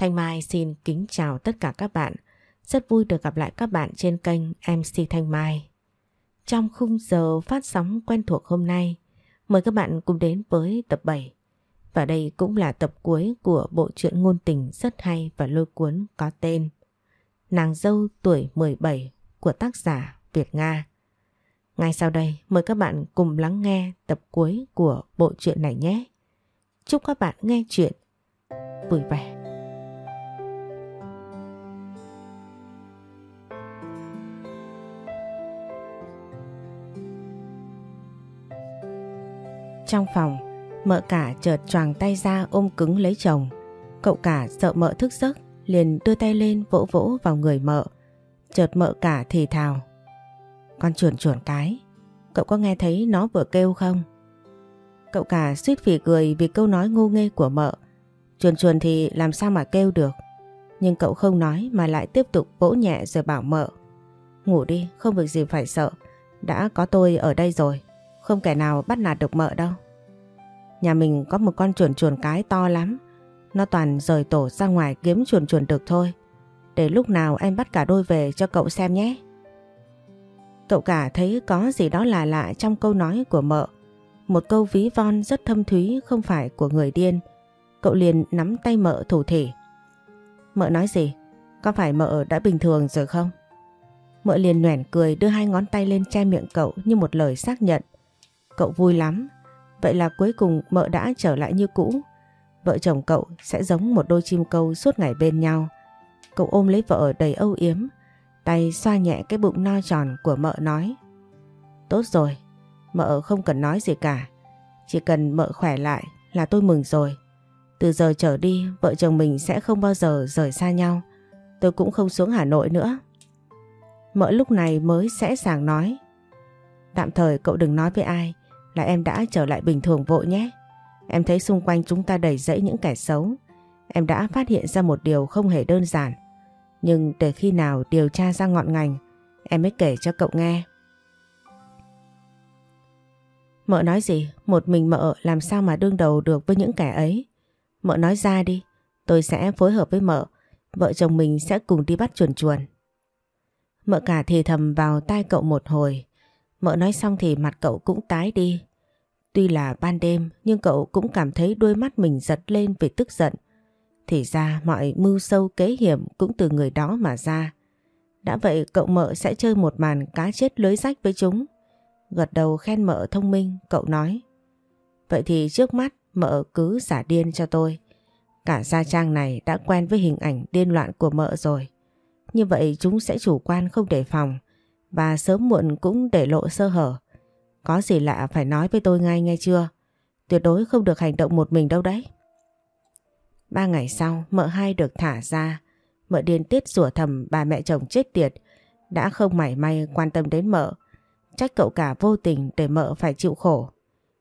Thanh Mai xin kính chào tất cả các bạn. Rất vui được gặp lại các bạn trên kênh MC Thanh Mai. Trong khung giờ phát sóng quen thuộc hôm nay, mời các bạn cùng đến với tập 7. Và đây cũng là tập cuối của bộ truyện ngôn tình rất hay và lôi cuốn có tên Nàng dâu tuổi 17 của tác giả Việt Nga. Ngay sau đây mời các bạn cùng lắng nghe tập cuối của bộ truyện này nhé. Chúc các bạn nghe chuyện vui vẻ. Trong phòng, mợ cả chợt choàng tay ra ôm cứng lấy chồng. Cậu cả sợ mợ thức giấc, liền đưa tay lên vỗ vỗ vào người mợ. Chợt mợ cả thì thào. Con chuồn chuồn cái, cậu có nghe thấy nó vừa kêu không? Cậu cả suýt phỉ cười vì câu nói ngu nghê của mợ. Chuồn chuồn thì làm sao mà kêu được. Nhưng cậu không nói mà lại tiếp tục vỗ nhẹ rồi bảo mợ. Ngủ đi, không việc gì phải sợ. Đã có tôi ở đây rồi. Không kẻ nào bắt nạt được mợ đâu. Nhà mình có một con chuồn chuồn cái to lắm. Nó toàn rời tổ ra ngoài kiếm chuồn chuồn được thôi. Để lúc nào em bắt cả đôi về cho cậu xem nhé. Cậu cả thấy có gì đó lạ lạ trong câu nói của mợ. Một câu ví von rất thâm thúy, không phải của người điên. Cậu liền nắm tay mợ thủ thỉ. Mợ nói gì? Có phải mợ đã bình thường rồi không? Mợ liền nhoẻn cười, đưa hai ngón tay lên che miệng cậu như một lời xác nhận. Cậu vui lắm. Vậy là cuối cùng mợ đã trở lại như cũ. Vợ chồng cậu sẽ giống một đôi chim câu suốt ngày bên nhau. Cậu ôm lấy vợ đầy âu yếm. Tay xoa nhẹ cái bụng no tròn của mợ nói. Tốt rồi, mợ không cần nói gì cả. Chỉ cần mợ khỏe lại là tôi mừng rồi. Từ giờ trở đi vợ chồng mình sẽ không bao giờ rời xa nhau. Tôi cũng không xuống Hà Nội nữa. Mợ lúc này mới sẽ sàng nói. Tạm thời cậu đừng nói với ai là em đã trở lại bình thường vội nhé. Em thấy xung quanh chúng ta đầy rẫy những kẻ xấu. Em đã phát hiện ra một điều không hề đơn giản. Nhưng để khi nào điều tra ra ngọn ngành, em mới kể cho cậu nghe. Mợ nói gì? Một mình mợ làm sao mà đương đầu được với những kẻ ấy? Mợ nói ra đi, tôi sẽ phối hợp với mợ. Vợ chồng mình sẽ cùng đi bắt chuồn chuồn. Mợ cả thì thầm vào tai cậu một hồi. Mợ nói xong thì mặt cậu cũng tái đi. Tuy là ban đêm nhưng cậu cũng cảm thấy đôi mắt mình giật lên vì tức giận. Thì ra mọi mưu sâu kế hiểm cũng từ người đó mà ra. Đã vậy cậu mợ sẽ chơi một màn cá chết lưới rách với chúng. Gật đầu khen mợ thông minh, cậu nói. Vậy thì trước mắt mợ cứ giả điên cho tôi. Cả gia trang này đã quen với hình ảnh điên loạn của mợ rồi. Như vậy chúng sẽ chủ quan không đề phòng và sớm muộn cũng để lộ sơ hở. Có gì lạ phải nói với tôi ngay nghe chưa? Tuyệt đối không được hành động một mình đâu đấy. Ba ngày sau mợ hai được thả ra. Mợ điên tiết rủa thầm bà mẹ chồng chết tiệt đã không mảy may quan tâm đến mợ. Trách cậu cả vô tình để mợ phải chịu khổ.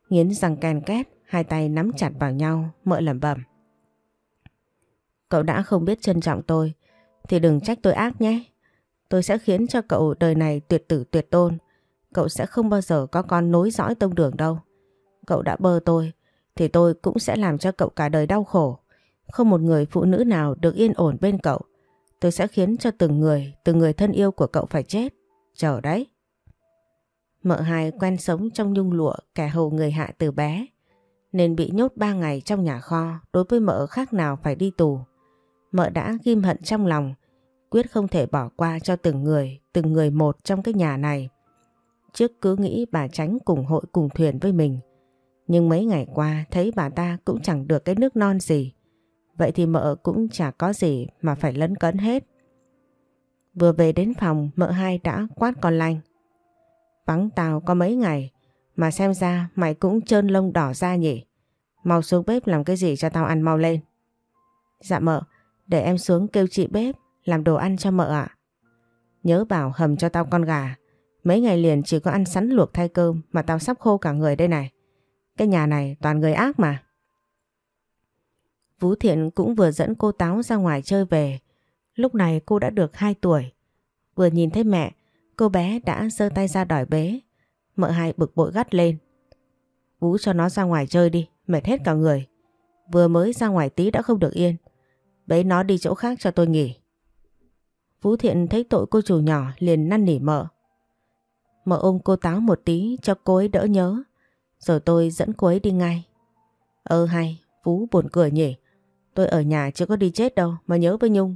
Nghiến răng ken két, hai tay nắm chặt vào nhau, mợ lẩm bẩm. Cậu đã không biết trân trọng tôi, thì đừng trách tôi ác nhé. Tôi sẽ khiến cho cậu đời này tuyệt tử tuyệt tôn. Cậu sẽ không bao giờ có con nối dõi tông đường đâu. Cậu đã bơ tôi, thì tôi cũng sẽ làm cho cậu cả đời đau khổ. Không một người phụ nữ nào được yên ổn bên cậu. Tôi sẽ khiến cho từng người, từng người thân yêu của cậu phải chết. Chờ đấy. Mợ hai quen sống trong nhung lụa kẻ hầu người hạ từ bé. Nên bị nhốt ba ngày trong nhà kho đối với mợ khác nào phải đi tù. Mợ đã ghim hận trong lòng, quyết không thể bỏ qua cho từng người, từng người một trong cái nhà này. Trước cứ nghĩ bà tránh cùng hội cùng thuyền với mình. Nhưng mấy ngày qua thấy bà ta cũng chẳng được cái nước non gì. Vậy thì mợ cũng chả có gì mà phải lấn cấn hết. Vừa về đến phòng mợ hai đã quát con lanh. Vắng tao có mấy ngày mà xem ra mày cũng trơn lông đỏ ra nhỉ. Mau xuống bếp làm cái gì cho tao ăn mau lên. Dạ mợ, để em xuống kêu chị bếp làm đồ ăn cho mợ ạ. Nhớ bảo hầm cho tao con gà. Mấy ngày liền chỉ có ăn sắn luộc thay cơm mà tao sắp khô cả người đây này. Cái nhà này toàn người ác mà. Vũ Thiện cũng vừa dẫn cô Táo ra ngoài chơi về. Lúc này cô đã được 2 tuổi. Vừa nhìn thấy mẹ, cô bé đã giơ tay ra đòi bế. Mợ hai bực bội gắt lên. Vũ cho nó ra ngoài chơi đi, mệt hết cả người. Vừa mới ra ngoài tí đã không được yên. Bế nó đi chỗ khác cho tôi nghỉ. Vũ Thiện thấy tội cô chủ nhỏ liền năn nỉ mợ. Mợ ôm cô táo một tí cho cô ấy đỡ nhớ. Rồi tôi dẫn cô ấy đi ngay. Ơ hay, Vũ buồn cười nhỉ. Tôi ở nhà chưa có đi chết đâu mà nhớ với Nhung.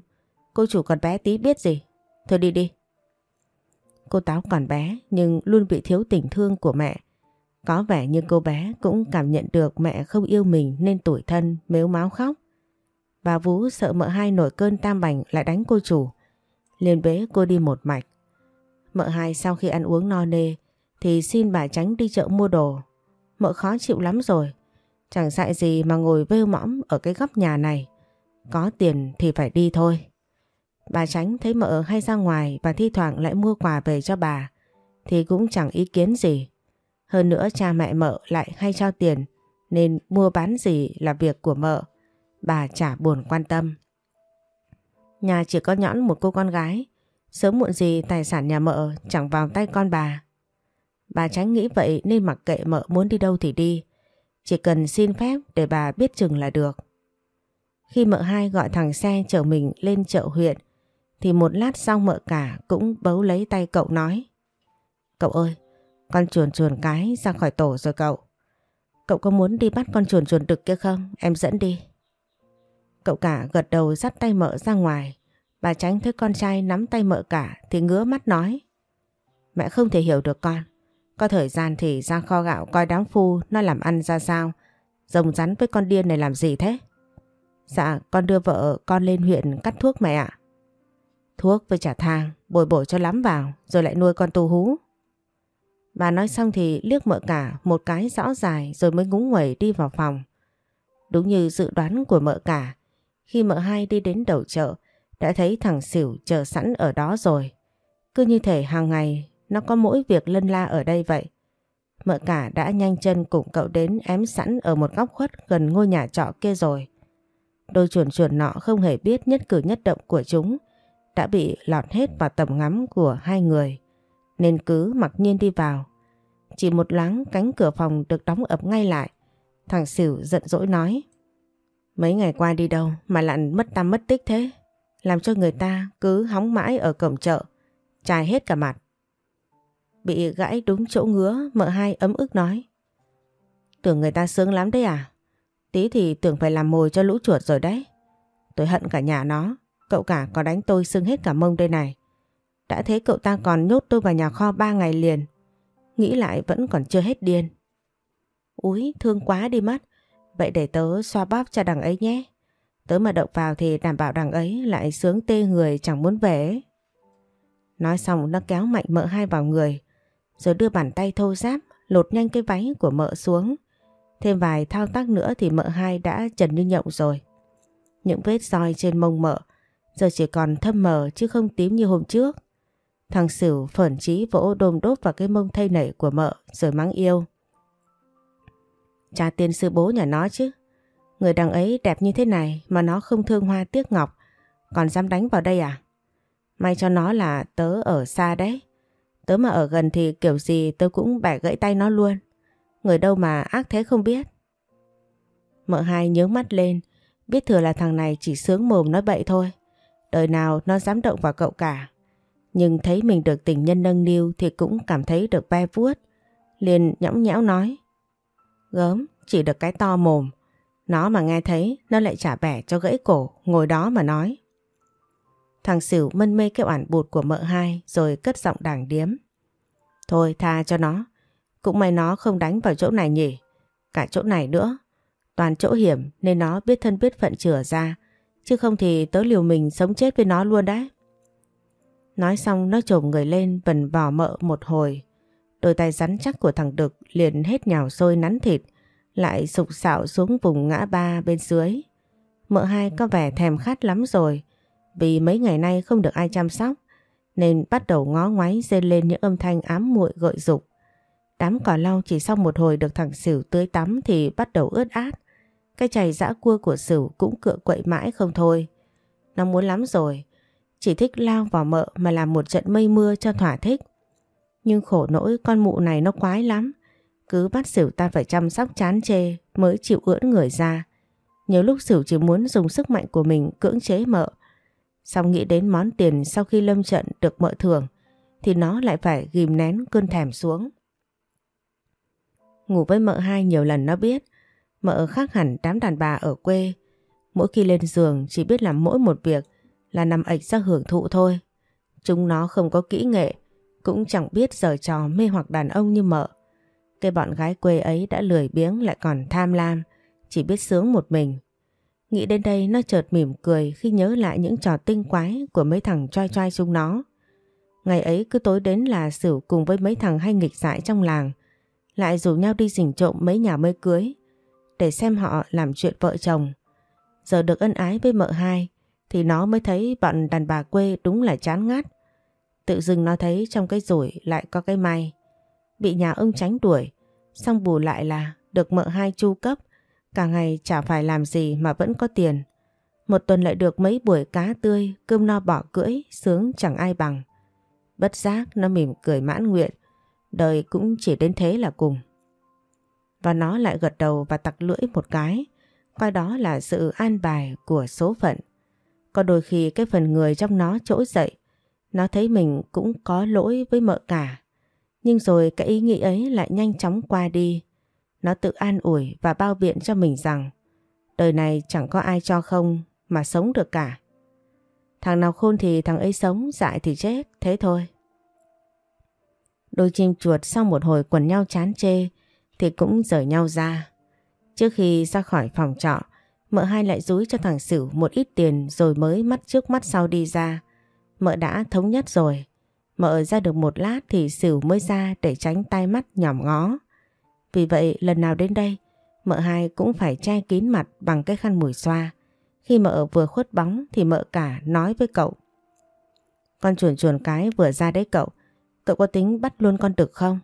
Cô chủ còn bé tí biết gì. Thôi đi đi. Cô Táo còn bé nhưng luôn bị thiếu tình thương của mẹ. Có vẻ như cô bé cũng cảm nhận được mẹ không yêu mình nên tủi thân, mếu máu khóc. Bà Vũ sợ mợ hai nổi cơn tam bành lại đánh cô chủ liền bế cô đi một mạch. Mợ hai sau khi ăn uống no nê, thì xin bà tránh đi chợ mua đồ. Mợ khó chịu lắm rồi. Chẳng dại gì mà ngồi vêu mõm ở cái góc nhà này. Có tiền thì phải đi thôi. Bà tránh thấy mợ hay ra ngoài và thi thoảng lại mua quà về cho bà, thì cũng chẳng ý kiến gì. Hơn nữa cha mẹ mợ lại hay cho tiền, nên mua bán gì là việc của mợ. Bà chả buồn quan tâm. Nhà chỉ có nhõn một cô con gái. Sớm muộn gì tài sản nhà mợ chẳng vào tay con bà. Bà tránh nghĩ vậy nên mặc kệ mợ muốn đi đâu thì đi. Chỉ cần xin phép để bà biết chừng là được. Khi mợ hai gọi thằng xe chở mình lên chợ huyện thì một lát sau mợ cả cũng bấu lấy tay cậu nói Cậu ơi, con chuồn chuồn cái ra khỏi tổ rồi cậu. Cậu có muốn đi bắt con chuồn chuồn đực kia không? Em dẫn đi. Cậu cả gật đầu dắt tay mợ ra ngoài. Bà tránh thấy con trai nắm tay mợ cả thì ngứa mắt nói. Mẹ không thể hiểu được con. Có thời gian thì ra kho gạo coi đám phu nó làm ăn ra sao. Rồng rắn với con điên này làm gì thế? Dạ con đưa vợ con lên huyện cắt thuốc mẹ ạ. Thuốc với trả thang bồi bổ cho lắm vào rồi lại nuôi con tu hú. Bà nói xong thì liếc mợ cả một cái rõ dài rồi mới ngúng nguẩy đi vào phòng. Đúng như dự đoán của mợ cả, khi mợ hai đi đến đầu chợ, đã thấy thằng xỉu chờ sẵn ở đó rồi. Cứ như thể hàng ngày, nó có mỗi việc lân la ở đây vậy. Mợ cả đã nhanh chân cùng cậu đến ém sẵn ở một góc khuất gần ngôi nhà trọ kia rồi. Đôi chuồn chuồn nọ không hề biết nhất cử nhất động của chúng, đã bị lọt hết vào tầm ngắm của hai người, nên cứ mặc nhiên đi vào. Chỉ một láng cánh cửa phòng được đóng ập ngay lại. Thằng xỉu giận dỗi nói Mấy ngày qua đi đâu mà lặn mất tâm mất tích thế? Làm cho người ta cứ hóng mãi ở cổng chợ, chài hết cả mặt. Bị gãy đúng chỗ ngứa, mợ hai ấm ức nói. Tưởng người ta sướng lắm đấy à? Tí thì tưởng phải làm mồi cho lũ chuột rồi đấy. Tôi hận cả nhà nó, cậu cả có đánh tôi sưng hết cả mông đây này. Đã thế cậu ta còn nhốt tôi vào nhà kho ba ngày liền. Nghĩ lại vẫn còn chưa hết điên. Úi, thương quá đi mất. Vậy để tớ xoa bóp cho đằng ấy nhé. Tớ mà động vào thì đảm bảo đằng ấy lại sướng tê người chẳng muốn về. Nói xong nó kéo mạnh mợ hai vào người. Rồi đưa bàn tay thô giáp lột nhanh cái váy của mợ xuống. Thêm vài thao tác nữa thì mợ hai đã trần như nhộng rồi. Những vết roi trên mông mợ giờ chỉ còn thâm mờ chứ không tím như hôm trước. Thằng Sửu phởn trí vỗ đôm đốt vào cái mông thay nảy của mợ rồi mắng yêu. Cha tiên sư bố nhà nó chứ. Người đằng ấy đẹp như thế này mà nó không thương hoa tiếc ngọc còn dám đánh vào đây à? May cho nó là tớ ở xa đấy. Tớ mà ở gần thì kiểu gì tớ cũng bẻ gãy tay nó luôn. Người đâu mà ác thế không biết. Mợ hai nhớ mắt lên, biết thừa là thằng này chỉ sướng mồm nói bậy thôi. Đời nào nó dám động vào cậu cả. Nhưng thấy mình được tình nhân nâng niu thì cũng cảm thấy được ve vuốt. Liền nhõng nhẽo nói. Gớm, chỉ được cái to mồm. Nó mà nghe thấy, nó lại trả bẻ cho gãy cổ, ngồi đó mà nói. Thằng xỉu mân mê cái ản bụt của mợ hai rồi cất giọng đảng điếm. Thôi tha cho nó, cũng may nó không đánh vào chỗ này nhỉ, cả chỗ này nữa. Toàn chỗ hiểm nên nó biết thân biết phận chửa ra, chứ không thì tớ liều mình sống chết với nó luôn đấy. Nói xong nó trồm người lên vần vò mợ một hồi. Đôi tay rắn chắc của thằng Đực liền hết nhào sôi nắn thịt, lại sục sạo xuống vùng ngã ba bên dưới. Mợ hai có vẻ thèm khát lắm rồi, vì mấy ngày nay không được ai chăm sóc, nên bắt đầu ngó ngoáy rên lên những âm thanh ám muội gợi dục. Đám cỏ lau chỉ sau một hồi được thằng Sửu tưới tắm thì bắt đầu ướt át. Cái chày dã cua của Sửu cũng cựa quậy mãi không thôi. Nó muốn lắm rồi, chỉ thích lao vào mợ mà làm một trận mây mưa cho thỏa thích. Nhưng khổ nỗi con mụ này nó quái lắm. Cứ bắt xỉu ta phải chăm sóc chán chê mới chịu ưỡn người ra. Nhiều lúc xỉu chỉ muốn dùng sức mạnh của mình cưỡng chế mợ. Xong nghĩ đến món tiền sau khi lâm trận được mợ thưởng thì nó lại phải ghim nén cơn thèm xuống. Ngủ với mợ hai nhiều lần nó biết mợ khác hẳn đám đàn bà ở quê. Mỗi khi lên giường chỉ biết làm mỗi một việc là nằm ạch ra hưởng thụ thôi. Chúng nó không có kỹ nghệ, cũng chẳng biết giờ trò mê hoặc đàn ông như mợ. Cái bọn gái quê ấy đã lười biếng lại còn tham lam, chỉ biết sướng một mình. Nghĩ đến đây nó chợt mỉm cười khi nhớ lại những trò tinh quái của mấy thằng choi choi chúng nó. Ngày ấy cứ tối đến là Sửu cùng với mấy thằng hay nghịch dại trong làng lại rủ nhau đi rình trộm mấy nhà mới cưới để xem họ làm chuyện vợ chồng. Giờ được ân ái với mợ hai thì nó mới thấy bọn đàn bà quê đúng là chán ngắt. Tự dưng nó thấy trong cái rủi lại có cái may. Bị nhà ông tránh đuổi, xong bù lại là được mợ hai chu cấp, cả ngày chả phải làm gì mà vẫn có tiền. Một tuần lại được mấy buổi cá tươi, cơm no bỏ cưỡi, sướng chẳng ai bằng. Bất giác nó mỉm cười mãn nguyện, đời cũng chỉ đến thế là cùng. Và nó lại gật đầu và tặc lưỡi một cái, coi đó là sự an bài của số phận. Có đôi khi cái phần người trong nó trỗi dậy, nó thấy mình cũng có lỗi với mợ cả. Nhưng rồi cái ý nghĩ ấy lại nhanh chóng qua đi. Nó tự an ủi và bao biện cho mình rằng đời này chẳng có ai cho không mà sống được cả. Thằng nào khôn thì thằng ấy sống, dại thì chết, thế thôi. Đôi chim chuột sau một hồi quần nhau chán chê thì cũng rời nhau ra. Trước khi ra khỏi phòng trọ, mợ hai lại dúi cho thằng Sửu một ít tiền rồi mới mắt trước mắt sau đi ra. Mợ đã thống nhất rồi mở ra được một lát thì xỉu mới ra để tránh tai mắt nhỏm ngó. Vì vậy lần nào đến đây, mợ hai cũng phải che kín mặt bằng cái khăn mùi xoa. Khi mợ vừa khuất bóng thì mợ cả nói với cậu. Con chuồn chuồn cái vừa ra đấy cậu, cậu có tính bắt luôn con đực không?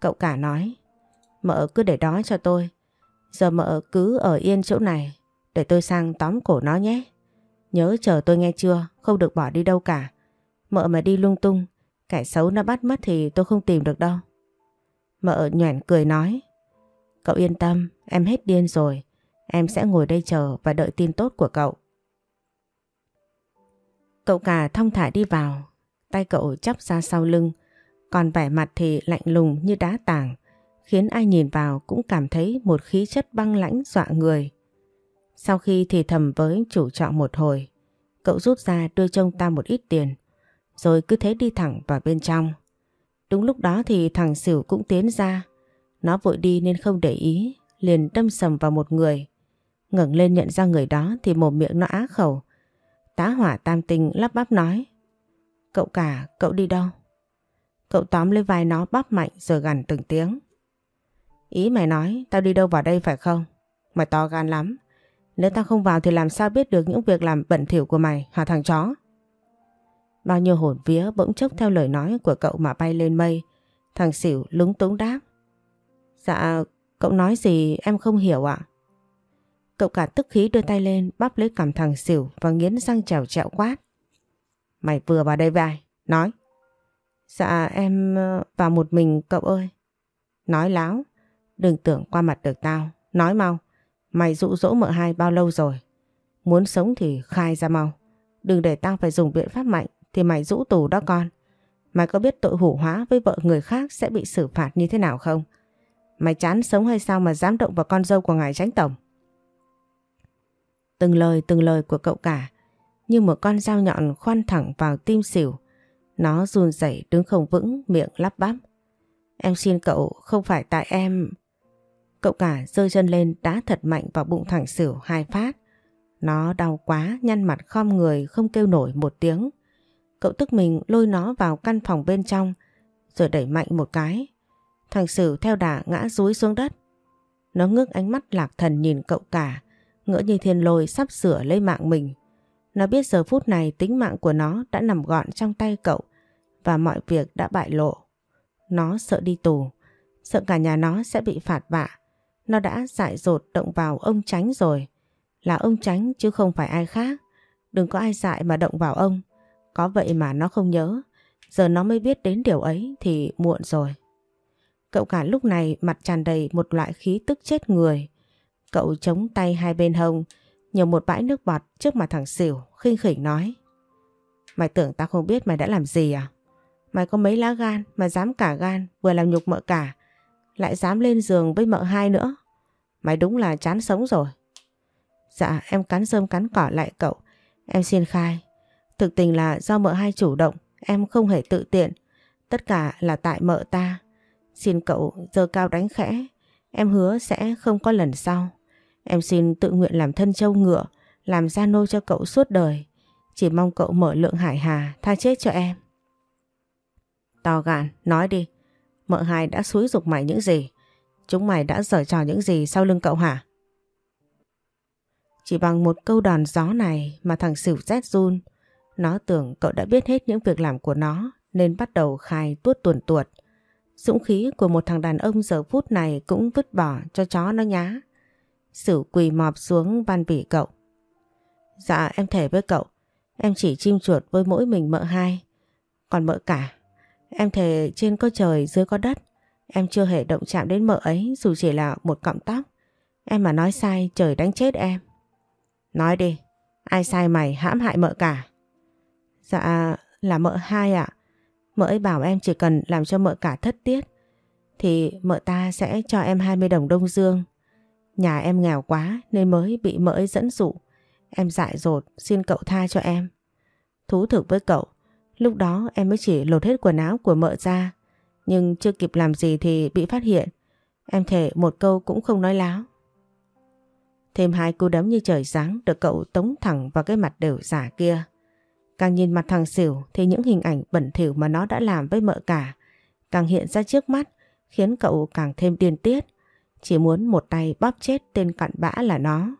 Cậu cả nói, mợ cứ để đó cho tôi. Giờ mợ cứ ở yên chỗ này, để tôi sang tóm cổ nó nhé. Nhớ chờ tôi nghe chưa, không được bỏ đi đâu cả. Mợ mà đi lung tung, cải xấu nó bắt mất thì tôi không tìm được đâu. Mợ nhoẻn cười nói, cậu yên tâm, em hết điên rồi. Em sẽ ngồi đây chờ và đợi tin tốt của cậu. Cậu cả thong thả đi vào, tay cậu chắp ra sau lưng, còn vẻ mặt thì lạnh lùng như đá tảng, khiến ai nhìn vào cũng cảm thấy một khí chất băng lãnh dọa người. Sau khi thì thầm với chủ trọ một hồi, cậu rút ra đưa trông ta một ít tiền, rồi cứ thế đi thẳng vào bên trong. Đúng lúc đó thì thằng Sửu cũng tiến ra, nó vội đi nên không để ý, liền đâm sầm vào một người. ngẩng lên nhận ra người đó thì mồm miệng nó á khẩu. Tá hỏa tam tinh lắp bắp nói. Cậu cả, cậu đi đâu? Cậu tóm lấy vai nó bắp mạnh rồi gằn từng tiếng. Ý mày nói tao đi đâu vào đây phải không? Mày to gan lắm. Nếu tao không vào thì làm sao biết được những việc làm bẩn thỉu của mày hả thằng chó? Bao nhiêu hồn vía bỗng chốc theo lời nói của cậu mà bay lên mây. Thằng xỉu lúng túng đáp. Dạ, cậu nói gì em không hiểu ạ? Cậu cả tức khí đưa tay lên bắp lấy cằm thằng xỉu và nghiến răng trèo trẹo quát. Mày vừa vào đây vai. Nói. Dạ em ờ, vào một mình cậu ơi. Nói láo. Đừng tưởng qua mặt được tao. Nói mau. Mày dụ dỗ mợ hai bao lâu rồi? Muốn sống thì khai ra mau. Đừng để tao phải dùng biện pháp mạnh thì mày rũ tù đó con. Mày có biết tội hủ hóa với vợ người khác sẽ bị xử phạt như thế nào không? Mày chán sống hay sao mà dám động vào con dâu của ngài tránh tổng? Từng lời từng lời của cậu cả, như một con dao nhọn khoan thẳng vào tim xỉu. Nó run rẩy, đứng không vững, miệng lắp bắp. Em xin cậu không phải tại em... Cậu cả rơi chân lên đá thật mạnh vào bụng thẳng xỉu hai phát. Nó đau quá, nhăn mặt khom người, không kêu nổi một tiếng. Cậu tức mình lôi nó vào căn phòng bên trong rồi đẩy mạnh một cái. Thằng Sử theo đà ngã rúi xuống đất. Nó ngước ánh mắt lạc thần nhìn cậu cả, ngỡ như thiên lôi sắp sửa lấy mạng mình. Nó biết giờ phút này tính mạng của nó đã nằm gọn trong tay cậu và mọi việc đã bại lộ. Nó sợ đi tù, sợ cả nhà nó sẽ bị phạt vạ. Nó đã dại dột động vào ông Tránh rồi. Là ông Tránh chứ không phải ai khác. Đừng có ai dại mà động vào ông. Có vậy mà nó không nhớ. Giờ nó mới biết đến điều ấy thì muộn rồi. Cậu cả lúc này mặt tràn đầy một loại khí tức chết người. Cậu chống tay hai bên hông, nhờ một bãi nước bọt trước mặt thằng xỉu, khinh khỉnh nói. Mày tưởng tao không biết mày đã làm gì à? Mày có mấy lá gan mà dám cả gan vừa làm nhục mợ cả, lại dám lên giường với mợ hai nữa. Mày đúng là chán sống rồi. Dạ em cắn rơm cắn cỏ lại cậu. Em xin khai. Thực tình là do mợ hai chủ động, em không hề tự tiện. Tất cả là tại mợ ta. Xin cậu dơ cao đánh khẽ. Em hứa sẽ không có lần sau. Em xin tự nguyện làm thân châu ngựa, làm gia nô cho cậu suốt đời. Chỉ mong cậu mở lượng hải hà, tha chết cho em. To gạn, nói đi. Mợ hai đã xúi dục mày những gì? Chúng mày đã giở trò những gì sau lưng cậu hả? Chỉ bằng một câu đòn gió này mà thằng xỉu rét run. Nó tưởng cậu đã biết hết những việc làm của nó nên bắt đầu khai tuốt tuồn tuột. Dũng khí của một thằng đàn ông giờ phút này cũng vứt bỏ cho chó nó nhá. Sử quỳ mọp xuống van vỉ cậu. Dạ em thề với cậu, em chỉ chim chuột với mỗi mình mợ hai. Còn mợ cả, em thề trên có trời dưới có đất. Em chưa hề động chạm đến mợ ấy dù chỉ là một cọng tóc. Em mà nói sai trời đánh chết em. Nói đi, ai sai mày hãm hại mợ cả? Dạ là mợ hai ạ. Mợ ấy bảo em chỉ cần làm cho mợ cả thất tiết thì mợ ta sẽ cho em 20 đồng đông dương. Nhà em nghèo quá nên mới bị mợ ấy dẫn dụ. Em dại dột xin cậu tha cho em. Thú thực với cậu, lúc đó em mới chỉ lột hết quần áo của mợ ra. Nhưng chưa kịp làm gì thì bị phát hiện. Em thề một câu cũng không nói láo. Thêm hai cú đấm như trời sáng được cậu tống thẳng vào cái mặt đều giả kia. Càng nhìn mặt thằng xỉu thì những hình ảnh bẩn thỉu mà nó đã làm với mợ cả càng hiện ra trước mắt, khiến cậu càng thêm điên tiết. Chỉ muốn một tay bóp chết tên cặn bã là nó.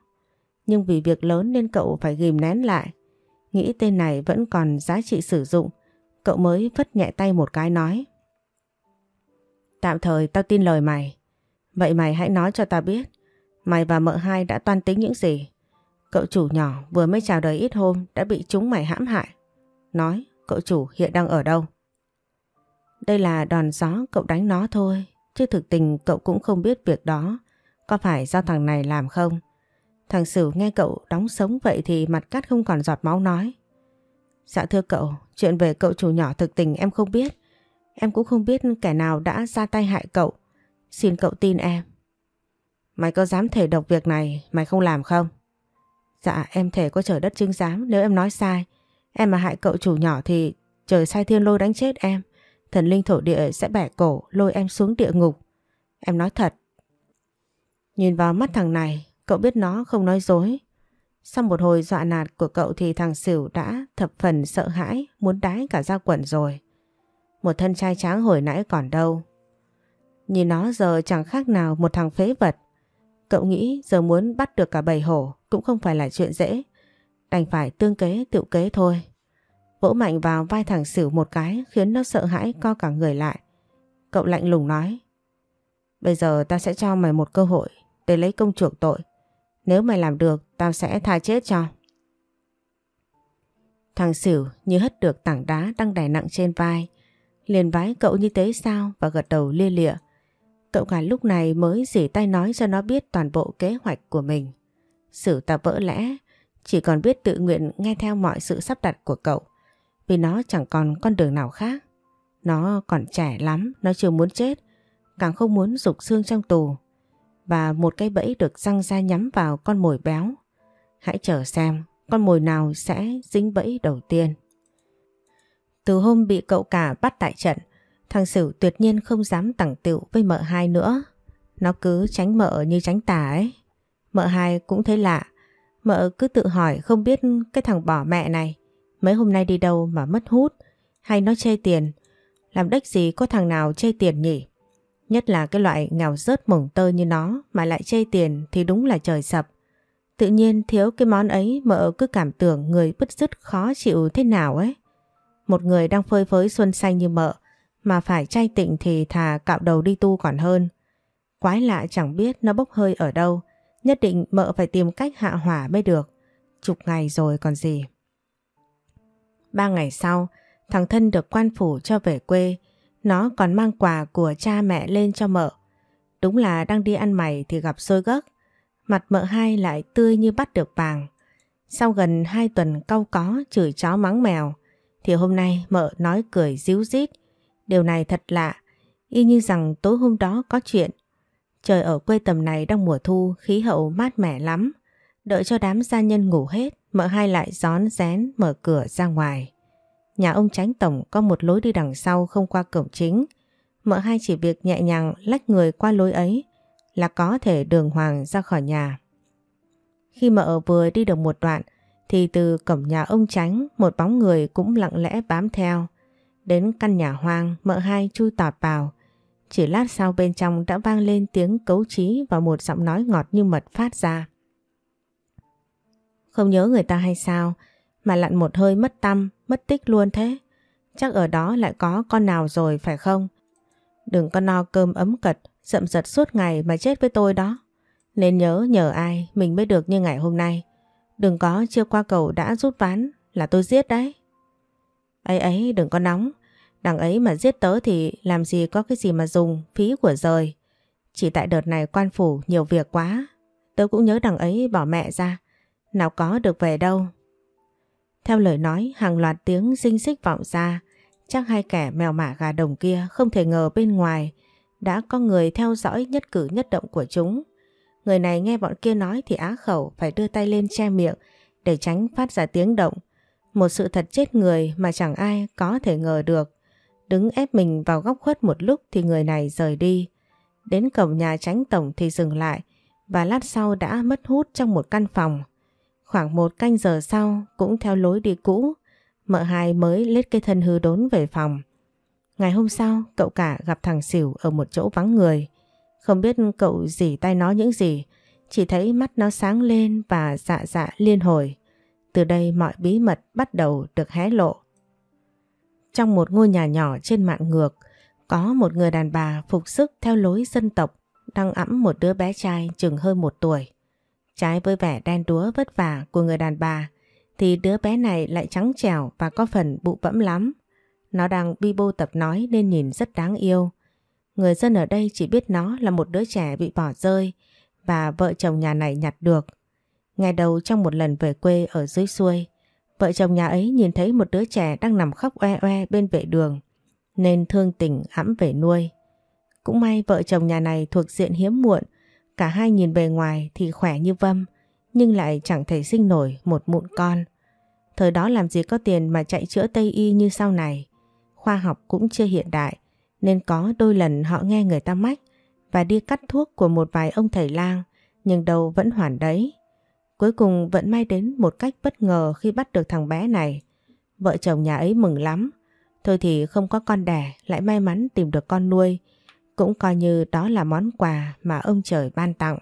Nhưng vì việc lớn nên cậu phải ghim nén lại. Nghĩ tên này vẫn còn giá trị sử dụng. Cậu mới vất nhẹ tay một cái nói. Tạm thời tao tin lời mày. Vậy mày hãy nói cho tao biết. Mày và mợ hai đã toan tính những gì? Cậu chủ nhỏ vừa mới chào đời ít hôm đã bị chúng mày hãm hại. Nói, cậu chủ hiện đang ở đâu? Đây là đòn gió cậu đánh nó thôi, chứ thực tình cậu cũng không biết việc đó có phải do thằng này làm không. Thằng Sửu nghe cậu đóng sống vậy thì mặt cắt không còn giọt máu nói. Dạ thưa cậu, chuyện về cậu chủ nhỏ thực tình em không biết. Em cũng không biết kẻ nào đã ra tay hại cậu. Xin cậu tin em. Mày có dám thể độc việc này mày không làm không? Dạ em thể có trời đất chứng giám nếu em nói sai. Em mà hại cậu chủ nhỏ thì trời sai thiên lôi đánh chết em. Thần linh thổ địa sẽ bẻ cổ lôi em xuống địa ngục. Em nói thật. Nhìn vào mắt thằng này, cậu biết nó không nói dối. Sau một hồi dọa nạt của cậu thì thằng Sửu đã thập phần sợ hãi, muốn đái cả ra quần rồi. Một thân trai tráng hồi nãy còn đâu. Nhìn nó giờ chẳng khác nào một thằng phế vật. Cậu nghĩ giờ muốn bắt được cả bầy hổ cũng không phải là chuyện dễ. Đành phải tương kế, tự kế thôi. Vỗ mạnh vào vai thằng Sửu một cái, khiến nó sợ hãi co cả người lại. Cậu lạnh lùng nói. Bây giờ ta sẽ cho mày một cơ hội để lấy công chuộc tội. Nếu mày làm được, tao sẽ tha chết cho. Thằng Sửu như hất được tảng đá đang đè nặng trên vai. Liền vái cậu như thế sao và gật đầu lia lịa. Cậu cả lúc này mới dỉ tay nói cho nó biết toàn bộ kế hoạch của mình. Sử ta vỡ lẽ, chỉ còn biết tự nguyện nghe theo mọi sự sắp đặt của cậu. Vì nó chẳng còn con đường nào khác. Nó còn trẻ lắm, nó chưa muốn chết, càng không muốn rục xương trong tù. Và một cái bẫy được răng ra nhắm vào con mồi béo. Hãy chờ xem con mồi nào sẽ dính bẫy đầu tiên. Từ hôm bị cậu cả bắt tại trận, thằng Sửu tuyệt nhiên không dám tẳng tựu với mợ hai nữa. Nó cứ tránh mợ như tránh tả ấy. Mợ hai cũng thấy lạ. Mợ cứ tự hỏi không biết cái thằng bỏ mẹ này mấy hôm nay đi đâu mà mất hút hay nó chê tiền. Làm đếch gì có thằng nào chê tiền nhỉ? Nhất là cái loại nghèo rớt mồng tơ như nó mà lại chê tiền thì đúng là trời sập. Tự nhiên thiếu cái món ấy mợ cứ cảm tưởng người bứt rứt khó chịu thế nào ấy. Một người đang phơi phới xuân xanh như mợ mà phải chay tịnh thì thà cạo đầu đi tu còn hơn. Quái lạ chẳng biết nó bốc hơi ở đâu. Nhất định mợ phải tìm cách hạ hỏa mới được. Chục ngày rồi còn gì. Ba ngày sau, thằng thân được quan phủ cho về quê. Nó còn mang quà của cha mẹ lên cho mợ. Đúng là đang đi ăn mày thì gặp sôi gấc. Mặt mợ hai lại tươi như bắt được vàng. Sau gần hai tuần cau có chửi chó mắng mèo thì hôm nay mợ nói cười díu dít. Điều này thật lạ, y như rằng tối hôm đó có chuyện. Trời ở quê tầm này đang mùa thu, khí hậu mát mẻ lắm. Đợi cho đám gia nhân ngủ hết, mợ hai lại gión rén mở cửa ra ngoài. Nhà ông tránh tổng có một lối đi đằng sau không qua cổng chính. Mợ hai chỉ việc nhẹ nhàng lách người qua lối ấy là có thể đường hoàng ra khỏi nhà. Khi mợ vừa đi được một đoạn thì từ cổng nhà ông tránh một bóng người cũng lặng lẽ bám theo. Đến căn nhà hoang mợ hai chui tọt vào. Chỉ lát sau bên trong đã vang lên tiếng cấu trí và một giọng nói ngọt như mật phát ra. Không nhớ người ta hay sao mà lặn một hơi mất tâm, mất tích luôn thế. Chắc ở đó lại có con nào rồi phải không? Đừng có no cơm ấm cật, rậm rật suốt ngày mà chết với tôi đó. Nên nhớ nhờ ai mình mới được như ngày hôm nay. Đừng có chưa qua cầu đã rút ván là tôi giết đấy ấy ấy đừng có nóng. Đằng ấy mà giết tớ thì làm gì có cái gì mà dùng, phí của rời. Chỉ tại đợt này quan phủ nhiều việc quá. Tớ cũng nhớ đằng ấy bỏ mẹ ra. Nào có được về đâu. Theo lời nói, hàng loạt tiếng xinh xích vọng ra. Chắc hai kẻ mèo mả gà đồng kia không thể ngờ bên ngoài đã có người theo dõi nhất cử nhất động của chúng. Người này nghe bọn kia nói thì á khẩu, phải đưa tay lên che miệng để tránh phát ra tiếng động. Một sự thật chết người mà chẳng ai có thể ngờ được. Đứng ép mình vào góc khuất một lúc thì người này rời đi. Đến cổng nhà tránh tổng thì dừng lại và lát sau đã mất hút trong một căn phòng. Khoảng một canh giờ sau cũng theo lối đi cũ, mợ hai mới lết cái thân hư đốn về phòng. Ngày hôm sau cậu cả gặp thằng xỉu ở một chỗ vắng người. Không biết cậu dỉ tay nó những gì, chỉ thấy mắt nó sáng lên và dạ dạ liên hồi. Từ đây mọi bí mật bắt đầu được hé lộ. Trong một ngôi nhà nhỏ trên mạng ngược, có một người đàn bà phục sức theo lối dân tộc đang ẵm một đứa bé trai chừng hơn một tuổi. Trái với vẻ đen đúa vất vả của người đàn bà, thì đứa bé này lại trắng trẻo và có phần bụ bẫm lắm. Nó đang bi bô tập nói nên nhìn rất đáng yêu. Người dân ở đây chỉ biết nó là một đứa trẻ bị bỏ rơi và vợ chồng nhà này nhặt được. Ngày đầu trong một lần về quê ở dưới xuôi, vợ chồng nhà ấy nhìn thấy một đứa trẻ đang nằm khóc oe oe bên vệ đường, nên thương tình ẵm về nuôi. Cũng may vợ chồng nhà này thuộc diện hiếm muộn, cả hai nhìn bề ngoài thì khỏe như vâm, nhưng lại chẳng thể sinh nổi một mụn con. Thời đó làm gì có tiền mà chạy chữa Tây Y như sau này, khoa học cũng chưa hiện đại, nên có đôi lần họ nghe người ta mách và đi cắt thuốc của một vài ông thầy lang nhưng đầu vẫn hoàn đấy. Cuối cùng vẫn may đến một cách bất ngờ khi bắt được thằng bé này. Vợ chồng nhà ấy mừng lắm. Thôi thì không có con đẻ, lại may mắn tìm được con nuôi. Cũng coi như đó là món quà mà ông trời ban tặng.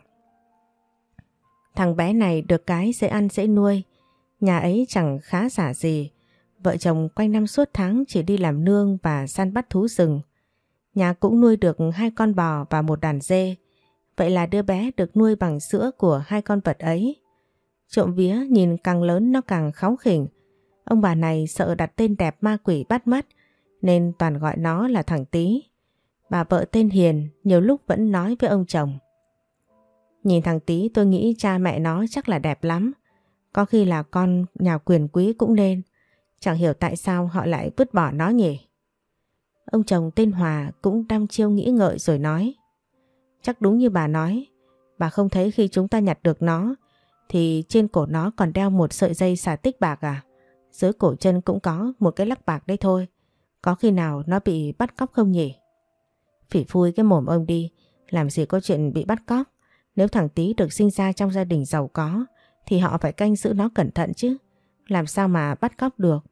Thằng bé này được cái dễ ăn dễ nuôi. Nhà ấy chẳng khá giả gì. Vợ chồng quanh năm suốt tháng chỉ đi làm nương và săn bắt thú rừng. Nhà cũng nuôi được hai con bò và một đàn dê. Vậy là đứa bé được nuôi bằng sữa của hai con vật ấy. Trộm vía nhìn càng lớn nó càng kháu khỉnh. Ông bà này sợ đặt tên đẹp ma quỷ bắt mắt nên toàn gọi nó là thằng Tý. Bà vợ tên Hiền nhiều lúc vẫn nói với ông chồng. Nhìn thằng Tý tôi nghĩ cha mẹ nó chắc là đẹp lắm. Có khi là con nhà quyền quý cũng nên. Chẳng hiểu tại sao họ lại vứt bỏ nó nhỉ. Ông chồng tên Hòa cũng đăm chiêu nghĩ ngợi rồi nói. Chắc đúng như bà nói, bà không thấy khi chúng ta nhặt được nó thì trên cổ nó còn đeo một sợi dây xà tích bạc à? Dưới cổ chân cũng có một cái lắc bạc đây thôi. Có khi nào nó bị bắt cóc không nhỉ? Phỉ phui cái mồm ông đi, làm gì có chuyện bị bắt cóc. Nếu thằng Tý được sinh ra trong gia đình giàu có thì họ phải canh giữ nó cẩn thận chứ. Làm sao mà bắt cóc được?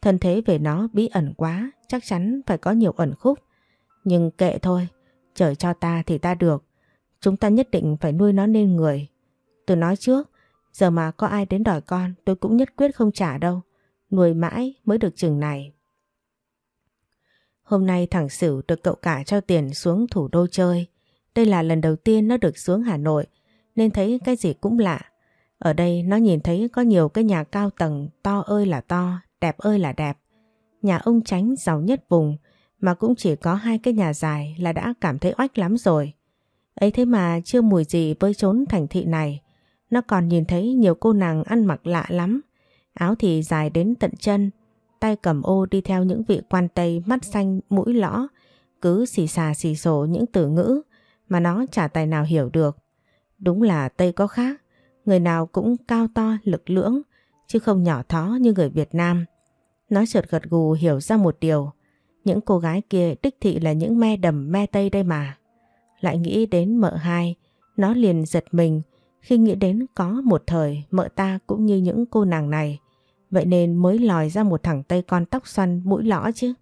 Thân thế về nó bí ẩn quá, chắc chắn phải có nhiều ẩn khúc. Nhưng kệ thôi, trời cho ta thì ta được. Chúng ta nhất định phải nuôi nó nên người. Tôi nói trước, giờ mà có ai đến đòi con tôi cũng nhất quyết không trả đâu. Nuôi mãi mới được chừng này. Hôm nay thằng Sửu được cậu cả cho tiền xuống thủ đô chơi. Đây là lần đầu tiên nó được xuống Hà Nội nên thấy cái gì cũng lạ. Ở đây nó nhìn thấy có nhiều cái nhà cao tầng to ơi là to, đẹp ơi là đẹp. Nhà ông Tránh giàu nhất vùng mà cũng chỉ có hai cái nhà dài là đã cảm thấy oách lắm rồi. Ấy thế mà chưa mùi gì với chốn thành thị này. Nó còn nhìn thấy nhiều cô nàng ăn mặc lạ lắm. Áo thì dài đến tận chân, tay cầm ô đi theo những vị quan tây mắt xanh mũi lõ, cứ xì xà xì sổ những từ ngữ mà nó chả tài nào hiểu được. Đúng là Tây có khác, người nào cũng cao to lực lưỡng, chứ không nhỏ thó như người Việt Nam. Nó chợt gật gù hiểu ra một điều, những cô gái kia đích thị là những me đầm me Tây đây mà. Lại nghĩ đến mợ hai, nó liền giật mình khi nghĩ đến có một thời mợ ta cũng như những cô nàng này. Vậy nên mới lòi ra một thằng Tây con tóc xoăn mũi lõ chứ.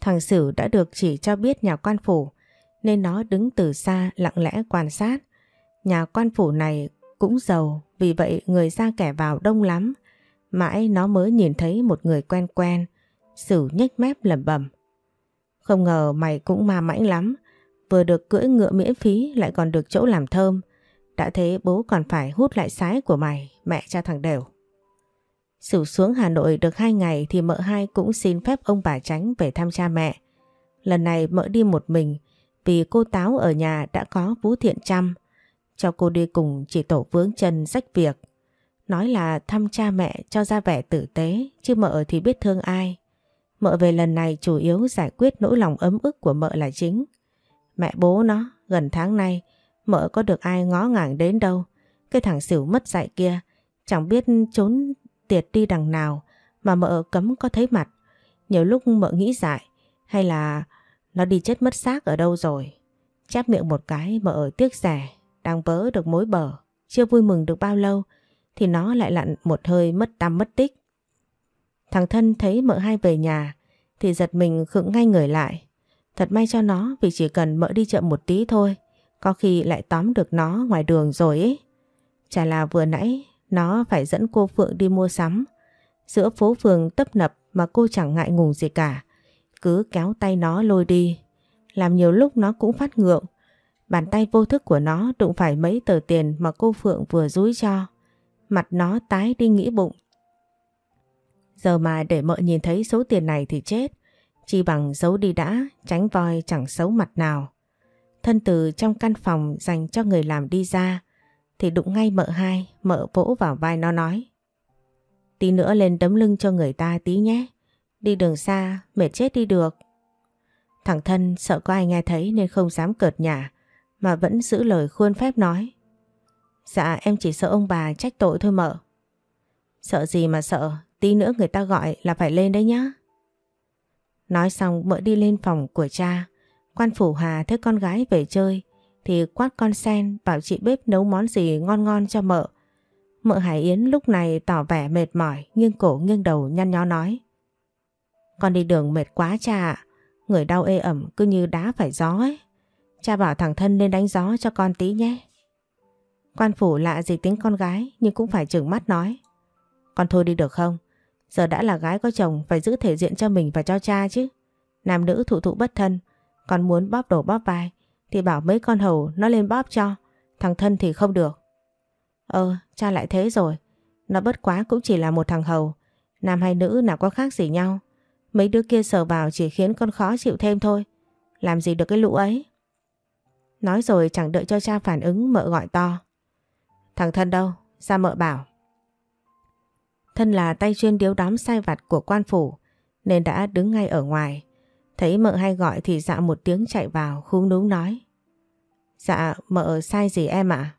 Thằng Sử đã được chỉ cho biết nhà quan phủ, nên nó đứng từ xa lặng lẽ quan sát. Nhà quan phủ này cũng giàu, vì vậy người ra kẻ vào đông lắm. Mãi nó mới nhìn thấy một người quen quen. Sử nhếch mép lẩm bẩm. Không ngờ mày cũng ma mãnh lắm. Vừa được cưỡi ngựa miễn phí lại còn được chỗ làm thơm. Đã thế bố còn phải hút lại sái của mày, mẹ cha thằng đều. Sử xuống Hà Nội được hai ngày thì mợ hai cũng xin phép ông bà tránh về thăm cha mẹ. Lần này mợ đi một mình vì cô Táo ở nhà đã có Vũ Thiện chăm. Cho cô đi cùng chỉ tổ vướng chân rách việc. Nói là thăm cha mẹ cho ra vẻ tử tế chứ mợ thì biết thương ai. Mợ về lần này chủ yếu giải quyết nỗi lòng ấm ức của mợ là chính. Mẹ bố nó gần tháng nay mợ có được ai ngó ngàng đến đâu. Cái thằng xỉu mất dạy kia, chẳng biết trốn tiệt đi đằng nào mà mợ cấm có thấy mặt. Nhiều lúc mợ nghĩ dại, hay là nó đi chết mất xác ở đâu rồi. Chép miệng một cái, mợ tiếc rẻ, đang vỡ được mối bờ. Chưa vui mừng được bao lâu, thì nó lại lặn một hơi mất tăm mất tích. Thằng thân thấy mợ hai về nhà, thì giật mình khựng ngay người lại. Thật may cho nó, vì chỉ cần mợ đi chậm một tí thôi có khi lại tóm được nó ngoài đường rồi ấy. Chả là vừa nãy nó phải dẫn cô Phượng đi mua sắm. Giữa phố phường tấp nập mà cô chẳng ngại ngùng gì cả. Cứ kéo tay nó lôi đi. Làm nhiều lúc nó cũng phát ngượng. Bàn tay vô thức của nó đụng phải mấy tờ tiền mà cô Phượng vừa rúi cho. Mặt nó tái đi nghĩ bụng. Giờ mà để mợ nhìn thấy số tiền này thì chết. Chỉ bằng giấu đi đã, tránh voi chẳng xấu mặt nào. Thân từ trong căn phòng dành cho người làm đi ra, thì đụng ngay mợ hai, mợ vỗ vào vai nó nói. Tí nữa lên đấm lưng cho người ta tí nhé, đi đường xa, mệt chết đi được. Thằng thân sợ có ai nghe thấy nên không dám cợt nhả, mà vẫn giữ lời khuôn phép nói. Dạ em chỉ sợ ông bà trách tội thôi mợ. Sợ gì mà sợ, tí nữa người ta gọi là phải lên đấy nhá. Nói xong mợ đi lên phòng của cha, quan phủ Hà thấy con gái về chơi, thì quát con sen bảo chị bếp nấu món gì ngon ngon cho mợ. Mợ Hải Yến lúc này tỏ vẻ mệt mỏi, nghiêng cổ nghiêng đầu nhăn nhó nói. Con đi đường mệt quá cha ạ, người đau ê ẩm cứ như đá phải gió ấy. Cha bảo thằng thân nên đánh gió cho con tí nhé. Quan phủ lạ gì tính con gái nhưng cũng phải chừng mắt nói. Con thôi đi được không? Giờ đã là gái có chồng phải giữ thể diện cho mình và cho cha chứ. Nam nữ thụ thụ bất thân, con muốn bóp đổ bóp vai thì bảo mấy con hầu nó lên bóp cho, thằng thân thì không được. Ờ, cha lại thế rồi, nó bất quá cũng chỉ là một thằng hầu, nam hay nữ nào có khác gì nhau. Mấy đứa kia sờ vào chỉ khiến con khó chịu thêm thôi, làm gì được cái lũ ấy. Nói rồi chẳng đợi cho cha phản ứng mợ gọi to. Thằng thân đâu, ra mợ bảo. Thân là tay chuyên điếu đóm sai vặt của quan phủ nên đã đứng ngay ở ngoài. Thấy mợ hay gọi thì dạ một tiếng chạy vào, khúm núm nói. Dạ mợ sai gì em ạ?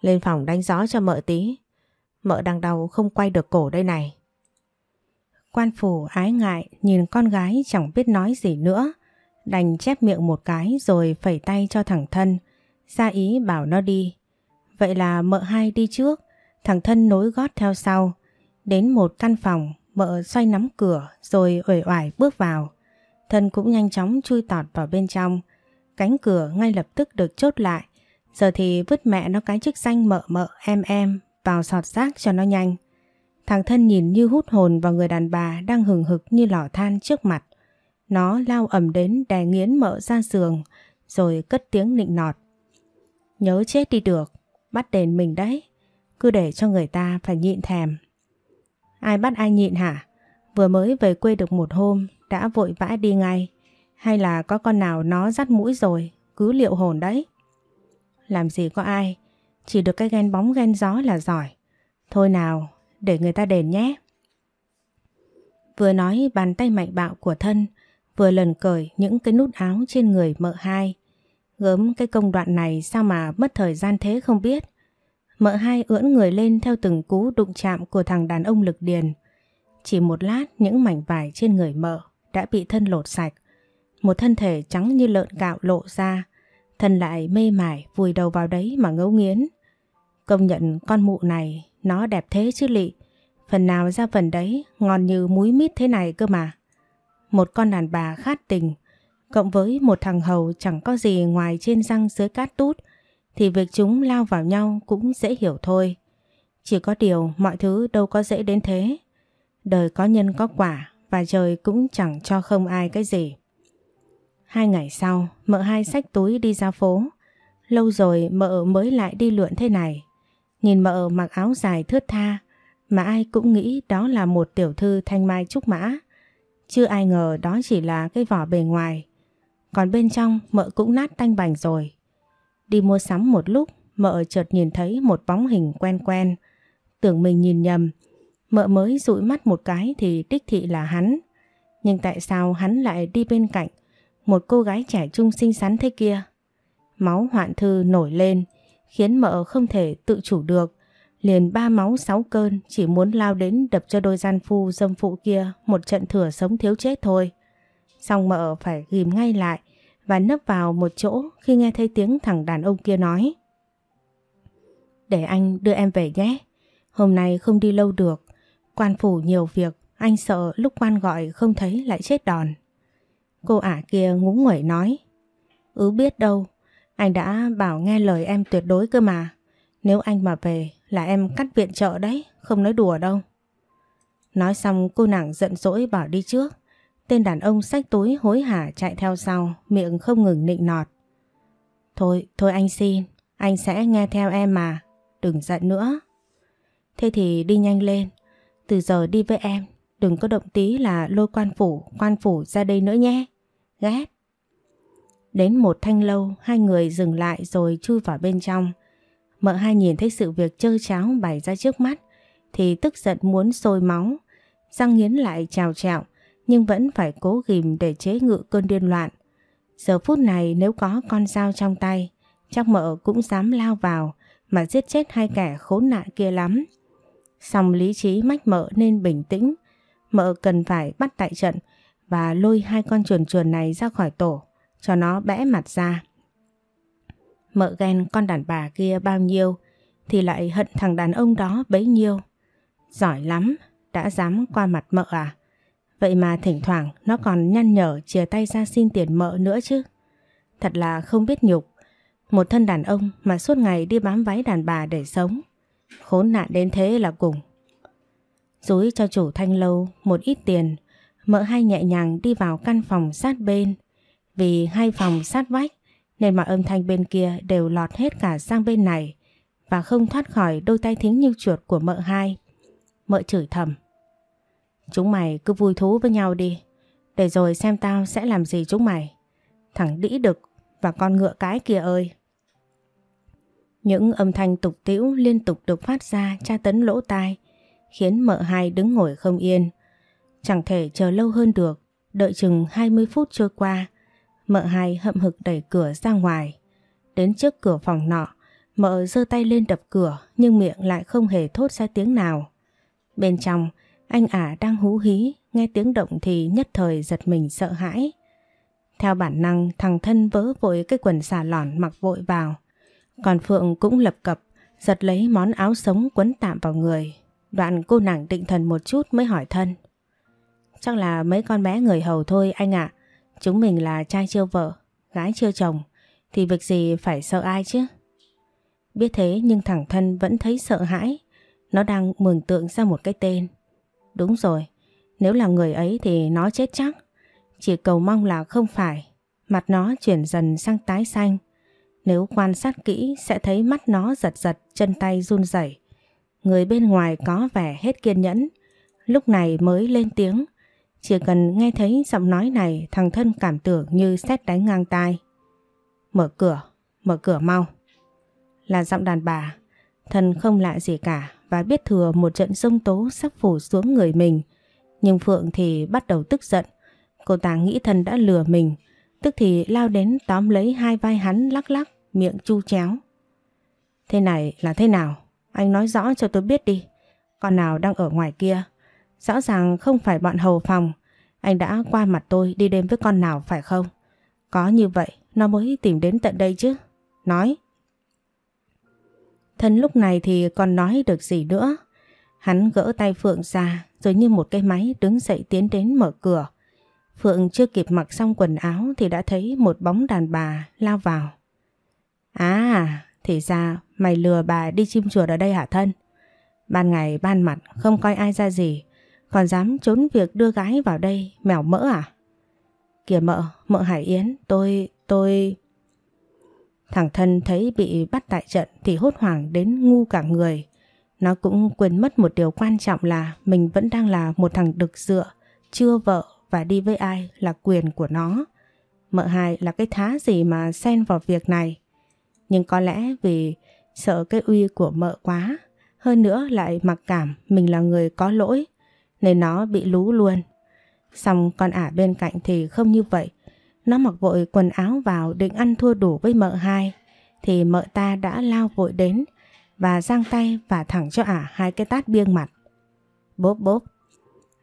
Lên phòng đánh gió cho mợ tí. Mợ đang đau không quay được cổ đây này. Quan phủ ái ngại, nhìn con gái chẳng biết nói gì nữa. Đành chép miệng một cái rồi phẩy tay cho thằng thân. Ra ý bảo nó đi. Vậy là mợ hai đi trước. Thằng thân nối gót theo sau. Đến một căn phòng, mợ xoay nắm cửa rồi uể oải bước vào. Thân cũng nhanh chóng chui tọt vào bên trong. Cánh cửa ngay lập tức được chốt lại. Giờ thì vứt mẹ nó cái chức danh mợ mợ em em vào sọt rác cho nó nhanh. Thằng thân nhìn như hút hồn vào người đàn bà đang hừng hực như lò than trước mặt. Nó lao ẩm đến đè nghiến mợ ra giường rồi cất tiếng nịnh nọt. Nhớ chết đi được, bắt đền mình đấy. Cứ để cho người ta phải nhịn thèm. Ai bắt ai nhịn hả? Vừa mới về quê được một hôm đã vội vã đi ngay. Hay là có con nào nó dắt mũi rồi, cứ liệu hồn đấy. Làm gì có ai, chỉ được cái ghen bóng ghen gió là giỏi. Thôi nào, để người ta đền nhé. Vừa nói bàn tay mạnh bạo của thân, vừa lần cởi những cái nút áo trên người mợ hai. Gớm cái công đoạn này sao mà mất thời gian thế không biết. Mợ hai ưỡn người lên theo từng cú đụng chạm của thằng đàn ông lực điền. Chỉ một lát những mảnh vải trên người mợ đã bị thân lột sạch. Một thân thể trắng như lợn gạo lộ ra. Thân lại mê mải vùi đầu vào đấy mà ngấu nghiến. Công nhận con mụ này, nó đẹp thế chứ lị. Phần nào ra phần đấy, ngon như múi mít thế này cơ mà. Một con đàn bà khát tình, cộng với một thằng hầu chẳng có gì ngoài trên răng dưới cát tút, thì việc chúng lao vào nhau cũng dễ hiểu thôi. Chỉ có điều mọi thứ đâu có dễ đến thế. Đời có nhân có quả và trời cũng chẳng cho không ai cái gì. Hai ngày sau, mợ hai xách túi đi ra phố. Lâu rồi mợ mới lại đi lượn thế này. Nhìn mợ mặc áo dài thướt tha, mà ai cũng nghĩ đó là một tiểu thư thanh mai trúc mã. Chưa ai ngờ đó chỉ là cái vỏ bề ngoài. Còn bên trong mợ cũng nát tanh bành rồi. Đi mua sắm một lúc, mợ chợt nhìn thấy một bóng hình quen quen. Tưởng mình nhìn nhầm, mợ mới dụi mắt một cái thì đích thị là hắn. Nhưng tại sao hắn lại đi bên cạnh một cô gái trẻ trung xinh xắn thế kia? Máu hoạn thư nổi lên, khiến mợ không thể tự chủ được. Liền ba máu sáu cơn chỉ muốn lao đến đập cho đôi gian phu dâm phụ kia một trận thừa sống thiếu chết thôi. Xong mợ phải ghim ngay lại và nấp vào một chỗ khi nghe thấy tiếng thằng đàn ông kia nói. Để anh đưa em về nhé. Hôm nay không đi lâu được. Quan phủ nhiều việc, anh sợ lúc quan gọi không thấy lại chết đòn. Cô ả kia ngúng nguẩy nói. ứ biết đâu, anh đã bảo nghe lời em tuyệt đối cơ mà. Nếu anh mà về là em cắt viện trợ đấy, không nói đùa đâu. Nói xong cô nàng giận dỗi bỏ đi trước. Tên đàn ông xách túi hối hả chạy theo sau, miệng không ngừng nịnh nọt. Thôi, thôi anh xin, anh sẽ nghe theo em mà, đừng giận nữa. Thế thì đi nhanh lên, từ giờ đi với em, đừng có động tí là lôi quan phủ, quan phủ ra đây nữa nhé. Ghét. Đến một thanh lâu, hai người dừng lại rồi chui vào bên trong. Mợ hai nhìn thấy sự việc trơ cháo bày ra trước mắt, thì tức giận muốn sôi máu. Răng nghiến lại trào trạo, nhưng vẫn phải cố ghim để chế ngự cơn điên loạn. Giờ phút này nếu có con dao trong tay, chắc mợ cũng dám lao vào mà giết chết hai kẻ khốn nạn kia lắm. Xong lý trí mách mợ nên bình tĩnh, mợ cần phải bắt tại trận và lôi hai con chuồn chuồn này ra khỏi tổ, cho nó bẽ mặt ra. Mợ ghen con đàn bà kia bao nhiêu thì lại hận thằng đàn ông đó bấy nhiêu. Giỏi lắm, đã dám qua mặt mợ à? Vậy mà thỉnh thoảng nó còn nhăn nhở chia tay ra xin tiền mợ nữa chứ. Thật là không biết nhục. Một thân đàn ông mà suốt ngày đi bám váy đàn bà để sống. Khốn nạn đến thế là cùng. Dối cho chủ thanh lâu một ít tiền, mợ hai nhẹ nhàng đi vào căn phòng sát bên. Vì hai phòng sát vách nên mọi âm thanh bên kia đều lọt hết cả sang bên này và không thoát khỏi đôi tay thính như chuột của mợ hai. Mợ chửi thầm. Chúng mày cứ vui thú với nhau đi. Để rồi xem tao sẽ làm gì chúng mày. Thằng đĩ đực và con ngựa cái kia ơi. Những âm thanh tục tĩu liên tục được phát ra tra tấn lỗ tai, khiến mợ hai đứng ngồi không yên. Chẳng thể chờ lâu hơn được, đợi chừng 20 phút trôi qua, mợ hai hậm hực đẩy cửa ra ngoài. Đến trước cửa phòng nọ, mợ giơ tay lên đập cửa nhưng miệng lại không hề thốt ra tiếng nào. Bên trong, anh ả đang hú hí, nghe tiếng động thì nhất thời giật mình sợ hãi. Theo bản năng thằng thân vỡ vội cái quần xà lòn mặc vội vào. Còn Phượng cũng lập cập giật lấy món áo sống quấn tạm vào người. Đoạn cô nàng định thần một chút mới hỏi thân. Chắc là mấy con bé người hầu thôi anh ạ. Chúng mình là trai chưa vợ, gái chưa chồng. Thì việc gì phải sợ ai chứ? Biết thế nhưng thằng thân vẫn thấy sợ hãi. Nó đang mường tượng ra một cái tên. Đúng rồi, nếu là người ấy thì nó chết chắc. Chỉ cầu mong là không phải. Mặt nó chuyển dần sang tái xanh. Nếu quan sát kỹ sẽ thấy mắt nó giật giật, chân tay run rẩy. Người bên ngoài có vẻ hết kiên nhẫn. Lúc này mới lên tiếng. Chỉ cần nghe thấy giọng nói này thằng thân cảm tưởng như xét đánh ngang tai. Mở cửa, mở cửa mau. Là giọng đàn bà, thân không lạ gì cả và biết thừa một trận sông tố sắp phủ xuống người mình. Nhưng Phượng thì bắt đầu tức giận. Cô ta nghĩ thân đã lừa mình, tức thì lao đến tóm lấy hai vai hắn lắc lắc, miệng chu chéo. Thế này là thế nào? Anh nói rõ cho tôi biết đi. Con nào đang ở ngoài kia? Rõ ràng không phải bọn hầu phòng. Anh đã qua mặt tôi đi đêm với con nào phải không? Có như vậy, nó mới tìm đến tận đây chứ. Nói. Thân lúc này thì còn nói được gì nữa. Hắn gỡ tay Phượng ra, rồi như một cái máy đứng dậy tiến đến mở cửa. Phượng chưa kịp mặc xong quần áo thì đã thấy một bóng đàn bà lao vào. À, thì ra mày lừa bà đi chim chuột ở đây hả thân? Ban ngày ban mặt không coi ai ra gì, còn dám trốn việc đưa gái vào đây mèo mỡ à? Kìa mợ, mợ Hải Yến, tôi, tôi... Thằng thân thấy bị bắt tại trận thì hốt hoảng đến ngu cả người. Nó cũng quên mất một điều quan trọng là mình vẫn đang là một thằng đực dựa, chưa vợ và đi với ai là quyền của nó. Mợ hai là cái thá gì mà xen vào việc này. Nhưng có lẽ vì sợ cái uy của mợ quá, hơn nữa lại mặc cảm mình là người có lỗi, nên nó bị lú luôn. Xong con ả bên cạnh thì không như vậy. Nó mặc vội quần áo vào định ăn thua đủ với mợ hai, thì mợ ta đã lao vội đến và giang tay và thẳng cho ả hai cái tát biêng mặt. Bốp bốp,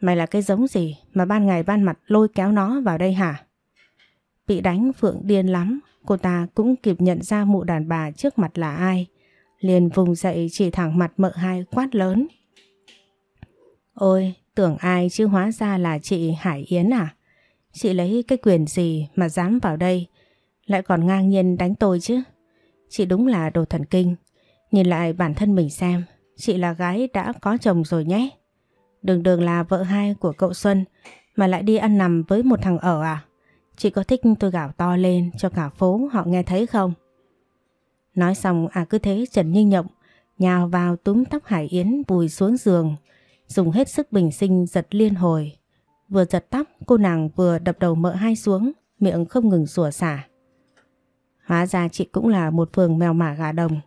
mày là cái giống gì mà ban ngày ban mặt lôi kéo nó vào đây hả? Bị đánh Phượng điên lắm, cô ta cũng kịp nhận ra mụ đàn bà trước mặt là ai. Liền vùng dậy chỉ thẳng mặt mợ hai quát lớn. Ôi, tưởng ai chứ hóa ra là chị Hải Yến à? Chị lấy cái quyền gì mà dám vào đây, lại còn ngang nhiên đánh tôi chứ? Chị đúng là đồ thần kinh. Nhìn lại bản thân mình xem, chị là gái đã có chồng rồi nhé. Đường đường là vợ hai của cậu Xuân mà lại đi ăn nằm với một thằng ở à? Chị có thích tôi gào to lên cho cả phố họ nghe thấy không? Nói xong à cứ thế Trần Như Nhộng nhào vào túm tóc Hải Yến vùi xuống giường, dùng hết sức bình sinh giật liên hồi. Vừa giật tóc cô nàng vừa đập đầu mỡ hai xuống, miệng không ngừng sủa xả. Hóa ra chị cũng là một phường mèo mả gà đồng,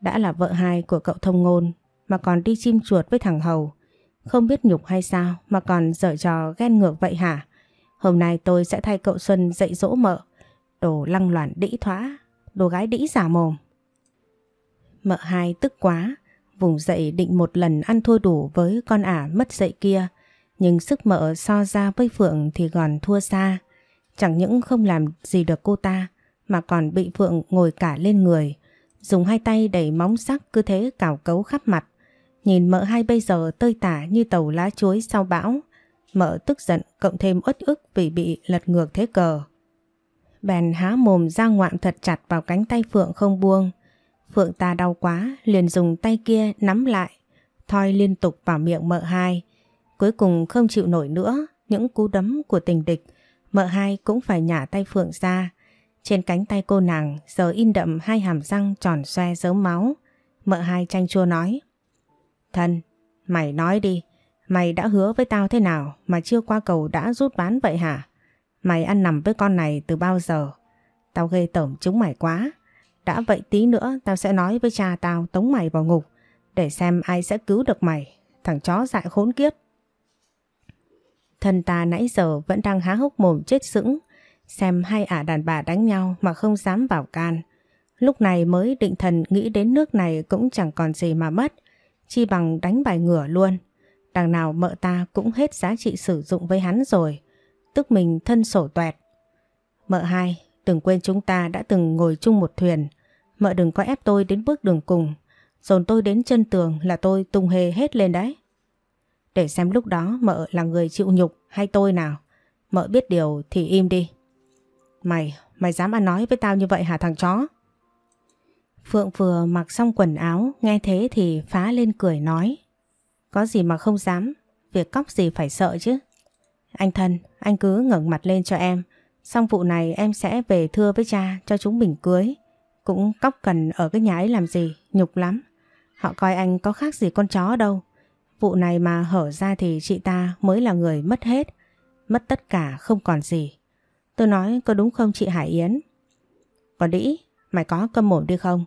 đã là vợ hai của cậu thông ngôn mà còn đi chim chuột với thằng Hầu. Không biết nhục hay sao mà còn dở trò ghen ngược vậy hả? Hôm nay tôi sẽ thay cậu Xuân dạy dỗ mợ. Đồ lăng loạn đĩ thoá, đồ gái đĩ giả mồm. Mợ hai tức quá, vùng dậy định một lần ăn thua đủ với con ả mất dậy kia. Nhưng sức mợ so ra với Phượng thì còn thua xa. Chẳng những không làm gì được cô ta, mà còn bị Phượng ngồi cả lên người. Dùng hai tay đẩy móng sắc cứ thế cào cấu khắp mặt. Nhìn mợ hai bây giờ tơi tả như tàu lá chuối sau bão. Mợ tức giận cộng thêm uất ức vì bị lật ngược thế cờ. Bèn há mồm ra ngoạm thật chặt vào cánh tay Phượng không buông. Phượng ta đau quá liền dùng tay kia nắm lại, thoi liên tục vào miệng mợ hai. Cuối cùng không chịu nổi nữa, những cú đấm của tình địch, mợ hai cũng phải nhả tay Phượng ra. Trên cánh tay cô nàng giờ in đậm hai hàm răng tròn xoe dấu máu. Mợ hai tranh chua nói. Thân, mày nói đi, mày đã hứa với tao thế nào mà chưa qua cầu đã rút bán vậy hả? Mày ăn nằm với con này từ bao giờ? Tao ghê tởm chúng mày quá. Đã vậy tí nữa tao sẽ nói với cha tao tống mày vào ngục để xem ai sẽ cứu được mày. Thằng chó dại khốn kiếp. Thân ta nãy giờ vẫn đang há hốc mồm chết sững xem hai ả đàn bà đánh nhau mà không dám vào can. Lúc này mới định thần nghĩ đến nước này cũng chẳng còn gì mà mất, chi bằng đánh bài ngửa luôn. Đằng nào mợ ta cũng hết giá trị sử dụng với hắn rồi, tức mình thân sổ tuẹt. Mợ hai, đừng quên chúng ta đã từng ngồi chung một thuyền, mợ đừng có ép tôi đến bước đường cùng, dồn tôi đến chân tường là tôi tung hề hết lên đấy. Để xem lúc đó mợ là người chịu nhục hay tôi nào, mợ biết điều thì im đi. Mày, mày dám ăn nói với tao như vậy hả thằng chó? Phượng vừa mặc xong quần áo, nghe thế thì phá lên cười nói. Có gì mà không dám, việc cóc gì phải sợ chứ. Anh thân, anh cứ ngẩng mặt lên cho em. Xong vụ này em sẽ về thưa với cha cho chúng mình cưới. Cũng cóc cần ở cái nhà ấy làm gì, nhục lắm. Họ coi anh có khác gì con chó đâu. Vụ này mà hở ra thì chị ta mới là người mất hết. Mất tất cả không còn gì. Tôi nói có đúng không chị Hải Yến? Còn đĩ, mày có câm mồm đi không?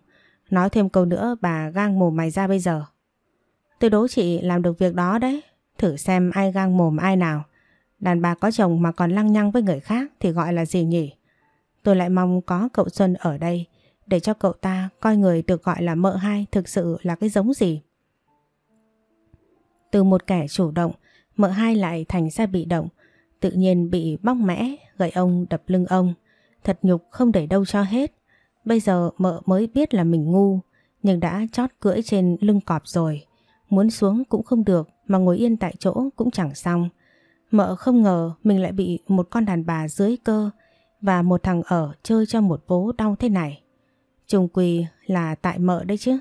Nói thêm câu nữa bà gang mồm mày ra bây giờ. Tôi đố chị làm được việc đó đấy. Thử xem ai gang mồm ai nào. Đàn bà có chồng mà còn lăng nhăng với người khác thì gọi là gì nhỉ? Tôi lại mong có cậu Xuân ở đây để cho cậu ta coi người được gọi là mợ hai thực sự là cái giống gì. Từ một kẻ chủ động, mợ hai lại thành ra bị động, tự nhiên bị bóc mẽ, gậy ông đập lưng ông. Thật nhục không để đâu cho hết. Bây giờ mợ mới biết là mình ngu, nhưng đã chót cưỡi trên lưng cọp rồi. Muốn xuống cũng không được, mà ngồi yên tại chỗ cũng chẳng xong. Mợ không ngờ mình lại bị một con đàn bà dưới cơ và một thằng ở chơi cho một bố đau thế này. Trùng quỳ là tại mợ đấy chứ.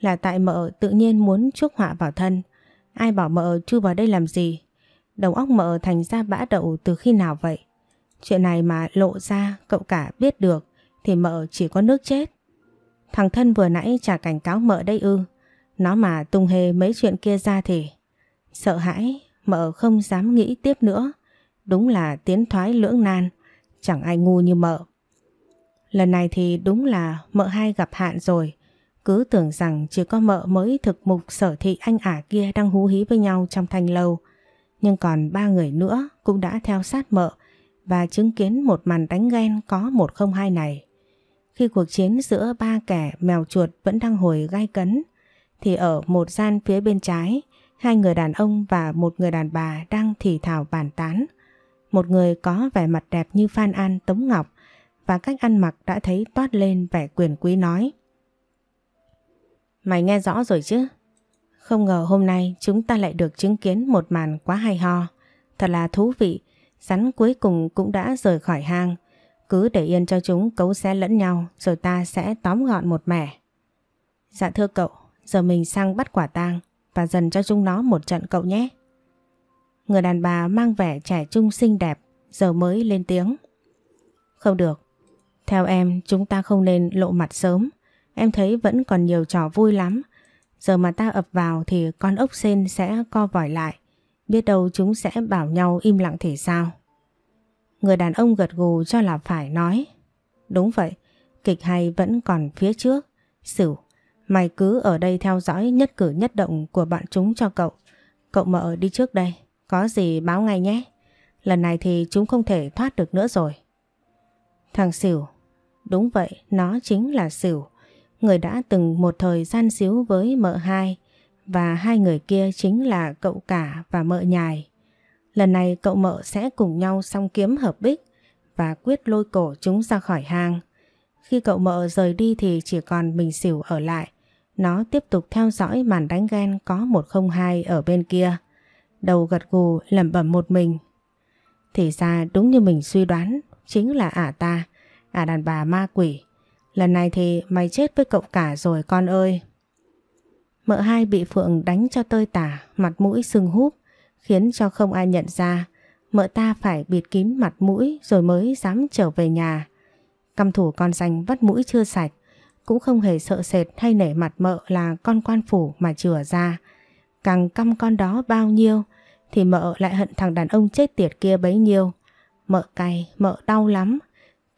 Là tại mợ tự nhiên muốn chuốc họa vào thân. Ai bảo mợ chui vào đây làm gì? Đầu óc mợ thành ra bã đậu từ khi nào vậy? Chuyện này mà lộ ra cậu cả biết được thì mợ chỉ có nước chết. Thằng thân vừa nãy trả cảnh cáo mợ đây ư. Nó mà tung hề mấy chuyện kia ra thì sợ hãi, mợ không dám nghĩ tiếp nữa. Đúng là tiến thoái lưỡng nan, chẳng ai ngu như mợ. Lần này thì đúng là mợ hai gặp hạn rồi. Cứ tưởng rằng chỉ có mợ mới thực mục sở thị anh ả kia đang hú hí với nhau trong thanh lâu. Nhưng còn ba người nữa cũng đã theo sát mợ và chứng kiến một màn đánh ghen có một không hai này. Khi cuộc chiến giữa ba kẻ mèo chuột vẫn đang hồi gai cấn, thì ở một gian phía bên trái, hai người đàn ông và một người đàn bà đang thì thào bàn tán. Một người có vẻ mặt đẹp như Phan An Tống Ngọc và cách ăn mặc đã thấy toát lên vẻ quyền quý nói. Mày nghe rõ rồi chứ? Không ngờ hôm nay chúng ta lại được chứng kiến một màn quá hay ho. Thật là thú vị, rắn cuối cùng cũng đã rời khỏi hang. Cứ để yên cho chúng cấu xé lẫn nhau rồi ta sẽ tóm gọn một mẻ. Dạ thưa cậu, giờ mình sang bắt quả tang và dần cho chúng nó một trận cậu nhé. Người đàn bà mang vẻ trẻ trung xinh đẹp giờ mới lên tiếng. Không được, theo em chúng ta không nên lộ mặt sớm. Em thấy vẫn còn nhiều trò vui lắm. Giờ mà ta ập vào thì con ốc sen sẽ co vòi lại. Biết đâu chúng sẽ bảo nhau im lặng thì sao? Người đàn ông gật gù cho là phải nói. Đúng vậy, kịch hay vẫn còn phía trước. Sửu, mày cứ ở đây theo dõi nhất cử nhất động của bọn chúng cho cậu. Cậu mợ đi trước đây, có gì báo ngay nhé. Lần này thì chúng không thể thoát được nữa rồi. Thằng xỉu, đúng vậy, nó chính là xỉu, Người đã từng một thời gian xíu với mợ hai và hai người kia chính là cậu cả và mợ nhài. Lần này cậu mợ sẽ cùng nhau song kiếm hợp bích và quyết lôi cổ chúng ra khỏi hang. Khi cậu mợ rời đi thì chỉ còn mình xỉu ở lại. Nó tiếp tục theo dõi màn đánh ghen có 102 ở bên kia. Đầu gật gù lẩm bẩm một mình. Thì ra đúng như mình suy đoán, chính là ả ta, ả đàn bà ma quỷ. Lần này thì mày chết với cậu cả rồi con ơi. Mợ hai bị Phượng đánh cho tơi tả, mặt mũi sưng húp khiến cho không ai nhận ra mợ ta phải bịt kín mặt mũi rồi mới dám trở về nhà. Căm thủ con danh vắt mũi chưa sạch, cũng không hề sợ sệt hay nể mặt mợ là con quan phủ mà chừa ra. Càng căm con đó bao nhiêu thì mợ lại hận thằng đàn ông chết tiệt kia bấy nhiêu. Mợ cay, mợ đau lắm.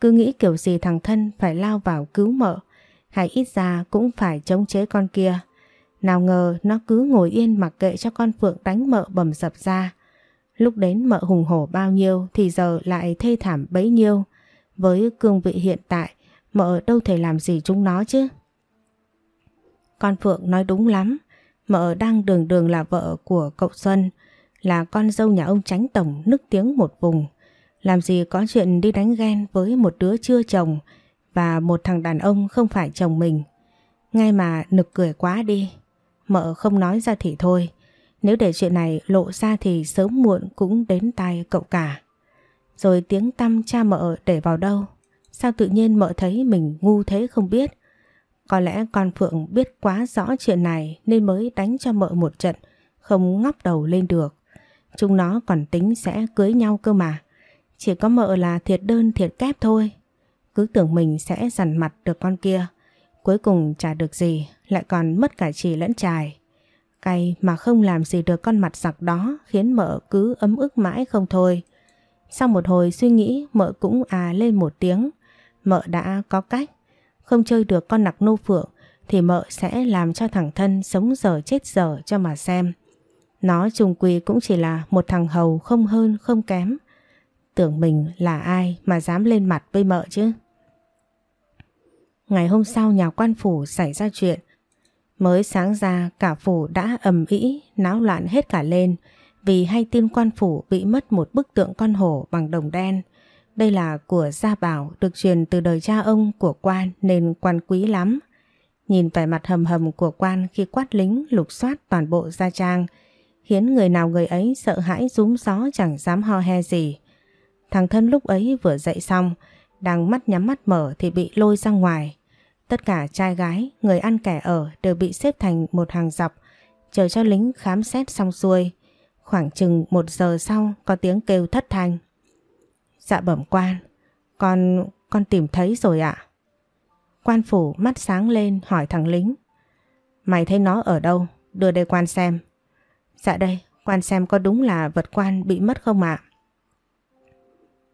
Cứ nghĩ kiểu gì thằng thân phải lao vào cứu mợ, hay ít ra cũng phải chống chế con kia. Nào ngờ nó cứ ngồi yên mặc kệ cho con Phượng đánh mợ bầm dập ra. Lúc đến mợ hùng hổ bao nhiêu thì giờ lại thê thảm bấy nhiêu. Với cương vị hiện tại, mợ đâu thể làm gì chúng nó chứ. Con Phượng nói đúng lắm, mợ đang đường đường là vợ của cậu Xuân, là con dâu nhà ông tránh tổng nức tiếng một vùng. Làm gì có chuyện đi đánh ghen với một đứa chưa chồng và một thằng đàn ông không phải chồng mình. Ngay mà nực cười quá đi, Mợ không nói ra thì thôi Nếu để chuyện này lộ ra thì sớm muộn cũng đến tay cậu cả Rồi tiếng tâm cha mợ để vào đâu Sao tự nhiên mợ thấy mình ngu thế không biết? Có lẽ con Phượng biết quá rõ chuyện này Nên mới đánh cho mợ một trận, Không ngóc đầu lên được. Chúng nó còn tính sẽ cưới nhau cơ mà. Chỉ có mợ là thiệt đơn thiệt kép thôi. Cứ tưởng mình sẽ dằn mặt được con kia, Cuối cùng chả được gì, lại còn mất cả trì lẫn trài. Cay mà không làm gì được con mặt giặc đó khiến mợ cứ ấm ức mãi không thôi. Sau một hồi suy nghĩ, mợ cũng à lên một tiếng. Mợ đã có cách. Không chơi được con nặc nô phượng thì mợ sẽ làm cho thằng thân sống giờ chết giờ cho mà xem. Nó trùng quỳ cũng chỉ là một thằng hầu không hơn, không kém. Tưởng mình là ai mà dám lên mặt với mợ chứ. Ngày hôm sau nhà quan phủ xảy ra chuyện. Mới sáng ra, cả phủ đã ầm ĩ, náo loạn hết cả lên vì hay tin quan phủ bị mất một bức tượng con hổ bằng đồng đen. Đây là của gia bảo được truyền từ đời cha ông của quan nên quan quý lắm. Nhìn vẻ mặt hầm hầm của quan khi quát lính lục soát toàn bộ gia trang khiến người nào người ấy sợ hãi rúm gió chẳng dám ho he gì. Thằng thân lúc ấy vừa dậy xong đang mắt nhắm mắt mở thì bị lôi ra ngoài. Tất cả trai gái, người ăn kẻ ở đều bị xếp thành một hàng dọc chờ cho lính khám xét xong xuôi. Khoảng chừng một giờ sau có tiếng kêu thất thanh. Dạ bẩm quan, con, con tìm thấy rồi ạ. Quan phủ mắt sáng lên hỏi thằng lính. Mày thấy nó ở đâu? Đưa đây quan xem. Dạ đây, quan xem có đúng là vật quan bị mất không ạ?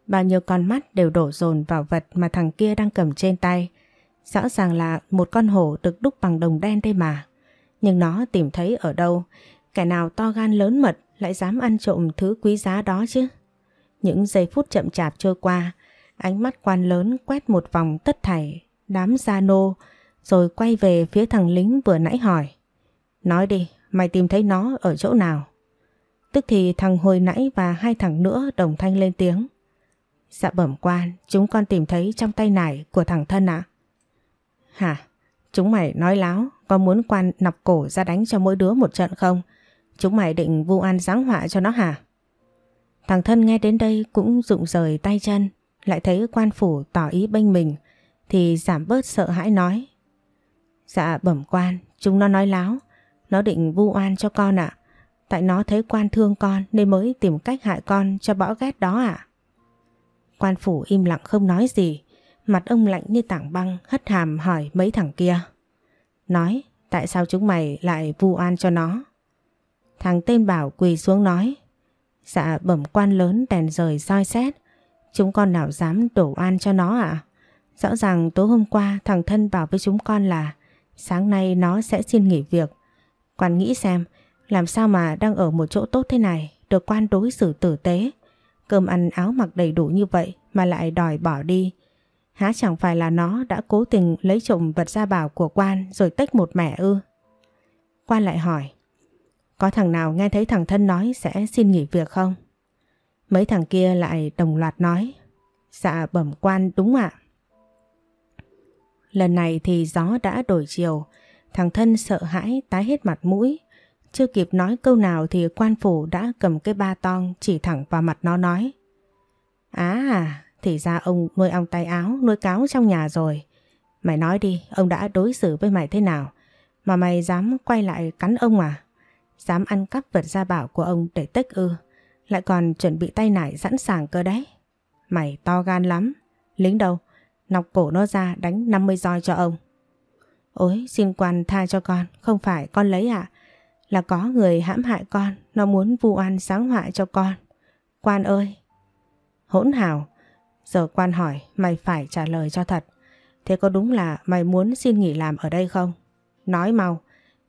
Bao nhiêu con mắt đều đổ dồn vào vật mà thằng kia đang cầm trên tay. Rõ ràng là một con hổ được đúc bằng đồng đen đây mà. Nhưng nó tìm thấy ở đâu? Kẻ nào to gan lớn mật lại dám ăn trộm thứ quý giá đó chứ? Những giây phút chậm chạp trôi qua, ánh mắt quan lớn quét một vòng tất thảy, đám gia nô, rồi quay về phía thằng lính vừa nãy hỏi. Nói đi, mày tìm thấy nó ở chỗ nào? Tức thì thằng hồi nãy và hai thằng nữa đồng thanh lên tiếng. Dạ bẩm quan, chúng con tìm thấy trong tay nải của thằng thân ạ. Hả? Chúng mày nói láo, có muốn quan nọc cổ ra đánh cho mỗi đứa một trận không? Chúng mày định vu an giáng họa cho nó hả? Thằng thân nghe đến đây cũng rụng rời tay chân, lại thấy quan phủ tỏ ý bênh mình, thì giảm bớt sợ hãi nói. Dạ bẩm quan, chúng nó nói láo, nó định vu oan cho con ạ. Tại nó thấy quan thương con nên mới tìm cách hại con cho bỏ ghét đó ạ. Quan phủ im lặng không nói gì, mặt ông lạnh như tảng băng hất hàm hỏi mấy thằng kia. Nói, tại sao chúng mày lại vu oan cho nó? Thằng tên bảo quỳ xuống nói. Dạ bẩm quan lớn đèn rời soi xét. Chúng con nào dám đổ oan cho nó ạ? Rõ ràng tối hôm qua thằng thân bảo với chúng con là sáng nay nó sẽ xin nghỉ việc. Quan nghĩ xem, làm sao mà đang ở một chỗ tốt thế này, được quan đối xử tử tế. Cơm ăn áo mặc đầy đủ như vậy mà lại đòi bỏ đi. Há chẳng phải là nó đã cố tình lấy trộm vật gia bảo của quan rồi tách một mẻ ư? Quan lại hỏi. Có thằng nào nghe thấy thằng thân nói sẽ xin nghỉ việc không? Mấy thằng kia lại đồng loạt nói. Dạ bẩm quan đúng ạ. Lần này thì gió đã đổi chiều, thằng thân sợ hãi tái hết mặt mũi. Chưa kịp nói câu nào thì quan phủ đã cầm cái ba tong chỉ thẳng vào mặt nó nói. À, thì ra ông nuôi ong tay áo, nuôi cáo trong nhà rồi. Mày nói đi, ông đã đối xử với mày thế nào? Mà mày dám quay lại cắn ông à? Dám ăn cắp vật gia bảo của ông để tích ư? Lại còn chuẩn bị tay nải sẵn sàng cơ đấy. Mày to gan lắm. Lính đâu? Nọc cổ nó ra đánh 50 roi cho ông. Ôi xin quan tha cho con, không phải con lấy ạ. Là có người hãm hại con, nó muốn vu oan sáng họa cho con. Quan ơi! Hỗn hào! Giờ quan hỏi, mày phải trả lời cho thật. Thế có đúng là mày muốn xin nghỉ làm ở đây không? Nói mau,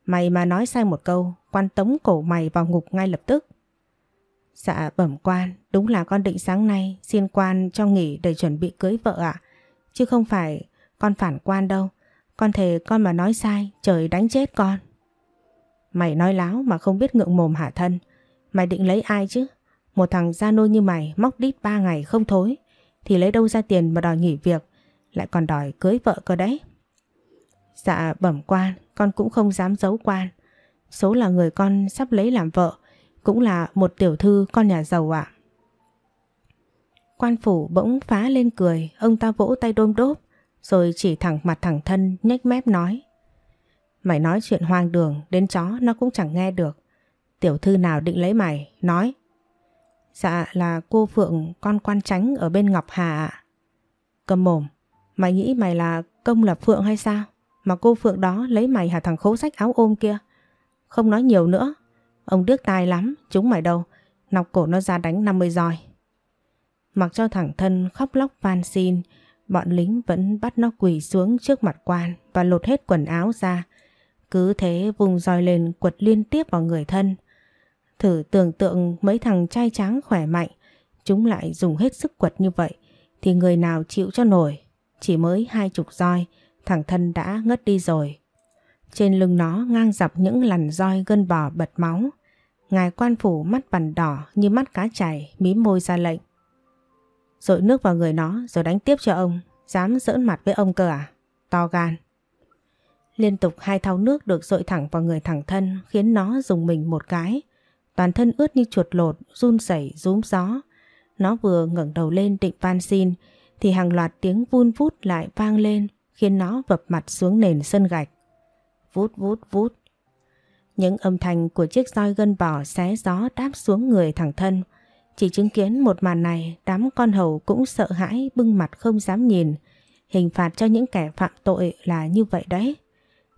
mày mà nói sai một câu, quan tống cổ mày vào ngục ngay lập tức. Dạ bẩm quan, đúng là con định sáng nay xin quan cho nghỉ để chuẩn bị cưới vợ ạ. Chứ không phải con phản quan đâu. Con thề con mà nói sai, trời đánh chết con. Mày nói láo mà không biết ngượng mồm hả thân. Mày định lấy ai chứ? Một thằng gia nô như mày móc đít ba ngày không thối. Thì lấy đâu ra tiền mà đòi nghỉ việc. Lại còn đòi cưới vợ cơ đấy. Dạ bẩm quan, con cũng không dám giấu quan. Số là người con sắp lấy làm vợ. Cũng là một tiểu thư con nhà giàu ạ. Quan phủ bỗng phá lên cười, ông ta vỗ tay đôm đốp, rồi chỉ thẳng mặt thẳng thân nhếch mép nói. Mày nói chuyện hoang đường, đến chó nó cũng chẳng nghe được. Tiểu thư nào định lấy mày, nói. Dạ là cô Phượng con quan tránh ở bên Ngọc Hà ạ. Cầm mồm, mày nghĩ mày là công lập Phượng hay sao? Mà cô Phượng đó lấy mày hả thằng khố sách áo ôm kia. Không nói nhiều nữa, ông điếc tai lắm, chúng mày đâu. Nọc cổ nó ra đánh 50 roi. Mặc cho thẳng thân khóc lóc van xin, Bọn lính vẫn bắt nó quỳ xuống trước mặt quan và lột hết quần áo ra. Cứ thế vùng roi lên quật liên tiếp vào người thân. Thử tưởng tượng mấy thằng trai tráng khỏe mạnh, chúng lại dùng hết sức quật như vậy, thì người nào chịu cho nổi. Chỉ mới hai chục roi, thằng thân đã ngất đi rồi. Trên lưng nó ngang dọc những lằn roi gân bò bật máu. Ngài quan phủ mắt vằn đỏ như mắt cá chảy, mím môi ra lệnh. Rội nước vào người nó rồi đánh tiếp cho ông, dám giỡn mặt với ông cơ à? To gan. Liên tục hai thau nước được dội thẳng vào người thẳng thân khiến nó dùng mình một cái. Toàn thân ướt như chuột lột, run rẩy rúm gió. Nó vừa ngẩng đầu lên định van xin thì hàng loạt tiếng vun vút lại vang lên khiến nó vập mặt xuống nền sân gạch. Vút vút vút. Những âm thanh của chiếc roi gân bò xé gió đáp xuống người thằng thân. Chỉ chứng kiến một màn này, đám con hầu cũng sợ hãi bưng mặt không dám nhìn. Hình phạt cho những kẻ phạm tội là như vậy đấy.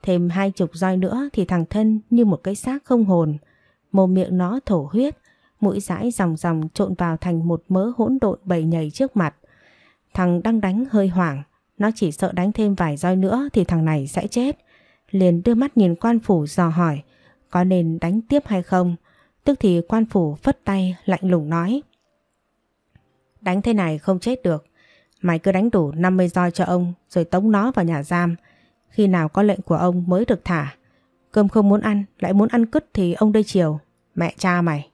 Thêm hai chục roi nữa thì thằng thân như một cái xác không hồn. Mồm miệng nó thổ huyết, mũi dãi dòng dòng trộn vào thành một mớ hỗn độn bầy nhầy trước mặt. Thằng đang đánh hơi hoảng, nó chỉ sợ đánh thêm vài roi nữa thì thằng này sẽ chết. Liền đưa mắt nhìn quan phủ dò hỏi có nên đánh tiếp hay không. Tức thì quan phủ phất tay lạnh lùng nói. Đánh thế này không chết được. Mày cứ đánh đủ 50 roi cho ông rồi tống nó vào nhà giam. Khi nào có lệnh của ông mới được thả. Cơm không muốn ăn, lại muốn ăn cứt thì ông đây chiều. Mẹ cha mày.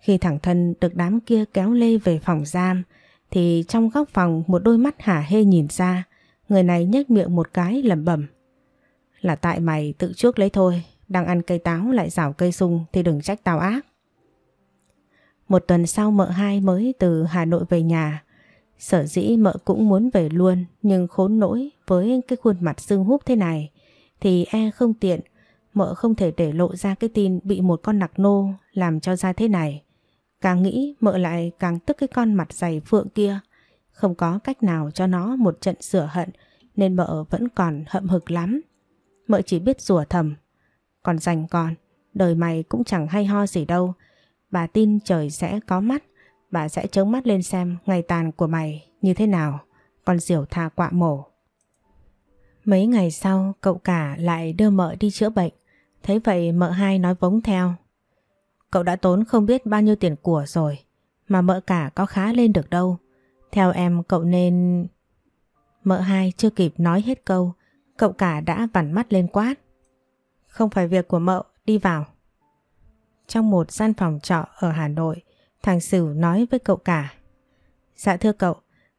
Khi thằng thân được đám kia kéo lê về phòng giam thì trong góc phòng một đôi mắt hả hê nhìn ra. Người này nhếch miệng một cái lẩm bẩm. Là tại mày tự trước lấy thôi, đang ăn cây táo lại rào cây sung thì đừng trách tao ác. Một tuần sau mợ hai mới từ Hà Nội về nhà. Sở dĩ mợ cũng muốn về luôn nhưng khốn nỗi với cái khuôn mặt sưng húp thế này thì e không tiện. Mợ không thể để lộ ra cái tin bị một con nặc nô làm cho ra thế này. Càng nghĩ mợ lại càng tức cái con mặt dày phượng kia. Không có cách nào cho nó một trận sửa hận nên mợ vẫn còn hậm hực lắm. Mợ chỉ biết rủa thầm. Còn dành con, đời mày cũng chẳng hay ho gì đâu. Bà tin trời sẽ có mắt, bà sẽ chống mắt lên xem ngày tàn của mày như thế nào. Con diều tha quạ mổ. Mấy ngày sau, cậu cả lại đưa mợ đi chữa bệnh. Thấy vậy mợ hai nói vống theo. Cậu đã tốn không biết bao nhiêu tiền của rồi, mà mợ cả có khá lên được đâu. Theo em cậu nên... Mợ hai chưa kịp nói hết câu, cậu cả đã vằn mắt lên quát. Không phải việc của mợ, đi vào. Trong một gian phòng trọ ở Hà Nội, thằng Sửu nói với cậu cả. Dạ thưa cậu,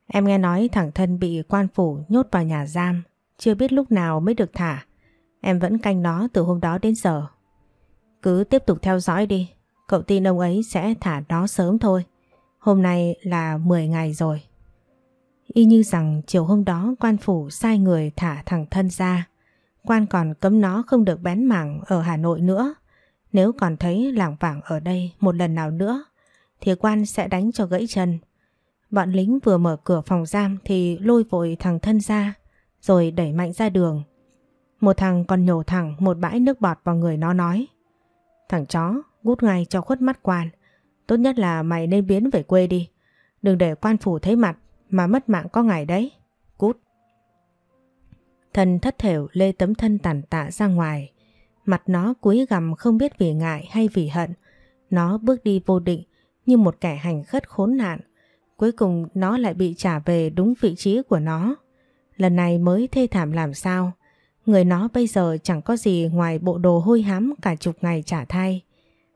em nghe nói thằng thân bị quan phủ nhốt vào nhà giam, chưa biết lúc nào mới được thả. Em vẫn canh nó từ hôm đó đến giờ. Cứ tiếp tục theo dõi đi, cậu tin ông ấy sẽ thả nó sớm thôi. Hôm nay là 10 ngày rồi. Y như rằng chiều hôm đó quan phủ sai người thả thằng thân ra. Quan còn cấm nó không được bén mảng ở Hà Nội nữa. Nếu còn thấy lảng vảng ở đây một lần nào nữa, thì quan sẽ đánh cho gãy chân. Bọn lính vừa mở cửa phòng giam thì lôi vội thằng thân ra, rồi đẩy mạnh ra đường. Một thằng còn nhổ thẳng một bãi nước bọt vào người nó nói. Thằng chó gút ngay cho khuất mắt quan. Tốt nhất là mày nên biến về quê đi. Đừng để quan phủ thấy mặt mà mất mạng có ngày đấy. Cút. Thần thất thểu lê tấm thân tàn tạ ra ngoài. Mặt nó cúi gằm không biết vì ngại hay vì hận. Nó bước đi vô định như một kẻ hành khất khốn nạn. Cuối cùng nó lại bị trả về đúng vị trí của nó. Lần này mới thê thảm làm sao. Người nó bây giờ chẳng có gì ngoài bộ đồ hôi hám cả chục ngày trả thay.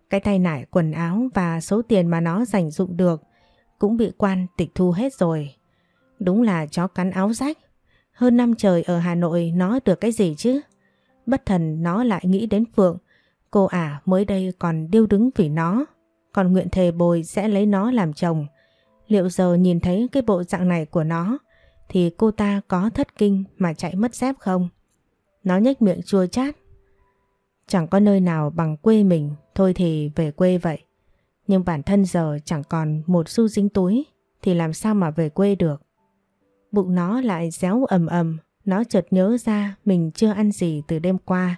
Cái tay nải quần áo và số tiền mà nó dành dụng được cũng bị quan tịch thu hết rồi. Đúng là chó cắn áo rách. Hơn năm trời ở Hà Nội nó được cái gì chứ? Bất thần nó lại nghĩ đến Phượng. Cô ả mới đây còn điêu đứng vì nó. Còn nguyện thề bồi sẽ lấy nó làm chồng. Liệu giờ nhìn thấy cái bộ dạng này của nó, thì cô ta có thất kinh mà chạy mất dép không? Nó nhếch miệng chua chát. Chẳng có nơi nào bằng quê mình, thôi thì về quê vậy. Nhưng bản thân giờ chẳng còn một xu dính túi thì làm sao mà về quê được. Bụng nó lại réo ầm ầm, nó chợt nhớ ra mình chưa ăn gì từ đêm qua.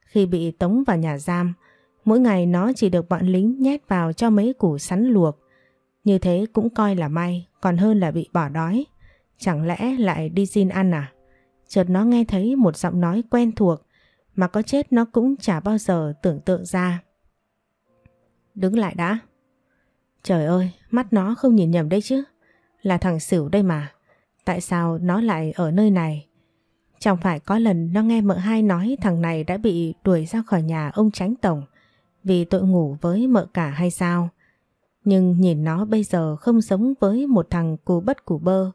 Khi bị tống vào nhà giam, mỗi ngày nó chỉ được bọn lính nhét vào cho mấy củ sắn luộc. Như thế cũng coi là may, còn hơn là bị bỏ đói. Chẳng lẽ lại đi xin ăn à? Chợt nó nghe thấy một giọng nói quen thuộc mà có chết nó cũng chả bao giờ tưởng tượng ra. Đứng lại đã. Trời ơi, mắt nó không nhìn nhầm đấy chứ. Là thằng sửu đây mà. Tại sao nó lại ở nơi này? Chẳng phải có lần nó nghe mợ hai nói thằng này đã bị đuổi ra khỏi nhà ông tránh tổng vì tội ngủ với mợ cả hay sao? Nhưng nhìn nó bây giờ không giống với một thằng cù bất cù bơ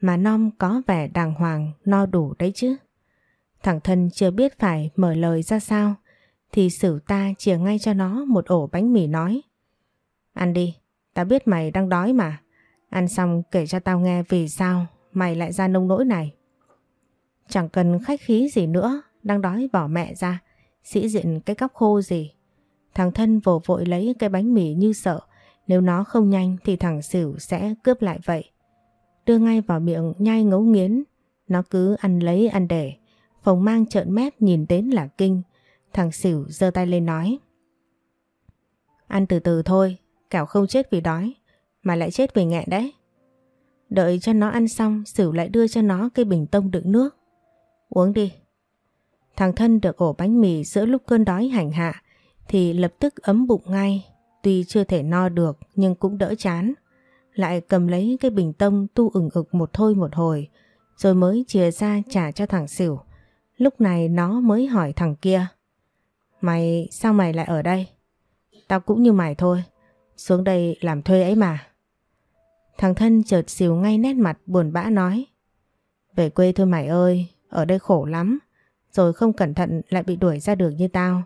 mà non có vẻ đàng hoàng, no đủ đấy chứ. Thằng thân chưa biết phải mở lời ra sao thì sửu ta chìa ngay cho nó một ổ bánh mì nói. Ăn đi, tao biết mày đang đói mà. Ăn xong kể cho tao nghe vì sao mày lại ra nông nỗi này. Chẳng cần khách khí gì nữa, đang đói bỏ mẹ ra, sĩ diện cái cóc khô gì. Thằng thân vồ vội lấy cái bánh mì như sợ, nếu nó không nhanh thì thằng xỉu sẽ cướp lại vậy. Đưa ngay vào miệng nhai ngấu nghiến, nó cứ ăn lấy ăn để. Phòng mang trợn mép nhìn đến là kinh, thằng xỉu giơ tay lên nói. Ăn từ từ thôi, kẻo không chết vì đói, mà lại chết vì nghẹn đấy. Đợi cho nó ăn xong, xỉu lại đưa cho nó cây bình tông đựng nước. Uống đi. Thằng thân được ổ bánh mì giữa lúc cơn đói hành hạ thì lập tức ấm bụng ngay. Tuy chưa thể no được nhưng cũng đỡ chán. Lại cầm lấy cái bình tông tu ửng ực một thôi một hồi rồi mới chia ra trả cho thằng xỉu. Lúc này nó mới hỏi thằng kia. Mày sao mày lại ở đây? Tao cũng như mày thôi. Xuống đây làm thuê ấy mà. Thằng thân chợt xìu ngay nét mặt buồn bã nói. Về quê thôi mày ơi, ở đây khổ lắm. Rồi không cẩn thận lại bị đuổi ra đường như tao.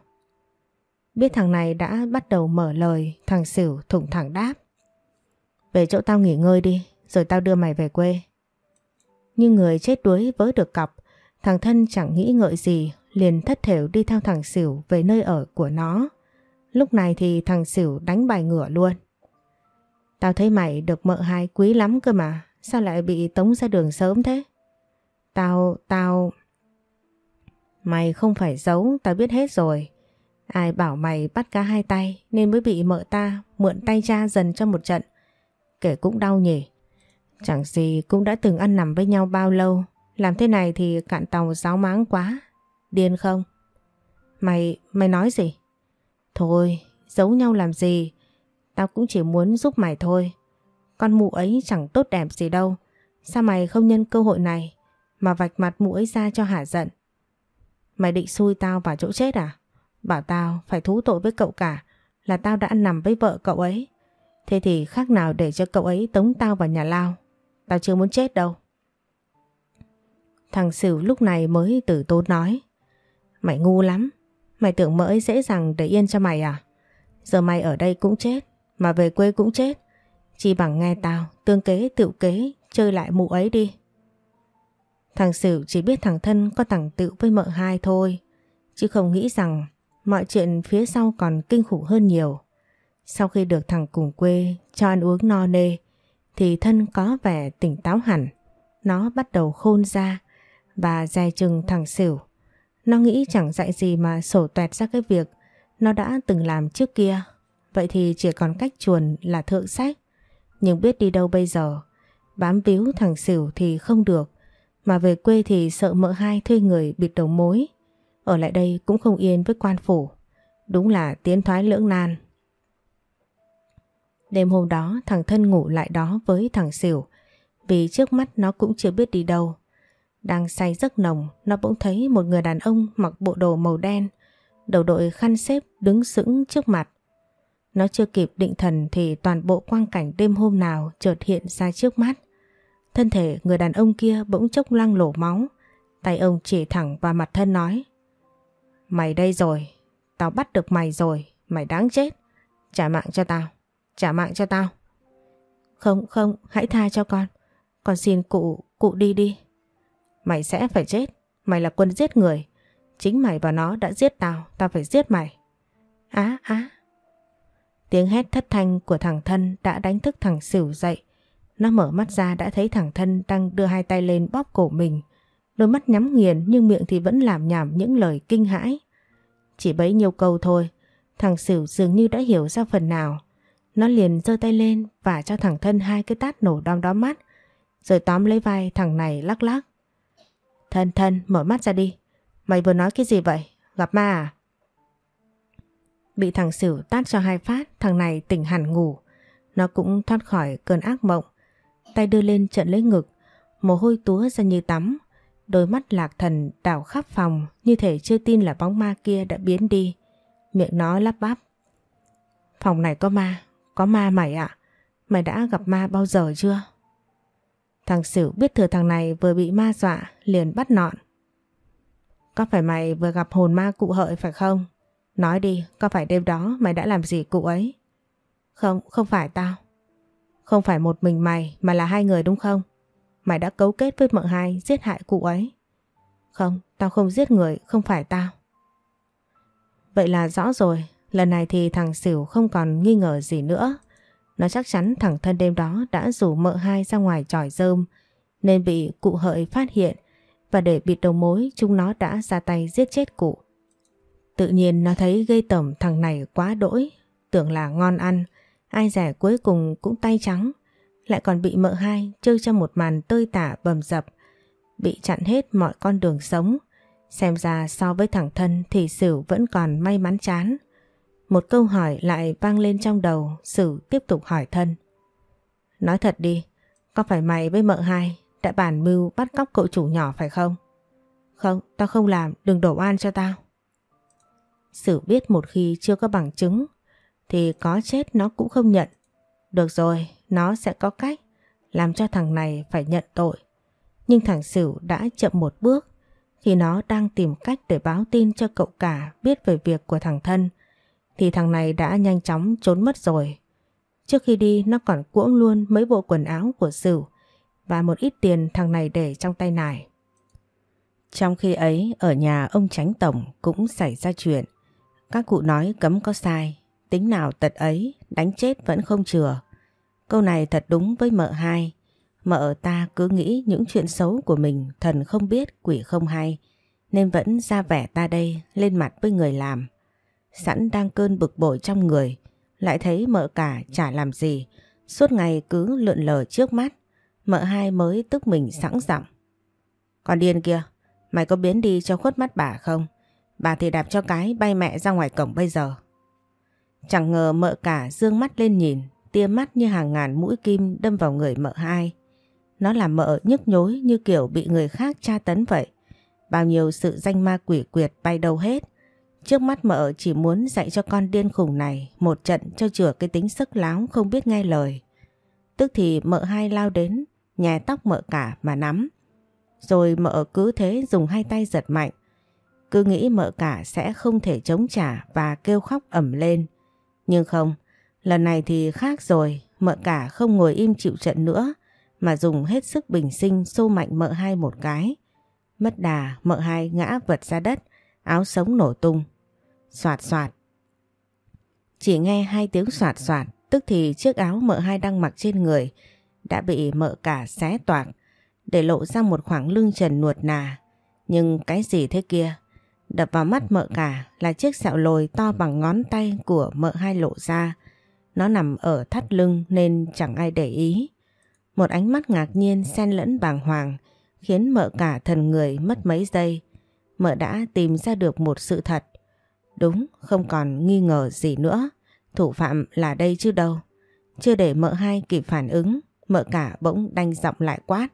Biết thằng này đã bắt đầu mở lời, thằng xỉu thủng thẳng đáp. Về chỗ tao nghỉ ngơi đi, rồi tao đưa mày về quê. Như người chết đuối vớ được cọc, thằng thân chẳng nghĩ ngợi gì, liền thất thểu đi theo thằng xỉu về nơi ở của nó. Lúc này thì thằng xỉu đánh bài ngửa luôn. Tao thấy mày được mợ hai quý lắm cơ mà, sao lại bị tống ra đường sớm thế? Tao, tao... Mày không phải giấu, tao biết hết rồi. Ai bảo mày bắt cá hai tay nên mới bị mợ ta mượn tay cha dần cho một trận. Kể cũng đau nhỉ. Chẳng gì cũng đã từng ăn nằm với nhau bao lâu. Làm thế này thì cạn tàu giáo máng quá. Điên không? Mày, mày nói gì? Thôi, giấu nhau làm gì? Tao cũng chỉ muốn giúp mày thôi. Con mụ ấy chẳng tốt đẹp gì đâu. Sao mày không nhân cơ hội này mà vạch mặt mụ ấy ra cho hả giận? Mày định xui tao vào chỗ chết à? Bảo tao phải thú tội với cậu cả là tao đã nằm với vợ cậu ấy. Thế thì khác nào để cho cậu ấy tống tao vào nhà lao. Tao chưa muốn chết đâu. Thằng Sửu lúc này mới tử tốn nói. Mày ngu lắm. Mày tưởng mỡ dễ dàng để yên cho mày à? Giờ mày ở đây cũng chết, mà về quê cũng chết. Chỉ bằng nghe tao, tương kế tự kế, chơi lại mụ ấy đi. Thằng Sửu chỉ biết thằng thân có thằng tự với mợ hai thôi, chứ không nghĩ rằng mọi chuyện phía sau còn kinh khủng hơn nhiều. Sau khi được thằng cùng quê cho ăn uống no nê, thì thân có vẻ tỉnh táo hẳn. Nó bắt đầu khôn ra và dè chừng thằng xỉu. Nó nghĩ chẳng dạy gì mà sổ tuẹt ra cái việc nó đã từng làm trước kia. Vậy thì chỉ còn cách chuồn là thượng sách. Nhưng biết đi đâu bây giờ. Bám víu thằng xỉu thì không được. Mà về quê thì sợ mợ hai thuê người bịt đầu mối. Ở lại đây cũng không yên với quan phủ. Đúng là tiến thoái lưỡng nan. Đêm hôm đó, thằng thân ngủ lại đó với thằng xỉu. Vì trước mắt nó cũng chưa biết đi đâu. Đang say giấc nồng, nó bỗng thấy một người đàn ông mặc bộ đồ màu đen, đầu đội khăn xếp đứng sững trước mặt. Nó chưa kịp định thần thì toàn bộ quang cảnh đêm hôm nào chợt hiện ra trước mắt. Thân thể người đàn ông kia bỗng chốc lăng lổ máu, tay ông chỉ thẳng vào mặt thân nói. Mày đây rồi, tao bắt được mày rồi, mày đáng chết. Trả mạng cho tao, trả mạng cho tao. Không, không, hãy tha cho con. Con xin cụ, cụ đi đi. Mày sẽ phải chết. Mày là quân giết người. Chính mày và nó đã giết tao. Tao phải giết mày. Á á. Tiếng hét thất thanh của thằng thân đã đánh thức thằng xỉu dậy. Nó mở mắt ra đã thấy thằng thân đang đưa hai tay lên bóp cổ mình. Đôi mắt nhắm nghiền nhưng miệng thì vẫn làm nhảm những lời kinh hãi. Chỉ bấy nhiêu câu thôi. Thằng xỉu dường như đã hiểu ra phần nào. Nó liền giơ tay lên và cho thằng thân hai cái tát nổ đom đóm mắt. rồi tóm lấy vai thằng này lắc lắc. Thân thân mở mắt ra đi. Mày vừa nói cái gì vậy? Gặp ma à? Bị thằng Sửu tát cho hai phát, thằng này tỉnh hẳn ngủ. Nó cũng thoát khỏi cơn ác mộng. Tay đưa lên trận lấy ngực, mồ hôi túa ra như tắm. Đôi mắt lạc thần đảo khắp phòng như thể chưa tin là bóng ma kia đã biến đi. Miệng nó lắp bắp. Phòng này có ma, có ma mày ạ. Mày đã gặp ma bao giờ chưa? Thằng Sửu biết thừa thằng này vừa bị ma dọa liền bắt nọn. Có phải mày vừa gặp hồn ma cụ hợi phải không? Nói đi, có phải đêm đó mày đã làm gì cụ ấy? Không, không phải tao. Không phải một mình mày mà là hai người đúng không? Mày đã cấu kết với mợ hai giết hại cụ ấy. Không, tao không giết người, không phải tao. Vậy là rõ rồi, lần này thì thằng Sửu không còn nghi ngờ gì nữa. Nó chắc chắn thằng thân đêm đó đã rủ mợ hai ra ngoài tròi rơm nên bị cụ hợi phát hiện và để bịt đầu mối chúng nó đã ra tay giết chết cụ. Tự nhiên nó thấy gây tẩm thằng này quá đỗi, tưởng là ngon ăn, ai rẻ cuối cùng cũng tay trắng, lại còn bị mợ hai chơi cho một màn tơi tả bầm dập, bị chặn hết mọi con đường sống. Xem ra so với thằng thân thì Sửu vẫn còn may mắn chán. Một câu hỏi lại vang lên trong đầu, Sử tiếp tục hỏi thân. Nói thật đi, có phải mày với mợ hai đã bàn mưu bắt cóc cậu chủ nhỏ phải không? Không, tao không làm, đừng đổ oan cho tao. Sử biết một khi chưa có bằng chứng thì có chết nó cũng không nhận. Được rồi, nó sẽ có cách làm cho thằng này phải nhận tội. Nhưng thằng sử đã chậm một bước khi nó đang tìm cách để báo tin cho cậu cả biết về việc của thằng thân thì thằng này đã nhanh chóng trốn mất rồi. Trước khi đi nó còn cuỗng luôn mấy bộ quần áo của Sửu và một ít tiền thằng này để trong tay nải. Trong khi ấy ở nhà ông Tránh Tổng cũng xảy ra chuyện. Các cụ nói cấm có sai, tính nào tật ấy, đánh chết vẫn không chừa. Câu này thật đúng với mợ hai. Mợ ta cứ nghĩ những chuyện xấu của mình thần không biết, quỷ không hay, nên vẫn ra vẻ ta đây lên mặt với người làm. Sẵn đang cơn bực bội trong người, lại thấy mợ cả chả làm gì, suốt ngày cứ lượn lờ trước mắt, mợ hai mới tức mình sẵn giọng. Còn điên kia, mày có biến đi cho khuất mắt bà không? Bà thì đạp cho cái bay mẹ ra ngoài cổng bây giờ. Chẳng ngờ mợ cả dương mắt lên nhìn, tia mắt như hàng ngàn mũi kim đâm vào người mợ hai. Nó làm mợ nhức nhối như kiểu bị người khác tra tấn vậy. Bao nhiêu sự danh ma quỷ quyệt bay đâu hết. Trước mắt mợ chỉ muốn dạy cho con điên khùng này một trận cho chừa cái tính sức láo không biết nghe lời. Tức thì mợ hai lao đến, nhè tóc mợ cả mà nắm. Rồi mợ cứ thế dùng hai tay giật mạnh. Cứ nghĩ mợ cả sẽ không thể chống trả và kêu khóc ẩm lên. Nhưng không, lần này thì khác rồi, mợ cả không ngồi im chịu trận nữa mà dùng hết sức bình sinh xô mạnh mợ hai một cái. Mất đà, mợ hai ngã vật ra đất, áo sống nổ tung. Soạt soạt. Chỉ nghe hai tiếng soạt soạt, tức thì chiếc áo mợ hai đang mặc trên người đã bị mợ cả xé toạc, để lộ ra một khoảng lưng trần nuột nà. Nhưng cái gì thế kia? Đập vào mắt mợ cả là chiếc sẹo lồi to bằng ngón tay của mợ hai lộ ra. Nó nằm ở thắt lưng nên chẳng ai để ý. Một ánh mắt ngạc nhiên xen lẫn bàng hoàng khiến mợ cả thần người mất mấy giây. Mợ đã tìm ra được một sự thật. Đúng, không còn nghi ngờ gì nữa. Thủ phạm là đây chứ đâu. Chưa để mợ hai kịp phản ứng, mợ cả bỗng đanh giọng lại quát.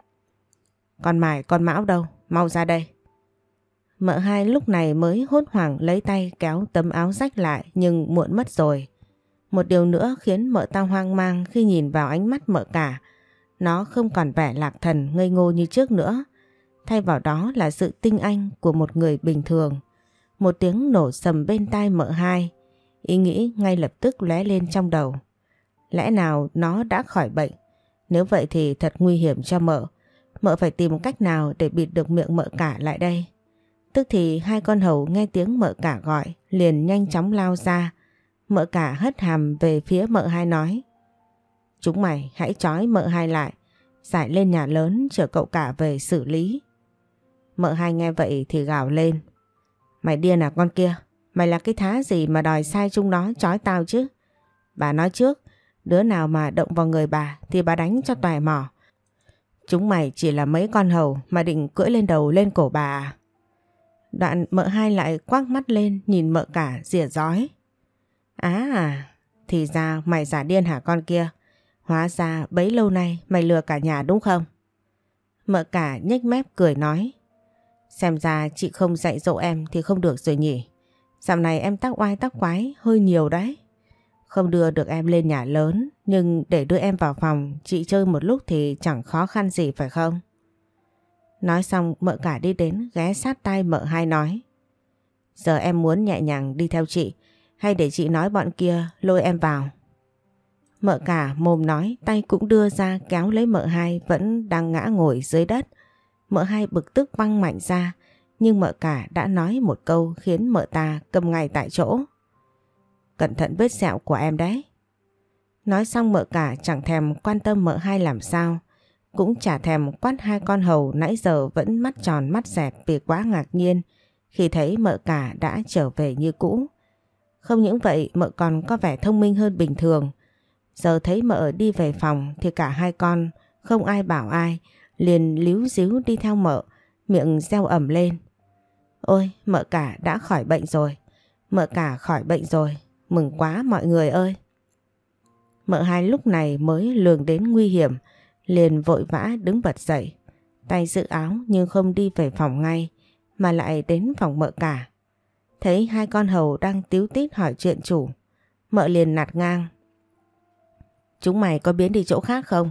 Con mài, con mão đâu? Mau ra đây. Mợ hai lúc này mới hốt hoảng lấy tay kéo tấm áo rách lại nhưng muộn mất rồi. Một điều nữa khiến mợ ta hoang mang khi nhìn vào ánh mắt mợ cả. Nó không còn vẻ lạc thần ngây ngô như trước nữa. Thay vào đó là sự tinh anh của một người bình thường. Một tiếng nổ sầm bên tai mợ hai. Ý nghĩ ngay lập tức lóe lên trong đầu. Lẽ nào nó đã khỏi bệnh? Nếu vậy thì thật nguy hiểm cho mợ. Mợ phải tìm cách nào để bịt được miệng mợ cả lại đây. Tức thì hai con hầu nghe tiếng mợ cả gọi, liền nhanh chóng lao ra. Mợ cả hất hàm về phía mợ hai nói. Chúng mày hãy trói mợ hai lại. Giải lên nhà lớn chờ cậu cả về xử lý. Mợ hai nghe vậy thì gào lên. Mày điên à con kia? Mày là cái thá gì mà đòi sai chúng nó chói tao chứ? Bà nói trước, đứa nào mà động vào người bà thì bà đánh cho tòe mỏ. Chúng mày chỉ là mấy con hầu mà định cưỡi lên đầu lên cổ bà à? Đoạn mợ hai lại quắc mắt lên nhìn mợ cả rỉa giói. Á à, thì ra mày giả điên hả con kia? Hóa ra bấy lâu nay mày lừa cả nhà đúng không? Mợ cả nhếch mép cười nói. Xem ra chị không dạy dỗ em thì không được rồi nhỉ. Dạo này em tắc oai tắc quái, hơi nhiều đấy. Không đưa được em lên nhà lớn, nhưng để đưa em vào phòng, chị chơi một lúc thì chẳng khó khăn gì phải không? Nói xong, mợ cả đi đến, ghé sát tay mợ hai nói. Giờ em muốn nhẹ nhàng đi theo chị, hay để chị nói bọn kia lôi em vào. Mợ cả mồm nói, tay cũng đưa ra kéo lấy mợ hai vẫn đang ngã ngồi dưới đất. Mợ hai bực tức văng mạnh ra, nhưng mợ cả đã nói một câu khiến mợ ta cầm ngay tại chỗ. Cẩn thận vết sẹo của em đấy. Nói xong mợ cả chẳng thèm quan tâm mợ hai làm sao. Cũng chả thèm quát hai con hầu nãy giờ vẫn mắt tròn mắt dẹt vì quá ngạc nhiên khi thấy mợ cả đã trở về như cũ. Không những vậy, mợ còn có vẻ thông minh hơn bình thường. Giờ thấy mợ đi về phòng thì cả hai con, không ai bảo ai liền líu díu đi theo mợ, miệng reo ẩm lên. Ôi, mợ cả đã khỏi bệnh rồi. Mợ cả khỏi bệnh rồi. Mừng quá mọi người ơi. Mợ hai lúc này mới lường đến nguy hiểm, liền vội vã đứng bật dậy. Tay giữ áo nhưng không đi về phòng ngay, mà lại đến phòng mợ cả. Thấy hai con hầu đang tiếu tít hỏi chuyện chủ. Mợ liền nạt ngang. Chúng mày có biến đi chỗ khác không?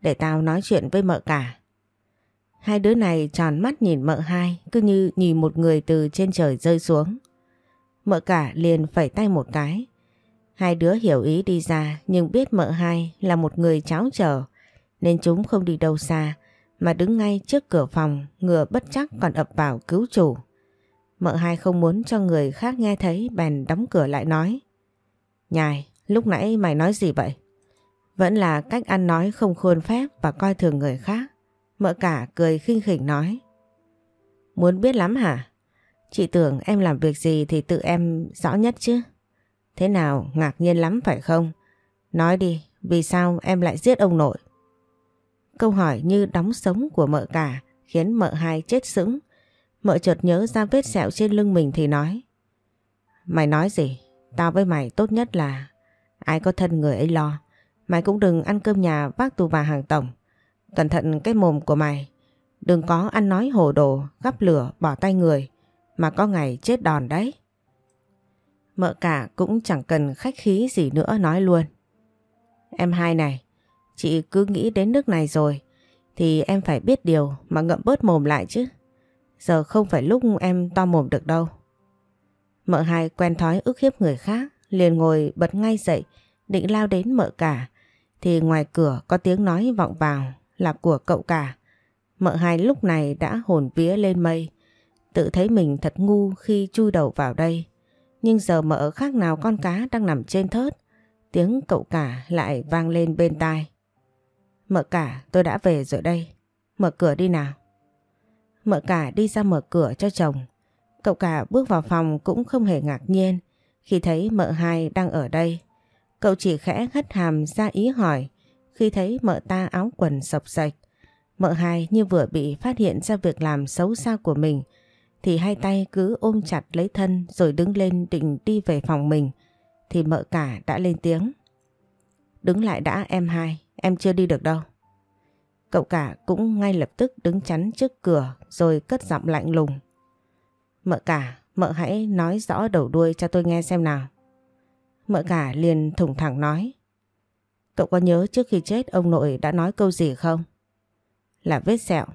Để tao nói chuyện với mợ cả. Hai đứa này tròn mắt nhìn mợ hai cứ như nhìn một người từ trên trời rơi xuống. Mợ cả liền phẩy tay một cái. Hai đứa hiểu ý đi ra nhưng biết mợ hai là một người cháo trở nên chúng không đi đâu xa mà đứng ngay trước cửa phòng ngừa bất chắc còn ập vào cứu chủ. Mợ hai không muốn cho người khác nghe thấy bèn đóng cửa lại nói. Nhài, lúc nãy mày nói gì vậy? Vẫn là cách ăn nói không khuôn phép và coi thường người khác. Mợ cả cười khinh khỉnh nói. Muốn biết lắm hả? Chị tưởng em làm việc gì thì tự em rõ nhất chứ. Thế nào ngạc nhiên lắm phải không? Nói đi, vì sao em lại giết ông nội? Câu hỏi như đóng sống của mợ cả khiến mợ hai chết sững. Mợ chợt nhớ ra vết sẹo trên lưng mình thì nói. Mày nói gì? Tao với mày tốt nhất là ai có thân người ấy lo. Mày cũng đừng ăn cơm nhà vác tù bà hàng tổng. Cẩn thận cái mồm của mày. Đừng có ăn nói hồ đồ, gắp lửa, bỏ tay người. Mà có ngày chết đòn đấy. Mợ cả cũng chẳng cần khách khí gì nữa nói luôn. Em hai này, chị cứ nghĩ đến nước này rồi. Thì em phải biết điều mà ngậm bớt mồm lại chứ. Giờ không phải lúc em to mồm được đâu. Mợ hai quen thói ức hiếp người khác, liền ngồi bật ngay dậy, định lao đến mợ cả. Thì ngoài cửa có tiếng nói vọng vào là của cậu cả. Mợ hai lúc này đã hồn vía lên mây, tự thấy mình thật ngu khi chui đầu vào đây. Nhưng giờ mợ khác nào con cá đang nằm trên thớt, tiếng cậu cả lại vang lên bên tai. Mợ cả tôi đã về rồi đây, mở cửa đi nào. Mợ cả đi ra mở cửa cho chồng. Cậu cả bước vào phòng cũng không hề ngạc nhiên khi thấy mợ hai đang ở đây. Cậu chỉ khẽ hất hàm ra ý hỏi khi thấy mợ ta áo quần sọc sạch. Mợ hai như vừa bị phát hiện ra việc làm xấu xa của mình thì hai tay cứ ôm chặt lấy thân rồi đứng lên định đi về phòng mình thì mợ cả đã lên tiếng. Đứng lại đã em hai, em chưa đi được đâu. Cậu cả cũng ngay lập tức đứng chắn trước cửa rồi cất giọng lạnh lùng. Mợ cả, mợ hãy nói rõ đầu đuôi cho tôi nghe xem nào. Mợ cả liền thủng thẳng nói. Cậu có nhớ trước khi chết ông nội đã nói câu gì không? Là vết sẹo.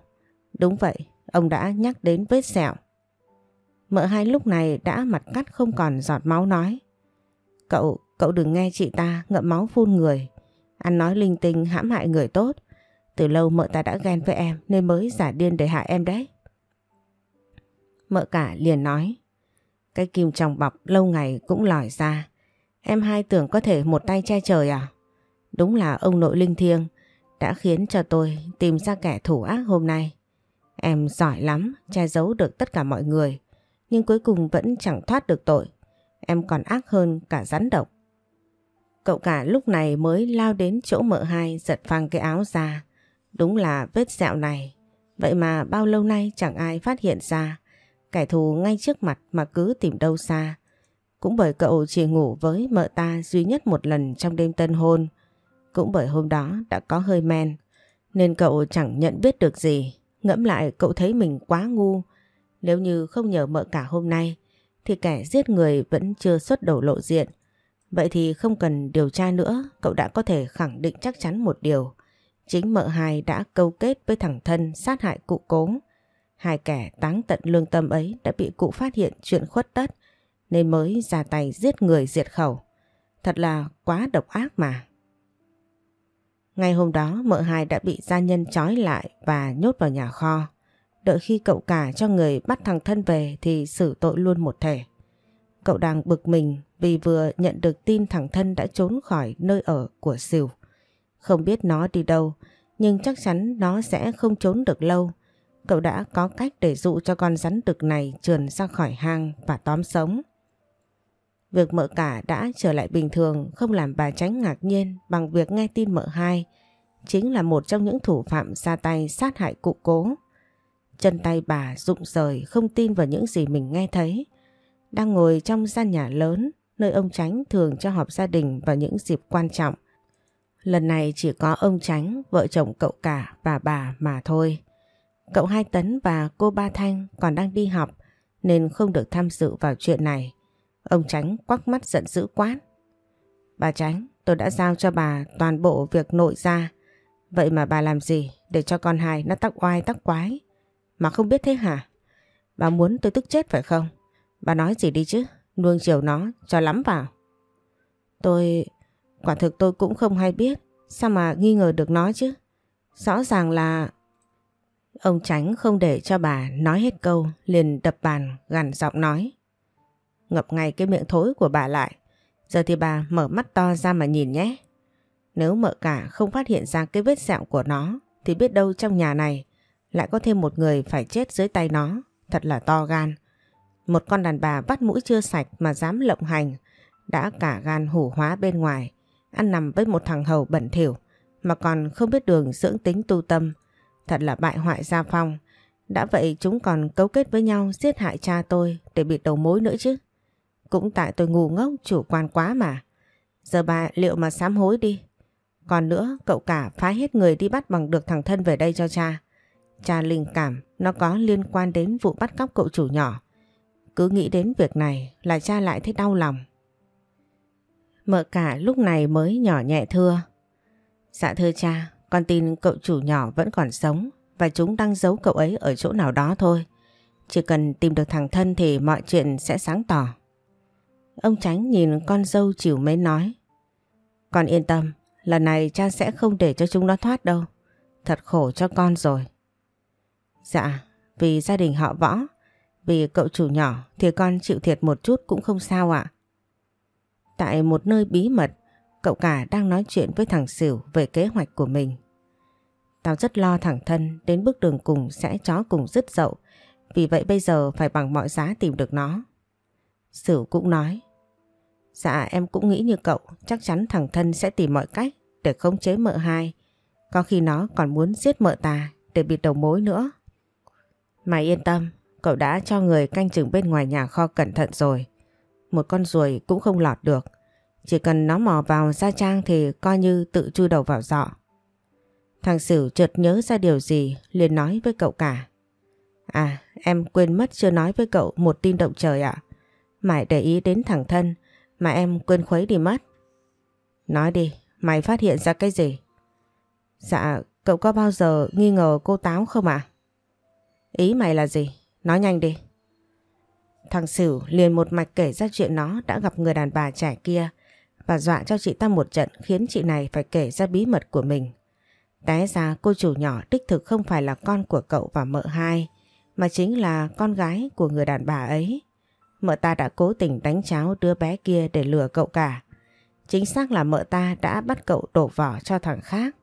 Đúng vậy, ông đã nhắc đến vết sẹo. Mợ hai lúc này đã mặt cắt không còn giọt máu nói. Cậu, cậu đừng nghe chị ta ngậm máu phun người. Ăn nói linh tinh hãm hại người tốt. Từ lâu mợ ta đã ghen với em nên mới giả điên để hại em đấy. Mợ cả liền nói. Cái kim trong bọc lâu ngày cũng lòi ra. Em hai tưởng có thể một tay che trời à? Đúng là ông nội linh thiêng đã khiến cho tôi tìm ra kẻ thủ ác hôm nay. Em giỏi lắm, che giấu được tất cả mọi người, nhưng cuối cùng vẫn chẳng thoát được tội. Em còn ác hơn cả rắn độc. Cậu cả lúc này mới lao đến chỗ mợ hai giật phăng cái áo ra, Đúng là vết sẹo này, vậy mà bao lâu nay chẳng ai phát hiện ra. Kẻ thù ngay trước mặt mà cứ tìm đâu xa. Cũng bởi cậu chỉ ngủ với mợ ta duy nhất một lần trong đêm tân hôn. Cũng bởi hôm đó đã có hơi men. Nên cậu chẳng nhận biết được gì. Ngẫm lại cậu thấy mình quá ngu. Nếu như không nhờ mợ cả hôm nay thì kẻ giết người vẫn chưa xuất đầu lộ diện. Vậy thì không cần điều tra nữa, cậu đã có thể khẳng định chắc chắn một điều. Chính mợ hai đã câu kết với thằng thân sát hại cụ cố. Hai kẻ táng tận lương tâm ấy đã bị cụ phát hiện chuyện khuất tất nên mới ra tay giết người diệt khẩu. Thật là quá độc ác mà. Ngày hôm đó mợ hai đã bị gia nhân trói lại và nhốt vào nhà kho. Đợi khi cậu cả cho người bắt thằng thân về thì xử tội luôn một thể. Cậu đang bực mình vì vừa nhận được tin thằng thân đã trốn khỏi nơi ở của Sửu. Không biết nó đi đâu, nhưng chắc chắn nó sẽ không trốn được lâu. Cậu đã có cách để dụ cho con rắn đực này trườn ra khỏi hang và tóm sống. Việc mợ cả đã trở lại bình thường không làm bà tránh ngạc nhiên bằng việc nghe tin mợ hai chính là một trong những thủ phạm ra tay sát hại cụ cố. Chân tay bà rụng rời không tin vào những gì mình nghe thấy. Đang ngồi trong gian nhà lớn nơi ông Tránh thường cho họp gia đình vào những dịp quan trọng. Lần này chỉ có ông Tránh, vợ chồng cậu cả và bà mà thôi. Cậu Hai Tấn và cô Ba Thanh còn đang đi học nên không được tham dự vào chuyện này. Ông Tránh quắc mắt giận dữ quát. Bà Tránh, tôi đã giao cho bà toàn bộ việc nội ra. Vậy mà bà làm gì để cho con hai nó tắc oai tắc quái? Mà không biết thế hả? Bà muốn tôi tức chết phải không? Bà nói gì đi chứ? Nuông chiều nó cho lắm vào. Tôi... Quả thực tôi cũng không hay biết. Sao mà nghi ngờ được nó chứ? Rõ ràng là... Ông Tránh không để cho bà nói hết câu, liền đập bàn gằn giọng nói. Ngập ngay cái miệng thối của bà lại. Giờ thì bà mở mắt to ra mà nhìn nhé. Nếu mợ cả không phát hiện ra cái vết sẹo của nó, thì biết đâu trong nhà này lại có thêm một người phải chết dưới tay nó. Thật là to gan. Một con đàn bà bắt mũi chưa sạch mà dám lộng hành, đã cả gan hủ hóa bên ngoài, ăn nằm với một thằng hầu bẩn thỉu, mà còn không biết đường dưỡng tính tu tâm. Thật là bại hoại gia phong. Đã vậy chúng còn cấu kết với nhau giết hại cha tôi để bị đầu mối nữa chứ. Cũng tại tôi ngu ngốc chủ quan quá mà. Giờ bà liệu mà sám hối đi. Còn nữa cậu cả phá hết người đi bắt bằng được thằng thân về đây cho cha. Cha linh cảm nó có liên quan đến vụ bắt cóc cậu chủ nhỏ. Cứ nghĩ đến việc này là cha lại thấy đau lòng. Mợ cả lúc này mới nhỏ nhẹ thưa. Dạ thưa cha, con tin cậu chủ nhỏ vẫn còn sống và chúng đang giấu cậu ấy ở chỗ nào đó thôi. Chỉ cần tìm được thằng thân thì mọi chuyện sẽ sáng tỏ. Ông Tránh nhìn con dâu chịu mấy nói. Con yên tâm, lần này cha sẽ không để cho chúng nó thoát đâu. Thật khổ cho con rồi. Dạ, vì gia đình họ võ, vì cậu chủ nhỏ thì con chịu thiệt một chút cũng không sao ạ. Tại một nơi bí mật, cậu cả đang nói chuyện với thằng Sửu về kế hoạch của mình. Tao rất lo thằng thân đến bước đường cùng sẽ chó cùng dứt dậu, vì vậy bây giờ phải bằng mọi giá tìm được nó. Sửu cũng nói, Dạ em cũng nghĩ như cậu, chắc chắn thằng thân sẽ tìm mọi cách để khống chế mợ hai. Có khi nó còn muốn giết mợ ta để bịt đầu mối nữa. Mày yên tâm, cậu đã cho người canh chừng bên ngoài nhà kho cẩn thận rồi. Một con ruồi cũng không lọt được. Chỉ cần nó mò vào gia trang thì coi như tự chui đầu vào dọ. Thằng Sửu chợt nhớ ra điều gì liền nói với cậu cả. À em quên mất chưa nói với cậu một tin động trời ạ. Mãi để ý đến thằng thân mà em quên khuấy đi mất. Nói đi, mày phát hiện ra cái gì? Dạ, cậu có bao giờ nghi ngờ cô Táo không ạ? Ý mày là gì? Nói nhanh đi. Thằng Sửu liền một mạch kể ra chuyện nó đã gặp người đàn bà trẻ kia và dọa cho chị ta một trận khiến chị này phải kể ra bí mật của mình. Té ra cô chủ nhỏ đích thực không phải là con của cậu và mợ hai mà chính là con gái của người đàn bà ấy. Mợ ta đã cố tình đánh cháo đứa bé kia để lừa cậu cả. Chính xác là mợ ta đã bắt cậu đổ vỏ cho thằng khác.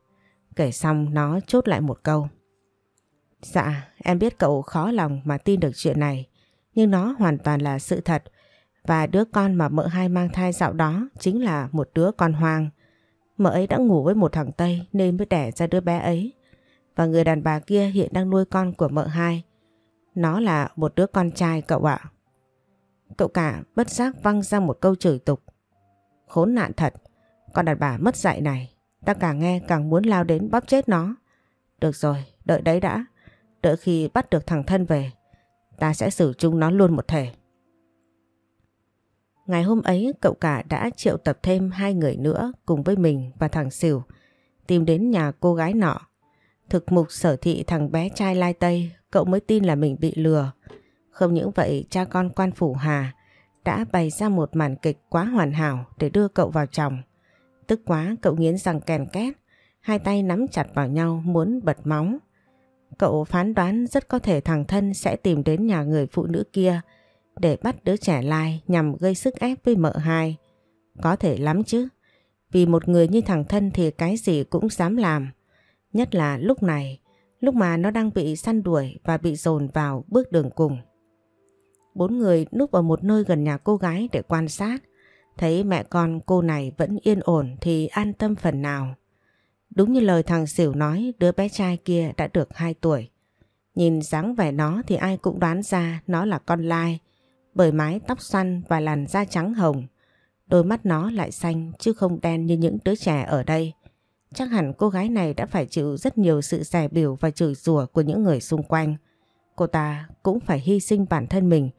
Kể xong nó chốt lại một câu. Dạ, em biết cậu khó lòng mà tin được chuyện này. Nhưng nó hoàn toàn là sự thật. Và đứa con mà mợ hai mang thai dạo đó chính là một đứa con hoang. Mợ ấy đã ngủ với một thằng Tây nên mới đẻ ra đứa bé ấy. Và người đàn bà kia hiện đang nuôi con của mợ hai. Nó là một đứa con trai cậu ạ. Cậu cả bất giác văng ra một câu chửi tục. Khốn nạn thật, con đàn bà mất dạy này. Ta càng nghe càng muốn lao đến bóp chết nó. Được rồi, đợi đấy đã. Đợi khi bắt được thằng thân về, ta sẽ xử chung nó luôn một thể. Ngày hôm ấy cậu cả đã triệu tập thêm hai người nữa cùng với mình và thằng Sửu tìm đến nhà cô gái nọ. Thực mục sở thị thằng bé trai lai tây cậu mới tin là mình bị lừa. Không những vậy cha con quan phủ Hà đã bày ra một màn kịch quá hoàn hảo để đưa cậu vào chồng. Tức quá cậu nghiến răng kèn két, hai tay nắm chặt vào nhau muốn bật móng. Cậu phán đoán rất có thể thằng thân sẽ tìm đến nhà người phụ nữ kia để bắt đứa trẻ lai nhằm gây sức ép với mợ hai. Có thể lắm chứ. Vì một người như thằng thân thì cái gì cũng dám làm. Nhất là lúc này, lúc mà nó đang bị săn đuổi và bị dồn vào bước đường cùng. Bốn người núp vào một nơi gần nhà cô gái để quan sát. Thấy mẹ con cô này vẫn yên ổn thì an tâm phần nào. Đúng như lời thằng xỉu nói, đứa bé trai kia đã được 2 tuổi. Nhìn dáng vẻ nó thì ai cũng đoán ra nó là con lai, bởi mái tóc xoăn và làn da trắng hồng. Đôi mắt nó lại xanh chứ không đen như những đứa trẻ ở đây. Chắc hẳn cô gái này đã phải chịu rất nhiều sự rẻ biểu và chửi rủa của những người xung quanh. Cô ta cũng phải hy sinh bản thân mình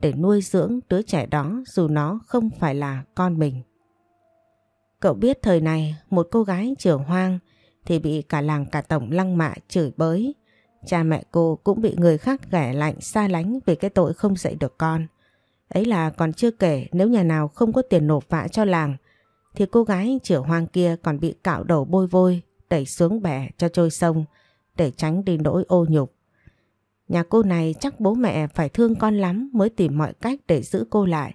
để nuôi dưỡng đứa trẻ đó dù nó không phải là con mình. Cậu biết thời này một cô gái trưởng hoang thì bị cả làng cả tổng lăng mạ chửi bới. Cha mẹ cô cũng bị người khác ghẻ lạnh, xa lánh vì cái tội không dạy được con. Ấy là còn chưa kể nếu nhà nào không có tiền nộp vạ cho làng, thì cô gái trưởng hoang kia còn bị cạo đầu bôi vôi, đẩy xuống bẻ cho trôi sông để tránh đi nỗi ô nhục. Nhà cô này chắc bố mẹ phải thương con lắm mới tìm mọi cách để giữ cô lại.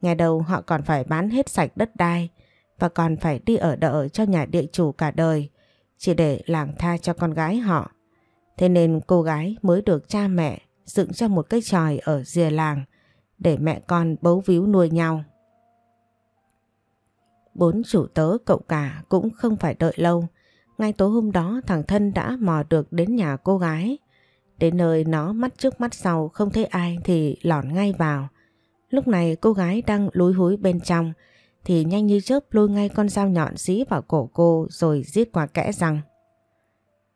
Ngày đầu họ còn phải bán hết sạch đất đai và còn phải đi ở đợi cho nhà địa chủ cả đời, chỉ để làng tha cho con gái họ. Thế nên cô gái mới được cha mẹ dựng cho một cái tròi ở rìa làng để mẹ con bấu víu nuôi nhau. Bốn chủ tớ cậu cả cũng không phải đợi lâu. Ngay tối hôm đó thằng thân đã mò được đến nhà cô gái. Đến nơi nó mắt trước mắt sau không thấy ai thì lỏn ngay vào. Lúc này cô gái đang lúi húi bên trong thì nhanh như chớp lôi ngay con dao nhọn dí vào cổ cô rồi giết qua kẽ răng.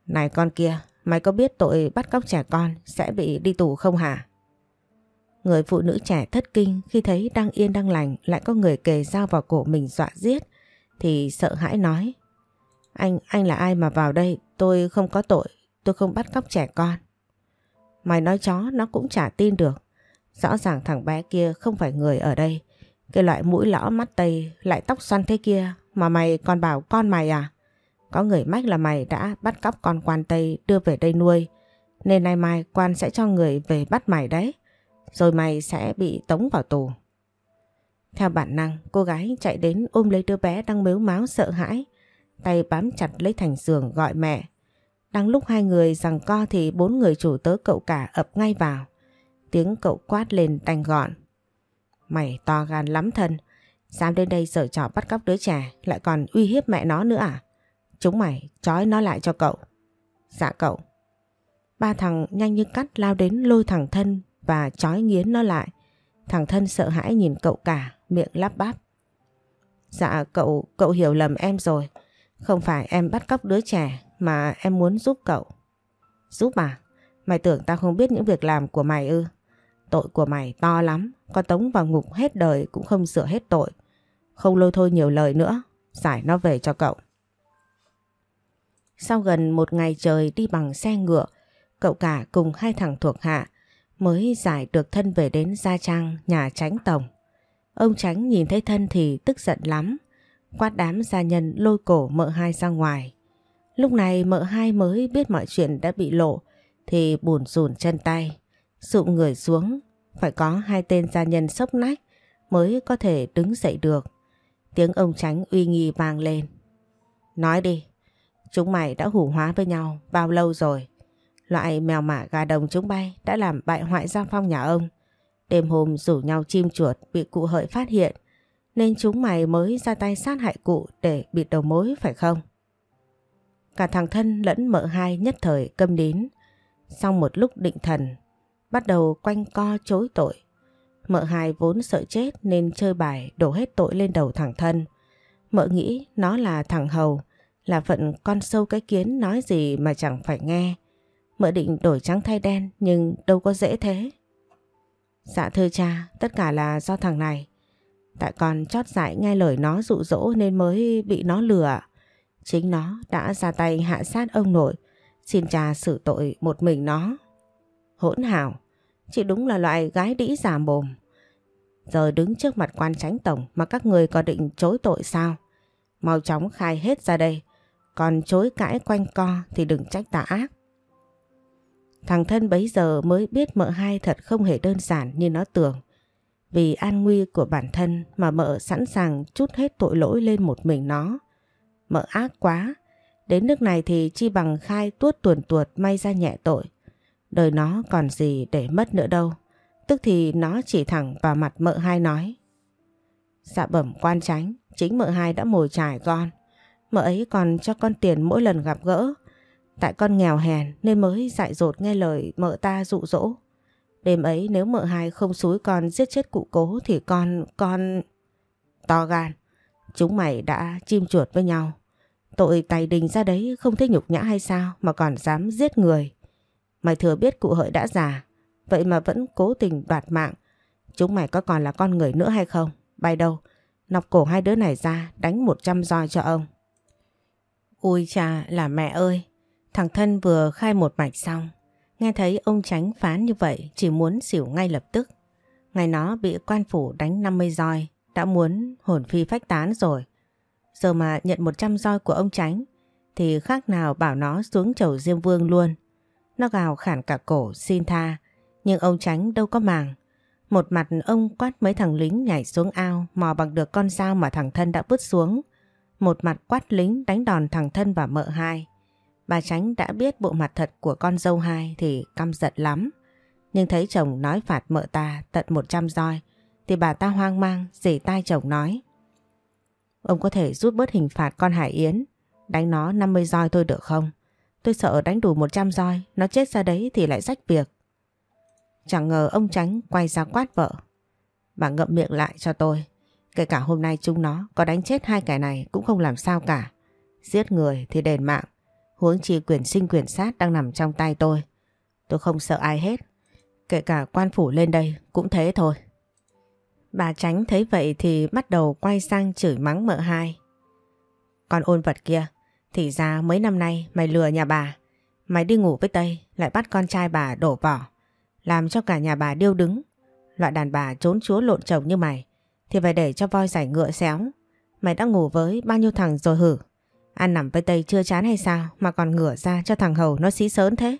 Này con kia, mày có biết tội bắt cóc trẻ con sẽ bị đi tù không hả? Người phụ nữ trẻ thất kinh khi thấy đang yên đang lành lại có người kề dao vào cổ mình dọa giết thì sợ hãi nói Anh, anh là ai mà vào đây? Tôi không có tội, tôi không bắt cóc trẻ con. Mày nói chó nó cũng chả tin được. Rõ ràng thằng bé kia không phải người ở đây. Cái loại mũi lõ mắt tây lại tóc xoăn thế kia mà mày còn bảo con mày à? Có người mách là mày đã bắt cóc con quan tây đưa về đây nuôi. Nên nay mai quan sẽ cho người về bắt mày đấy. Rồi mày sẽ bị tống vào tù. Theo bản năng, cô gái chạy đến ôm lấy đứa bé đang mếu máu sợ hãi. Tay bám chặt lấy thành giường gọi mẹ. Đang lúc hai người rằng co thì bốn người chủ tớ cậu cả ập ngay vào. Tiếng cậu quát lên đành gọn. Mày to gan lắm thân. Dám đến đây sở trò bắt cóc đứa trẻ lại còn uy hiếp mẹ nó nữa à? Chúng mày trói nó lại cho cậu. Dạ cậu. Ba thằng nhanh như cắt lao đến lôi thằng thân và trói nghiến nó lại. Thằng thân sợ hãi nhìn cậu cả, miệng lắp bắp. Dạ cậu, cậu hiểu lầm em rồi. Không phải em bắt cóc đứa trẻ mà em muốn giúp cậu. Giúp à? Mày tưởng tao không biết những việc làm của mày ư? Tội của mày to lắm, có tống vào ngục hết đời cũng không sửa hết tội. Không lôi thôi nhiều lời nữa, giải nó về cho cậu. Sau gần một ngày trời đi bằng xe ngựa, cậu cả cùng hai thằng thuộc hạ mới giải được thân về đến Gia Trang nhà tránh tổng. Ông tránh nhìn thấy thân thì tức giận lắm, quát đám gia nhân lôi cổ mợ hai ra ngoài. Lúc này mợ hai mới biết mọi chuyện đã bị lộ thì buồn rùn chân tay, sụm người xuống, phải có hai tên gia nhân sốc nách mới có thể đứng dậy được. Tiếng ông tránh uy nghi vang lên. Nói đi, chúng mày đã hủ hóa với nhau bao lâu rồi? Loại mèo mả gà đồng chúng bay đã làm bại hoại gia phong nhà ông. Đêm hôm rủ nhau chim chuột bị cụ hợi phát hiện nên chúng mày mới ra tay sát hại cụ để bịt đầu mối phải không? Cả thằng thân lẫn mợ hai nhất thời câm nín. Sau một lúc định thần, bắt đầu quanh co chối tội. Mợ hai vốn sợ chết nên chơi bài đổ hết tội lên đầu thằng thân. Mợ nghĩ nó là thằng hầu, là phận con sâu cái kiến nói gì mà chẳng phải nghe. Mợ định đổi trắng thay đen nhưng đâu có dễ thế. Dạ thưa cha, tất cả là do thằng này. Tại con chót dại nghe lời nó dụ dỗ nên mới bị nó lừa. Chính nó đã ra tay hạ sát ông nội, xin cha xử tội một mình nó. Hỗn hào, chị đúng là loại gái đĩ giả mồm. Giờ đứng trước mặt quan tránh tổng mà các người có định chối tội sao? Mau chóng khai hết ra đây, còn chối cãi quanh co thì đừng trách ta ác. Thằng thân bấy giờ mới biết mợ hai thật không hề đơn giản như nó tưởng. Vì an nguy của bản thân mà mợ sẵn sàng chút hết tội lỗi lên một mình nó. Mợ ác quá, đến nước này thì chi bằng khai tuốt tuồn tuột may ra nhẹ tội. Đời nó còn gì để mất nữa đâu. Tức thì nó chỉ thẳng vào mặt mợ hai nói. Dạ bẩm quan tránh, chính mợ hai đã mồi trải con. Mợ ấy còn cho con tiền mỗi lần gặp gỡ. Tại con nghèo hèn nên mới dại dột nghe lời mợ ta dụ dỗ. Đêm ấy nếu mợ hai không xúi con giết chết cụ cố thì con, con... To gan, chúng mày đã chim chuột với nhau. Tội tài đình ra đấy không thấy nhục nhã hay sao mà còn dám giết người. Mày thừa biết cụ hợi đã già, vậy mà vẫn cố tình đoạt mạng. Chúng mày có còn là con người nữa hay không? Bay đâu? Nọc cổ hai đứa này ra đánh 100 roi cho ông. Ui cha là mẹ ơi, thằng thân vừa khai một mạch xong. Nghe thấy ông tránh phán như vậy chỉ muốn xỉu ngay lập tức. Ngày nó bị quan phủ đánh 50 roi, đã muốn hồn phi phách tán rồi. Giờ mà nhận 100 roi của ông tránh thì khác nào bảo nó xuống chầu Diêm Vương luôn. Nó gào khản cả cổ xin tha, nhưng ông tránh đâu có màng. Một mặt ông quát mấy thằng lính nhảy xuống ao mò bằng được con dao mà thằng thân đã vứt xuống. Một mặt quát lính đánh đòn thằng thân và mợ hai. Bà tránh đã biết bộ mặt thật của con dâu hai thì căm giận lắm. Nhưng thấy chồng nói phạt mợ ta tận 100 roi thì bà ta hoang mang dỉ tai chồng nói. Ông có thể rút bớt hình phạt con Hải Yến đánh nó 50 roi thôi được không? Tôi sợ đánh đủ 100 roi, nó chết ra đấy thì lại rách việc. Chẳng ngờ ông tránh quay ra quát vợ. Bà ngậm miệng lại cho tôi. Kể cả hôm nay chúng nó có đánh chết hai kẻ này cũng không làm sao cả. Giết người thì đền mạng. Huống chi quyền sinh quyền sát đang nằm trong tay tôi. Tôi không sợ ai hết. Kể cả quan phủ lên đây cũng thế thôi. Bà tránh thấy vậy thì bắt đầu quay sang chửi mắng mợ hai. Con ôn vật kia, thì ra mấy năm nay mày lừa nhà bà. Mày đi ngủ với Tây lại bắt con trai bà đổ vỏ. Làm cho cả nhà bà điêu đứng. Loại đàn bà trốn chúa lộn chồng như mày thì phải để cho voi giải ngựa xéo. Mày đã ngủ với bao nhiêu thằng rồi hử? Ăn nằm với Tây chưa chán hay sao mà còn ngửa ra cho thằng Hầu nó xí sớn thế?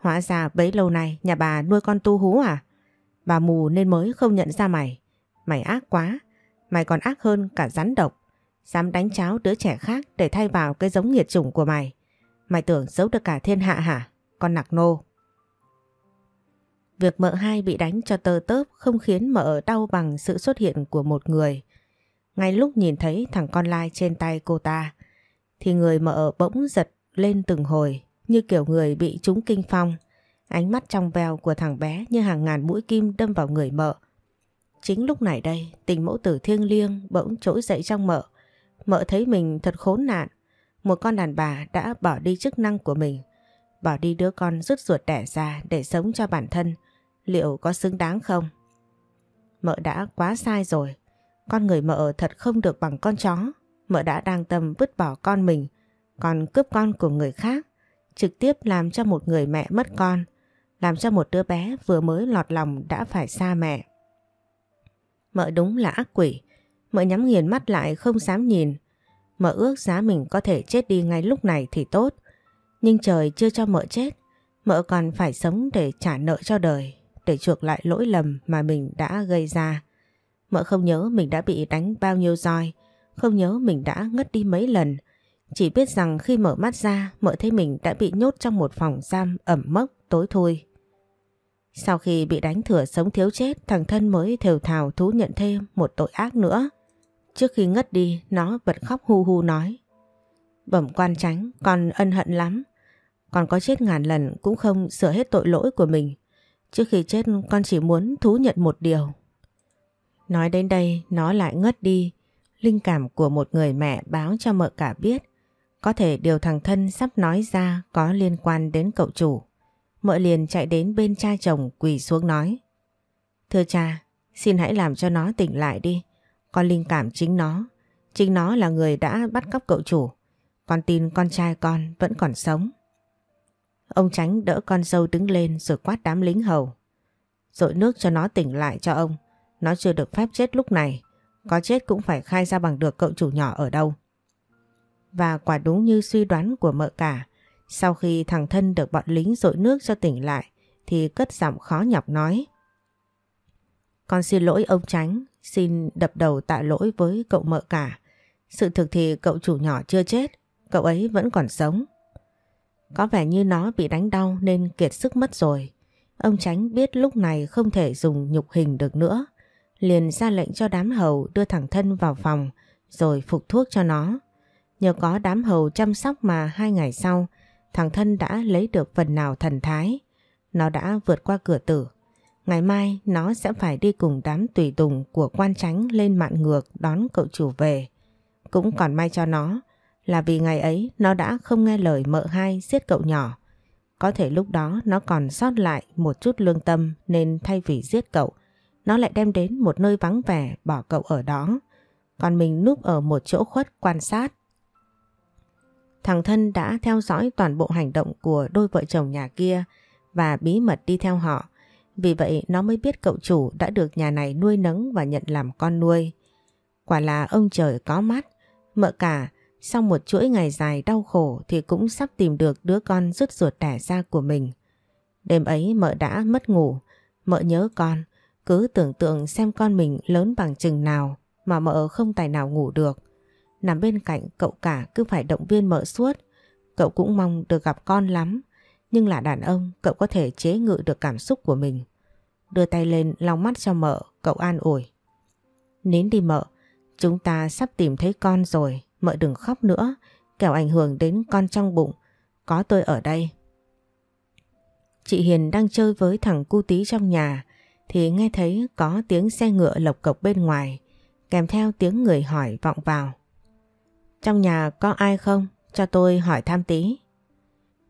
Hóa ra bấy lâu nay nhà bà nuôi con tu hú à? Bà mù nên mới không nhận ra mày. Mày ác quá. Mày còn ác hơn cả rắn độc. Dám đánh cháo đứa trẻ khác để thay vào cái giống nghiệt chủng của mày. Mày tưởng giấu được cả thiên hạ hả? Con nặc nô. Việc mợ hai bị đánh cho tơ tớp không khiến mợ đau bằng sự xuất hiện của một người. Ngay lúc nhìn thấy thằng con lai trên tay cô ta, thì người mợ bỗng giật lên từng hồi như kiểu người bị trúng kinh phong. Ánh mắt trong veo của thằng bé như hàng ngàn mũi kim đâm vào người mợ. Chính lúc này đây, tình mẫu tử thiêng liêng bỗng trỗi dậy trong mợ. Mợ thấy mình thật khốn nạn. Một con đàn bà đã bỏ đi chức năng của mình. Bỏ đi đứa con rứt ruột đẻ ra để sống cho bản thân. Liệu có xứng đáng không? Mợ đã quá sai rồi. Con người mợ thật không được bằng con chó. Mợ đã đang tâm vứt bỏ con mình. Còn cướp con của người khác. Trực tiếp làm cho một người mẹ mất con. Làm cho một đứa bé vừa mới lọt lòng đã phải xa mẹ. Mợ đúng là ác quỷ. Mợ nhắm nghiền mắt lại không dám nhìn. Mợ ước giá mình có thể chết đi ngay lúc này thì tốt. Nhưng trời chưa cho mợ chết. Mợ còn phải sống để trả nợ cho đời. Để chuộc lại lỗi lầm mà mình đã gây ra. Mợ không nhớ mình đã bị đánh bao nhiêu roi. Không nhớ mình đã ngất đi mấy lần. Chỉ biết rằng khi mở mắt ra, mợ thấy mình đã bị nhốt trong một phòng giam ẩm mốc, tối thui. Sau khi bị đánh thừa sống thiếu chết thằng thân mới thều thào thú nhận thêm một tội ác nữa. Trước khi ngất đi nó bật khóc hu hu nói Bẩm quan tránh, con ân hận lắm. Con có chết ngàn lần cũng không sửa hết tội lỗi của mình. Trước khi chết con chỉ muốn thú nhận một điều. Nói đến đây nó lại ngất đi. Linh cảm của một người mẹ báo cho mợ cả biết. Có thể điều thằng thân sắp nói ra có liên quan đến cậu chủ. Mợ liền chạy đến bên cha chồng quỳ xuống nói. Thưa cha, xin hãy làm cho nó tỉnh lại đi. Con linh cảm chính nó. Chính nó là người đã bắt cóc cậu chủ. Con tin con trai con vẫn còn sống. Ông tránh đỡ con dâu đứng lên rồi quát đám lính hầu. Rội nước cho nó tỉnh lại cho ông. Nó chưa được phép chết lúc này. Có chết cũng phải khai ra bằng được cậu chủ nhỏ ở đâu. Và quả đúng như suy đoán của mợ cả. Sau khi thằng thân được bọn lính rội nước cho tỉnh lại thì cất giọng khó nhọc nói. Con xin lỗi ông tránh, xin đập đầu tạ lỗi với cậu mợ cả. Sự thực thì cậu chủ nhỏ chưa chết, cậu ấy vẫn còn sống. Có vẻ như nó bị đánh đau nên kiệt sức mất rồi. Ông Tránh biết lúc này không thể dùng nhục hình được nữa. Liền ra lệnh cho đám hầu đưa thằng thân vào phòng rồi phục thuốc cho nó. Nhờ có đám hầu chăm sóc mà hai ngày sau thằng thân đã lấy được phần nào thần thái. Nó đã vượt qua cửa tử. Ngày mai nó sẽ phải đi cùng đám tùy tùng của quan tránh lên mạn ngược đón cậu chủ về. Cũng còn may cho nó là vì ngày ấy nó đã không nghe lời mợ hai giết cậu nhỏ. Có thể lúc đó nó còn sót lại một chút lương tâm nên thay vì giết cậu, nó lại đem đến một nơi vắng vẻ bỏ cậu ở đó. Còn mình núp ở một chỗ khuất quan sát. Thằng thân đã theo dõi toàn bộ hành động của đôi vợ chồng nhà kia và bí mật đi theo họ. Vì vậy nó mới biết cậu chủ đã được nhà này nuôi nấng và nhận làm con nuôi. Quả là ông trời có mắt, mợ cả sau một chuỗi ngày dài đau khổ thì cũng sắp tìm được đứa con rứt ruột đẻ ra của mình. Đêm ấy mợ đã mất ngủ, mợ nhớ con, cứ tưởng tượng xem con mình lớn bằng chừng nào mà mợ không tài nào ngủ được. Nằm bên cạnh cậu cả cứ phải động viên mở suốt, cậu cũng mong được gặp con lắm, nhưng là đàn ông cậu có thể chế ngự được cảm xúc của mình. Đưa tay lên lau mắt cho mợ, cậu an ủi. Nín đi mợ, chúng ta sắp tìm thấy con rồi, mợ đừng khóc nữa, kẻo ảnh hưởng đến con trong bụng. Có tôi ở đây. Chị Hiền đang chơi với thằng cu tí trong nhà thì nghe thấy có tiếng xe ngựa lộc cộc bên ngoài kèm theo tiếng người hỏi vọng vào. Trong nhà có ai không? Cho tôi hỏi thăm tí.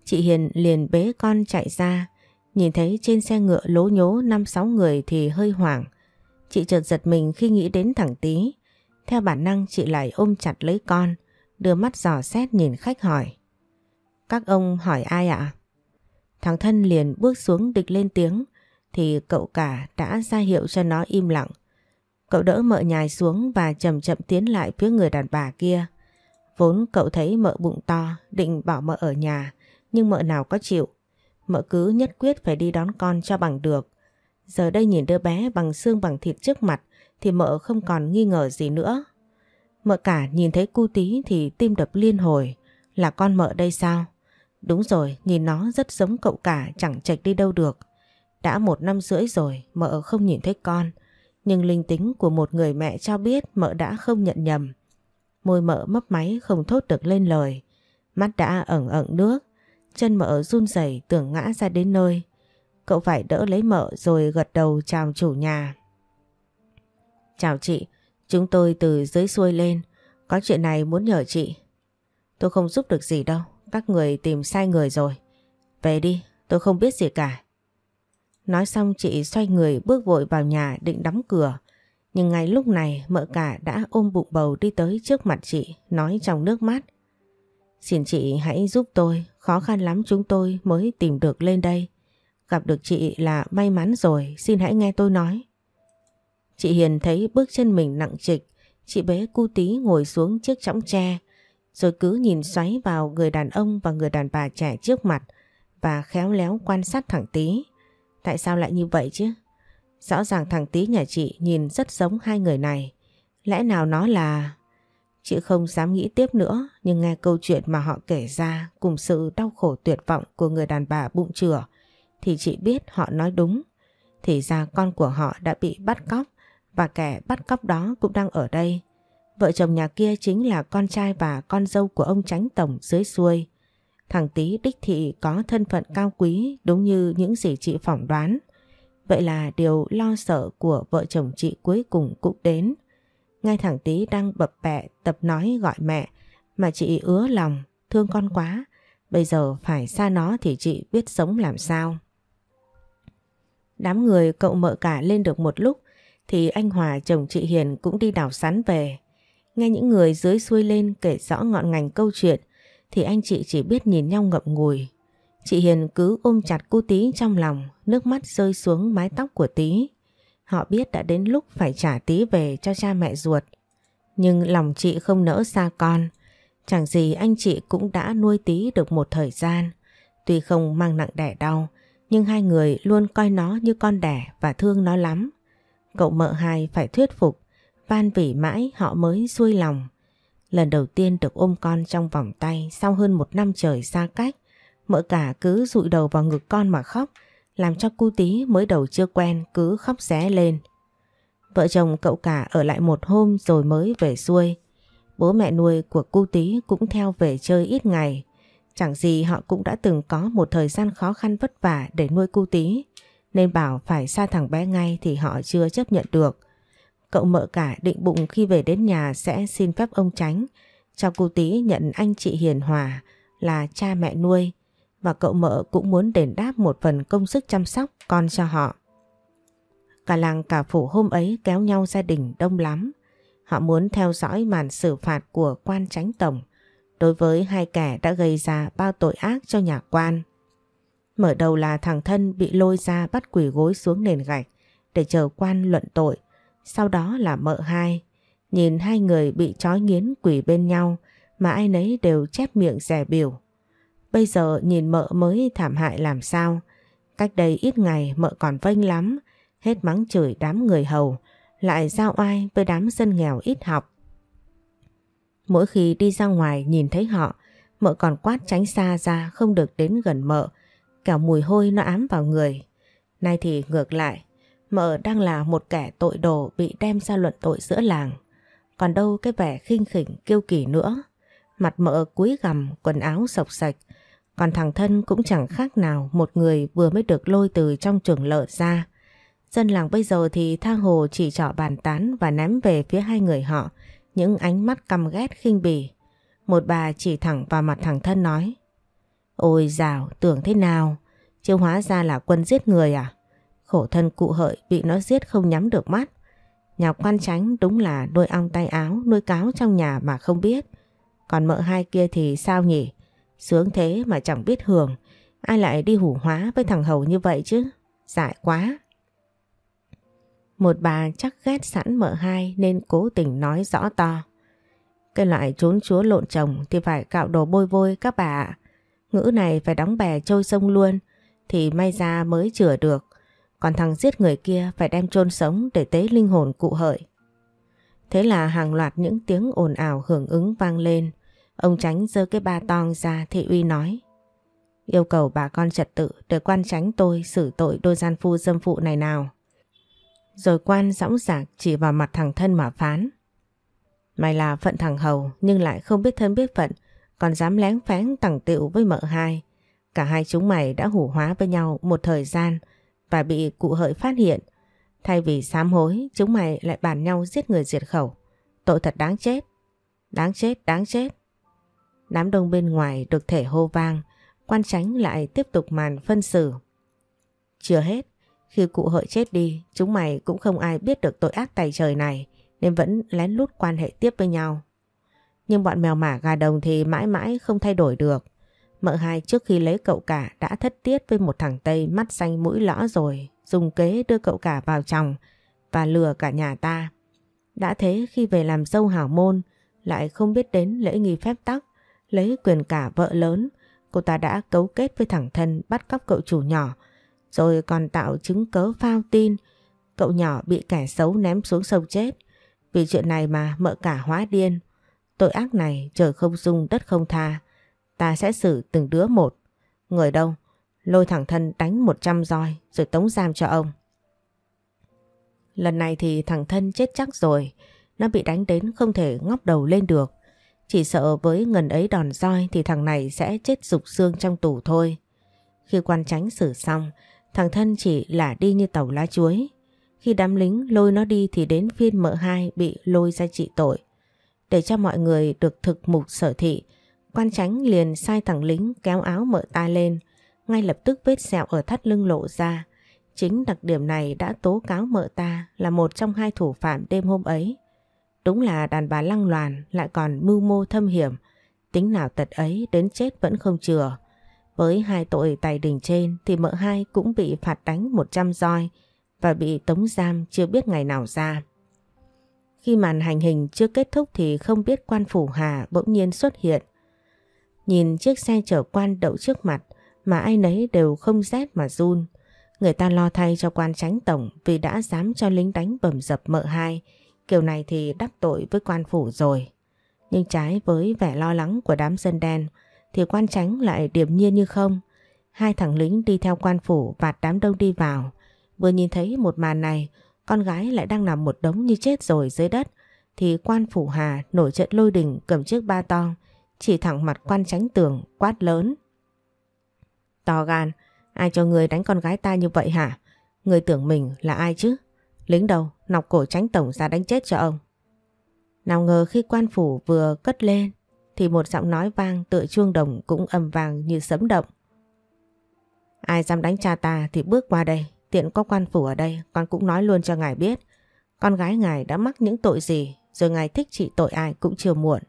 Chị Hiền liền bế con chạy ra nhìn thấy trên xe ngựa lố nhố 5-6 người thì hơi hoảng. Chị chợt giật mình khi nghĩ đến thằng tí theo bản năng chị lại ôm chặt lấy con, đưa mắt dò xét nhìn khách hỏi. Các ông hỏi ai ạ? Thằng thân liền bước xuống địch lên tiếng, thì cậu cả đã ra hiệu cho nó im lặng. Cậu đỡ mợ nhài xuống và chậm chậm tiến lại phía người đàn bà kia. Vốn cậu thấy mợ bụng to, định bảo mợ ở nhà, nhưng mợ nào có chịu. Mợ cứ nhất quyết phải đi đón con cho bằng được. Giờ đây nhìn đứa bé bằng xương bằng thịt trước mặt, thì mợ không còn nghi ngờ gì nữa. Mợ cả nhìn thấy cu tí thì tim đập liên hồi. Là con mợ đây sao? Đúng rồi, nhìn nó rất giống cậu cả chẳng chạch đi đâu được. Đã một năm rưỡi rồi mợ không nhìn thấy con. Nhưng linh tính của một người mẹ cho biết mợ đã không nhận nhầm. Môi mợ mấp máy không thốt được lên lời. Mắt đã ẩn ẩn nước. Chân mợ run rẩy tưởng ngã ra đến nơi. Cậu phải đỡ lấy mợ rồi gật đầu chào chủ nhà. Chào chị, chúng tôi từ dưới xuôi lên, có chuyện này muốn nhờ chị. Tôi không giúp được gì đâu, các người tìm sai người rồi. Về đi, tôi không biết gì cả. Nói xong chị xoay người bước vội vào nhà định đóng cửa. Nhưng ngay lúc này mợ cả đã ôm bụng bầu đi tới trước mặt chị, nói trong nước mắt. Xin chị hãy giúp tôi, khó khăn lắm chúng tôi mới tìm được lên đây. Gặp được chị là may mắn rồi, xin hãy nghe tôi nói. Chị Hiền thấy bước chân mình nặng trịch, chị bé cu tí ngồi xuống chiếc chõng tre, rồi cứ nhìn xoáy vào người đàn ông và người đàn bà trẻ trước mặt và khéo léo quan sát thẳng tí. Tại sao lại như vậy chứ? Rõ ràng thằng tí nhà chị nhìn rất giống hai người này. Lẽ nào nó là... Chị không dám nghĩ tiếp nữa, nhưng nghe câu chuyện mà họ kể ra cùng sự đau khổ tuyệt vọng của người đàn bà bụng chửa thì chị biết họ nói đúng. Thì ra con của họ đã bị bắt cóc, và kẻ bắt cóc đó cũng đang ở đây. Vợ chồng nhà kia chính là con trai và con dâu của ông tránh tổng dưới xuôi. Thằng Tý đích thị có thân phận cao quý, đúng như những gì chị phỏng đoán. Vậy là điều lo sợ của vợ chồng chị cuối cùng cũng đến. Ngay thằng Tý đang bập bẹ tập nói gọi mẹ mà chị ứa lòng, thương con quá. Bây giờ phải xa nó thì chị biết sống làm sao. Đám người cậu mợ cả lên được một lúc thì anh Hòa chồng chị Hiền cũng đi đào sắn về. Nghe những người dưới xuôi lên kể rõ ngọn ngành câu chuyện thì anh chị chỉ biết nhìn nhau ngậm ngùi. Chị Hiền cứ ôm chặt cô Tí trong lòng, nước mắt rơi xuống mái tóc của Tí. Họ biết đã đến lúc phải trả Tí về cho cha mẹ ruột. Nhưng lòng chị không nỡ xa con. Chẳng gì anh chị cũng đã nuôi Tí được một thời gian. Tuy không mang nặng đẻ đau, nhưng hai người luôn coi nó như con đẻ và thương nó lắm. Cậu mợ hai phải thuyết phục, van vỉ mãi họ mới xuôi lòng. Lần đầu tiên được ôm con trong vòng tay sau hơn một năm trời xa cách, mợ cả cứ rụi đầu vào ngực con mà khóc, làm cho cu tí mới đầu chưa quen cứ khóc ré lên. Vợ chồng cậu cả ở lại một hôm rồi mới về xuôi. Bố mẹ nuôi của cu tí cũng theo về chơi ít ngày. Chẳng gì họ cũng đã từng có một thời gian khó khăn vất vả để nuôi cu tí. Nên bảo phải xa thằng bé ngay thì họ chưa chấp nhận được. Cậu mợ cả định bụng khi về đến nhà sẽ xin phép ông tránh cho cu tí nhận anh chị Hiền Hòa là cha mẹ nuôi và cậu mợ cũng muốn đền đáp một phần công sức chăm sóc con cho họ. Cả làng cả phủ hôm ấy kéo nhau gia đình đông lắm. Họ muốn theo dõi màn xử phạt của quan tránh tổng đối với hai kẻ đã gây ra bao tội ác cho nhà quan. Mở đầu là thằng thân bị lôi ra bắt quỷ gối xuống nền gạch để chờ quan luận tội sau đó là mợ hai. Nhìn hai người bị trói nghiến quỷ bên nhau mà ai nấy đều chép miệng rẻ biểu. Bây giờ nhìn mợ mới thảm hại làm sao. Cách đây ít ngày mợ còn vênh lắm, hết mắng chửi đám người hầu, lại giao oai với đám dân nghèo ít học. Mỗi khi đi ra ngoài nhìn thấy họ, mợ còn quát tránh xa ra không được đến gần mợ, kẻo mùi hôi nó ám vào người. Nay thì ngược lại, Mợ đang là một kẻ tội đồ bị đem ra luận tội giữa làng. Còn đâu cái vẻ khinh khỉnh kiêu kỳ nữa. Mặt mợ cúi gằm, quần áo sọc sạch. Còn thằng thân cũng chẳng khác nào một người vừa mới được lôi từ trong trường lợ ra. Dân làng bây giờ thì tha hồ chỉ trỏ bàn tán và ném về phía hai người họ những ánh mắt căm ghét khinh bỉ. Một bà chỉ thẳng vào mặt thằng thân nói Ôi dào, tưởng thế nào? Chứ hóa ra là quân giết người à? Khổ thân cụ hợi bị nó giết không nhắm được mắt. Nhà quan tránh đúng là nuôi ong tay áo, nuôi cáo trong nhà mà không biết. Còn mợ hai kia thì sao nhỉ? Sướng thế mà chẳng biết hưởng. Ai lại đi hủ hóa với thằng Hầu như vậy chứ? Dại quá. Một bà chắc ghét sẵn mợ hai nên cố tình nói rõ to. Cái loại trốn chúa lộn chồng thì phải cạo đồ bôi vôi các bà ạ. Ngữ này phải đóng bè trôi sông luôn, thì may ra mới chữa được. Còn thằng giết người kia phải đem chôn sống để tế linh hồn cụ hợi. Thế là hàng loạt những tiếng ồn ào hưởng ứng vang lên. Ông tránh giơ cái ba tong ra thị uy nói. Yêu cầu bà con trật tự để quan tránh tôi xử tội đôi gian phu dâm phụ này nào. Rồi quan dõng dạc chỉ vào mặt thằng thân mà phán. Mày là phận thằng hầu nhưng lại không biết thân biết phận còn dám lén phén tẳng tiệu với mợ hai. Cả hai chúng mày đã hủ hóa với nhau một thời gian và bị cụ hợi phát hiện. Thay vì sám hối, chúng mày lại bàn nhau giết người diệt khẩu. Tội thật đáng chết. Đáng chết, đáng chết. Đám đông bên ngoài được thể hô vang, quan tránh lại tiếp tục màn phân xử. Chưa hết, khi cụ hợi chết đi, chúng mày cũng không ai biết được tội ác tài trời này, nên vẫn lén lút quan hệ tiếp với nhau. Nhưng bọn mèo mả gà đồng thì mãi mãi không thay đổi được. Mợ hai trước khi lấy cậu cả đã thất tiết với một thằng Tây mắt xanh mũi lõ rồi, dùng kế đưa cậu cả vào chồng và lừa cả nhà ta. Đã thế khi về làm dâu hảo môn, lại không biết đến lễ nghi phép tắc, lấy quyền cả vợ lớn, cô ta đã cấu kết với thằng thân bắt cóc cậu chủ nhỏ, rồi còn tạo chứng cớ phao tin cậu nhỏ bị kẻ xấu ném xuống sông chết. Vì chuyện này mà mợ cả hóa điên. Tội ác này trời không dung đất không tha. Ta sẽ xử từng đứa một. Người đâu? Lôi thẳng thân đánh 100 roi rồi tống giam cho ông. Lần này thì thằng thân chết chắc rồi. Nó bị đánh đến không thể ngóc đầu lên được. Chỉ sợ với ngần ấy đòn roi thì thằng này sẽ chết rục xương trong tù thôi. Khi quan tránh xử xong, thằng thân chỉ lả đi như tàu lá chuối. Khi đám lính lôi nó đi thì đến phiên mợ hai bị lôi ra trị tội. Để cho mọi người được thực mục sở thị, quan tránh liền sai thằng lính kéo áo mợ ta lên, ngay lập tức vết sẹo ở thắt lưng lộ ra. Chính đặc điểm này đã tố cáo mợ ta là một trong hai thủ phạm đêm hôm ấy. Đúng là đàn bà lăng loàn lại còn mưu mô thâm hiểm, tính nào tật ấy đến chết vẫn không chừa. Với hai tội tài đình trên thì mợ hai cũng bị phạt đánh 100 roi và bị tống giam chưa biết ngày nào ra. Khi màn hành hình chưa kết thúc thì không biết quan phủ Hà bỗng nhiên xuất hiện. Nhìn chiếc xe chở quan đậu trước mặt mà ai nấy đều không rét mà run. Người ta lo thay cho quan tránh tổng vì đã dám cho lính đánh bầm dập mợ hai. Kiểu này thì đắc tội với quan phủ rồi. Nhưng trái với vẻ lo lắng của đám dân đen thì quan tránh lại điềm nhiên như không. Hai thằng lính đi theo quan phủ vạt đám đông đi vào. Vừa nhìn thấy một màn này, con gái lại đang nằm một đống như chết rồi dưới đất. Thì quan phủ hà nổi trận lôi đình cầm chiếc ba to, chỉ thẳng mặt quan tránh tường quát lớn. To gan, ai cho người đánh con gái ta như vậy hả? Người tưởng mình là ai chứ? Lính đâu nọc cổ tránh tổng ra đánh chết cho ông. Nào ngờ khi quan phủ vừa cất lên thì một giọng nói vang tựa chuông đồng cũng ầm vàng như sấm động. Ai dám đánh cha ta thì bước qua đây, tiện có quan phủ ở đây, con cũng nói luôn cho ngài biết. Con gái ngài đã mắc những tội gì, rồi ngài thích trị tội ai cũng chưa muộn.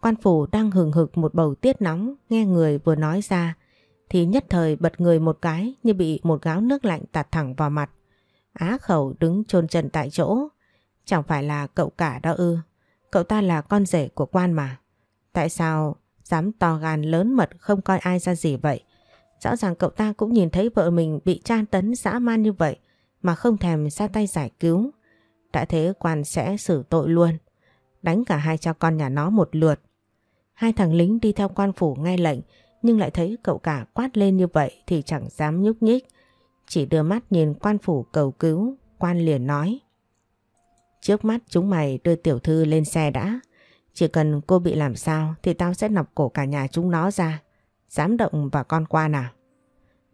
Quan phủ đang hừng hực một bầu tiết nóng, nghe người vừa nói ra, thì nhất thời bật người một cái như bị một gáo nước lạnh tạt thẳng vào mặt. Á khẩu đứng chôn chân tại chỗ, chẳng phải là cậu cả đó ư. Cậu ta là con rể của quan mà. Tại sao dám to gan lớn mật không coi ai ra gì vậy? Rõ ràng cậu ta cũng nhìn thấy vợ mình bị tra tấn dã man như vậy mà không thèm ra tay giải cứu. Đã thế quan sẽ xử tội luôn. Đánh cả hai cha con nhà nó một lượt. Hai thằng lính đi theo quan phủ nghe lệnh nhưng lại thấy cậu cả quát lên như vậy thì chẳng dám nhúc nhích. Chỉ đưa mắt nhìn quan phủ cầu cứu, quan liền nói. Trước mắt chúng mày đưa tiểu thư lên xe đã. Chỉ cần cô bị làm sao thì tao sẽ nọc cổ cả nhà chúng nó ra. Dám động vào con qua nào.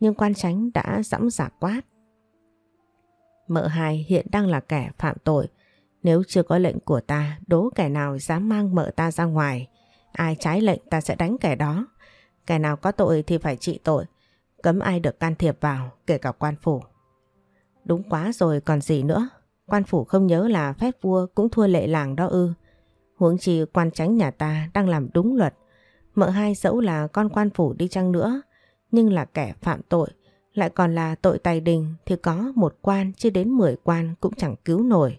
Nhưng quan tránh đã dõng giả quát. Mợ hai hiện đang là kẻ phạm tội. Nếu chưa có lệnh của ta, đố kẻ nào dám mang mợ ta ra ngoài. Ai trái lệnh ta sẽ đánh kẻ đó. Kẻ nào có tội thì phải trị tội. Cấm ai được can thiệp vào, kể cả quan phủ. Đúng quá rồi còn gì nữa. Quan phủ không nhớ là phép vua cũng thua lệ làng đó ư. Huống chi quan tránh nhà ta đang làm đúng luật. Mợ hai dẫu là con quan phủ đi chăng nữa, nhưng là kẻ phạm tội, lại còn là tội tài đình thì có một quan chưa đến 10 quan cũng chẳng cứu nổi.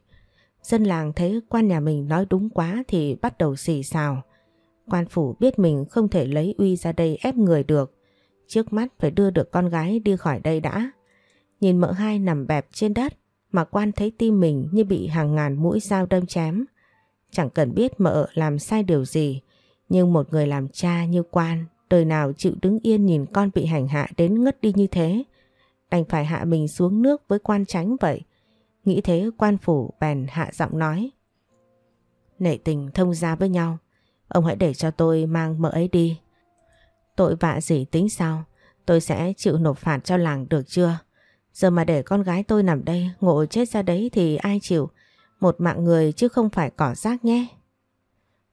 Dân làng thấy quan nhà mình nói đúng quá thì bắt đầu xì xào. Quan phủ biết mình không thể lấy uy ra đây ép người được. Trước mắt phải đưa được con gái đi khỏi đây đã. Nhìn mợ hai nằm bẹp trên đất, mà quan thấy tim mình như bị hàng ngàn mũi dao đâm chém. Chẳng cần biết mợ làm sai điều gì, nhưng một người làm cha như quan, đời nào chịu đứng yên nhìn con bị hành hạ đến ngất đi như thế. Đành phải hạ mình xuống nước với quan tránh vậy. Nghĩ thế quan phủ bèn hạ giọng nói. Nể tình thông gia với nhau, ông hãy để cho tôi mang mợ ấy đi. Tội vạ gì tính sao, tôi sẽ chịu nộp phạt cho làng được chưa? Giờ mà để con gái tôi nằm đây ngộ chết ra đấy thì ai chịu. Một mạng người chứ không phải cỏ rác nhé.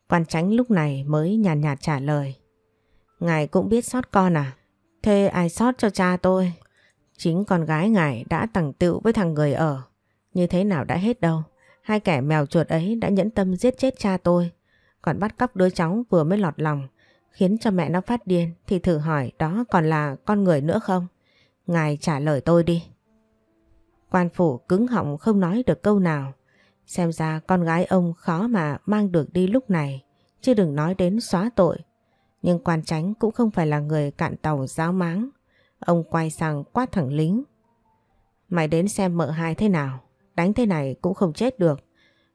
Quan tránh lúc này mới nhàn nhạt, nhạt trả lời. Ngài cũng biết sót con à? Thế ai sót cho cha tôi? Chính con gái ngài đã tằng tựu với thằng người ở. Như thế nào đã hết đâu. Hai kẻ mèo chuột ấy đã nhẫn tâm giết chết cha tôi. Còn bắt cóc đứa cháu vừa mới lọt lòng. Khiến cho mẹ nó phát điên. Thì thử hỏi đó còn là con người nữa không? Ngài trả lời tôi đi. Quan phủ cứng họng không nói được câu nào. Xem ra con gái ông khó mà mang được đi lúc này, chứ đừng nói đến xóa tội. Nhưng quan tránh cũng không phải là người cạn tàu giáo máng. Ông quay sang quát thẳng lính. Mày đến xem mợ hai thế nào, đánh thế này cũng không chết được.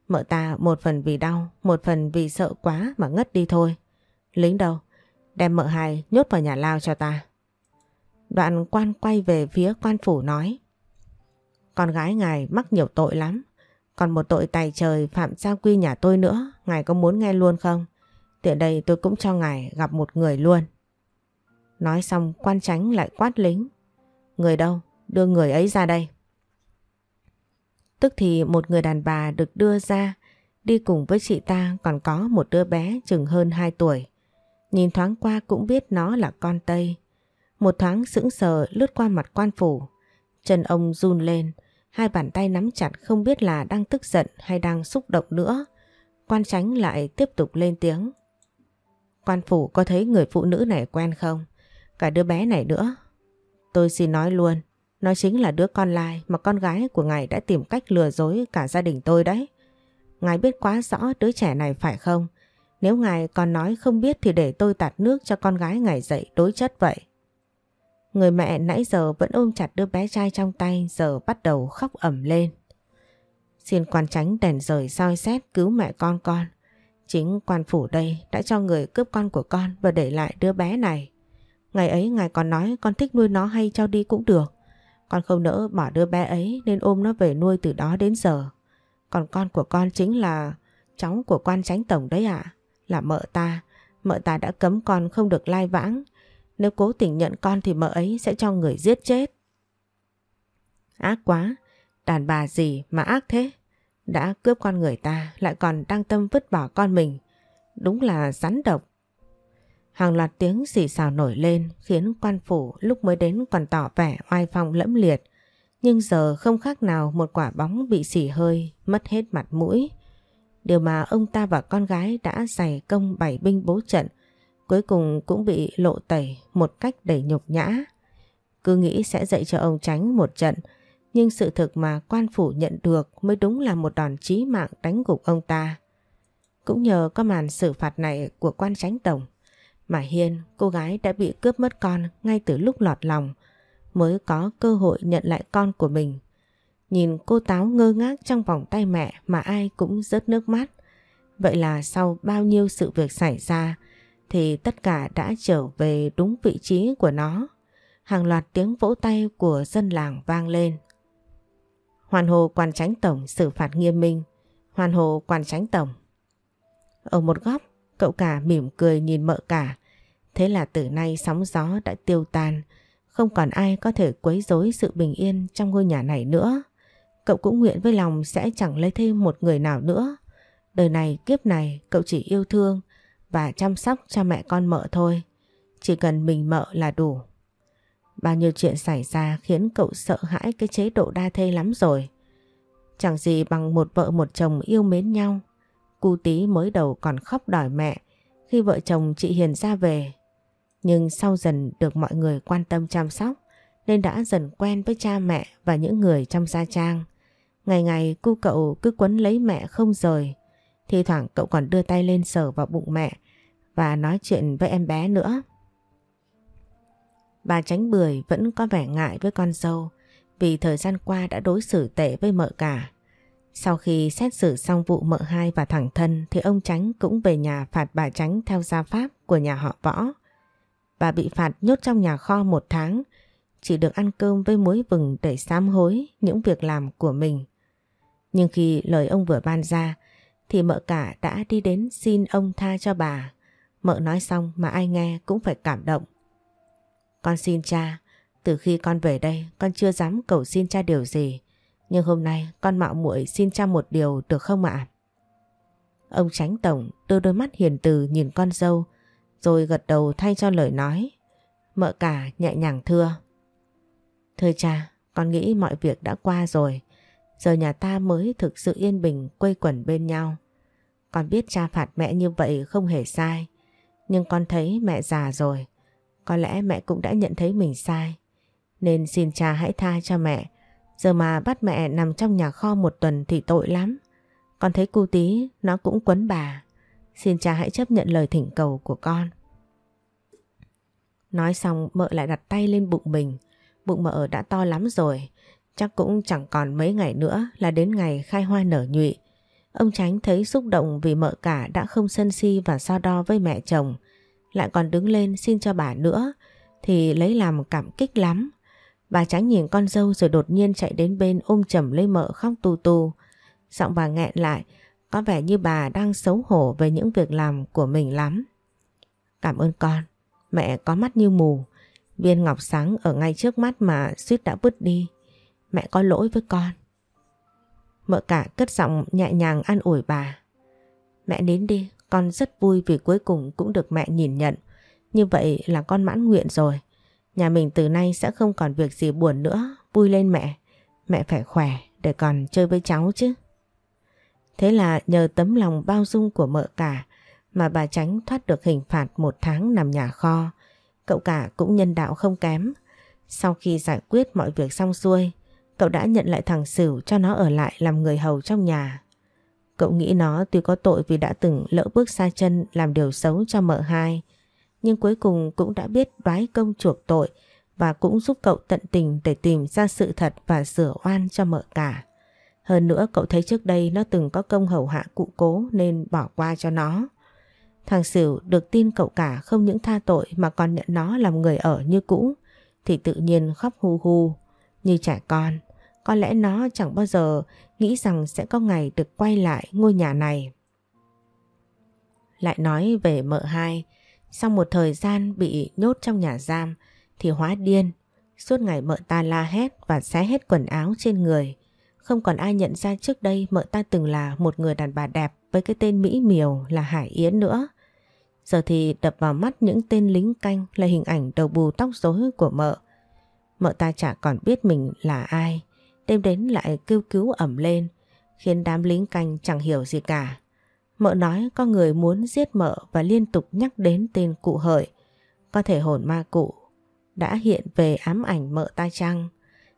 Mợ ta một phần vì đau, một phần vì sợ quá mà ngất đi thôi. Lính đâu? Đem mợ hai nhốt vào nhà lao cho ta. Đoạn quan quay về phía quan phủ nói. Con gái ngài mắc nhiều tội lắm. Còn một tội tài trời phạm gia quy nhà tôi nữa, ngài có muốn nghe luôn không? Tiện đây tôi cũng cho ngài gặp một người luôn. Nói xong quan tránh lại quát lính. Người đâu? Đưa người ấy ra đây. Tức thì một người đàn bà được đưa ra đi cùng với chị ta còn có một đứa bé chừng hơn 2 tuổi. Nhìn thoáng qua cũng biết nó là con Tây. Một thoáng sững sờ lướt qua mặt quan phủ. Chân ông run lên, hai bàn tay nắm chặt không biết là đang tức giận hay đang xúc động nữa. Quan tránh lại tiếp tục lên tiếng. Quan phủ có thấy người phụ nữ này quen không? Cả đứa bé này nữa. Tôi xin nói luôn, nó chính là đứa con lai mà con gái của ngài đã tìm cách lừa dối cả gia đình tôi đấy. Ngài biết quá rõ đứa trẻ này phải không? Nếu ngài còn nói không biết thì để tôi tạt nước cho con gái ngài dậy đối chất vậy. Người mẹ nãy giờ vẫn ôm chặt đứa bé trai trong tay, giờ bắt đầu khóc ẩm lên. Xin quan tránh đèn rời soi xét cứu mẹ con con. Chính quan phủ đây đã cho người cướp con của con và để lại đứa bé này. Ngày ấy ngài còn nói con thích nuôi nó hay cho đi cũng được. Con không nỡ bỏ đứa bé ấy nên ôm nó về nuôi từ đó đến giờ. Còn con của con chính là cháu của quan tránh tổng đấy ạ. Là mợ ta. Mợ ta đã cấm con không được lai vãng. Nếu cố tình nhận con thì mợ ấy sẽ cho người giết chết. Ác quá. Đàn bà gì mà ác thế? Đã cướp con người ta lại còn đang tâm vứt bỏ con mình. Đúng là rắn độc. Hàng loạt tiếng xì xào nổi lên khiến quan phủ lúc mới đến còn tỏ vẻ oai phong lẫm liệt. Nhưng giờ không khác nào một quả bóng bị xỉ hơi, mất hết mặt mũi. Điều mà ông ta và con gái đã giày công bảy binh bố trận, cuối cùng cũng bị lộ tẩy một cách đầy nhục nhã. Cứ nghĩ sẽ dạy cho ông tránh một trận, nhưng sự thực mà quan phủ nhận được mới đúng là một đòn chí mạng đánh gục ông ta. Cũng nhờ có màn xử phạt này của quan tránh tổng, mà Hiên, cô gái đã bị cướp mất con ngay từ lúc lọt lòng, mới có cơ hội nhận lại con của mình. Nhìn cô Táo ngơ ngác trong vòng tay mẹ mà ai cũng rớt nước mắt. Vậy là sau bao nhiêu sự việc xảy ra thì tất cả đã trở về đúng vị trí của nó. Hàng loạt tiếng vỗ tay của dân làng vang lên. Hoàn hồ quan tránh tổng xử phạt nghiêm minh. Hoàn hồ quan tránh tổng. Ở một góc, cậu cả mỉm cười nhìn mợ cả. Thế là từ nay sóng gió đã tiêu tan. Không còn ai có thể quấy rối sự bình yên trong ngôi nhà này nữa. Cậu cũng nguyện với lòng sẽ chẳng lấy thêm một người nào nữa. Đời này, kiếp này, cậu chỉ yêu thương và chăm sóc cha mẹ con mợ thôi. Chỉ cần mình mợ là đủ. Bao nhiêu chuyện xảy ra khiến cậu sợ hãi cái chế độ đa thê lắm rồi. Chẳng gì bằng một vợ một chồng yêu mến nhau. Cu tí mới đầu còn khóc đòi mẹ khi vợ chồng chị Hiền ra về nhưng sau dần được mọi người quan tâm chăm sóc, nên đã dần quen với cha mẹ và những người trong gia trang. Ngày ngày cu cậu cứ quấn lấy mẹ không rời. Thì thoảng cậu còn đưa tay lên sờ vào bụng mẹ và nói chuyện với em bé nữa. Bà tránh bưởi vẫn có vẻ ngại với con dâu vì thời gian qua đã đối xử tệ với mợ cả. Sau khi xét xử xong vụ mợ hai và thẳng thân thì ông Tránh cũng về nhà phạt bà Tránh theo gia pháp của nhà họ Võ. Bà bị phạt nhốt trong nhà kho một tháng, chỉ được ăn cơm với muối vừng để sám hối những việc làm của mình. Nhưng khi lời ông vừa ban ra, thì mợ cả đã đi đến xin ông tha cho bà. Mợ nói xong mà ai nghe cũng phải cảm động. Con xin cha, từ khi con về đây con chưa dám cầu xin cha điều gì. Nhưng hôm nay con mạo muội xin cha một điều được không ạ? Ông tránh tổng đưa đôi mắt hiền từ nhìn con dâu rồi gật đầu thay cho lời nói. Mợ cả nhẹ nhàng thưa. Thưa cha, con nghĩ mọi việc đã qua rồi. Giờ nhà ta mới thực sự yên bình, quây quẩn bên nhau. Con biết cha phạt mẹ như vậy không hề sai. Nhưng con thấy mẹ già rồi. Có lẽ mẹ cũng đã nhận thấy mình sai. Nên xin cha hãy tha cho mẹ. Giờ mà bắt mẹ nằm trong nhà kho một tuần thì tội lắm. Con thấy cu tí, nó cũng quấn bà. Xin cha hãy chấp nhận lời thỉnh cầu của con. Nói xong, mợ lại đặt tay lên bụng mình. Bụng mợ đã to lắm rồi. Chắc cũng chẳng còn mấy ngày nữa là đến ngày khai hoa nở nhụy. Ông Tránh thấy xúc động vì mợ cả đã không sân si và so đo với mẹ chồng. Lại còn đứng lên xin cho bà nữa thì lấy làm cảm kích lắm. Bà Tránh nhìn con dâu rồi đột nhiên chạy đến bên ôm chầm lấy mợ khóc tu tu. Giọng bà nghẹn lại, có vẻ như bà đang xấu hổ về những việc làm của mình lắm. Cảm ơn con, mẹ có mắt như mù, viên ngọc sáng ở ngay trước mắt mà suýt đã vứt đi. Mẹ có lỗi với con. Mợ cả cất giọng nhẹ nhàng an ủi bà. Mẹ nín đi, con rất vui vì cuối cùng cũng được mẹ nhìn nhận. Như vậy là con mãn nguyện rồi. Nhà mình từ nay sẽ không còn việc gì buồn nữa, vui lên mẹ. Mẹ phải khỏe để còn chơi với cháu chứ. Thế là nhờ tấm lòng bao dung của mợ cả mà bà tránh thoát được hình phạt một tháng nằm nhà kho. Cậu cả cũng nhân đạo không kém. Sau khi giải quyết mọi việc xong xuôi, cậu đã nhận lại thằng Sửu cho nó ở lại làm người hầu trong nhà. Cậu nghĩ nó tuy có tội vì đã từng lỡ bước xa chân làm điều xấu cho mợ hai, nhưng cuối cùng cũng đã biết đoái công chuộc tội và cũng giúp cậu tận tình để tìm ra sự thật và sửa oan cho mợ cả. Hơn nữa cậu thấy trước đây nó từng có công hầu hạ cụ cố nên bỏ qua cho nó. Thằng Sửu được tin cậu cả không những tha tội mà còn nhận nó làm người ở như cũ thì tự nhiên khóc hu hu như trẻ con. Có lẽ nó chẳng bao giờ nghĩ rằng sẽ có ngày được quay lại ngôi nhà này. Lại nói về mợ hai, sau một thời gian bị nhốt trong nhà giam thì hóa điên. Suốt ngày mợ ta la hét và xé hết quần áo trên người. Không còn ai nhận ra trước đây mợ ta từng là một người đàn bà đẹp với cái tên Mỹ Miều là Hải Yến nữa. Giờ thì đập vào mắt những tên lính canh là hình ảnh đầu bù tóc rối của mợ. Mợ ta chả còn biết mình là ai. Đêm đến lại kêu cứu ẩm lên, khiến đám lính canh chẳng hiểu gì cả. Mợ nói có người muốn giết mợ và liên tục nhắc đến tên cụ hợi. Có thể hồn ma cụ đã hiện về ám ảnh mợ ta chăng?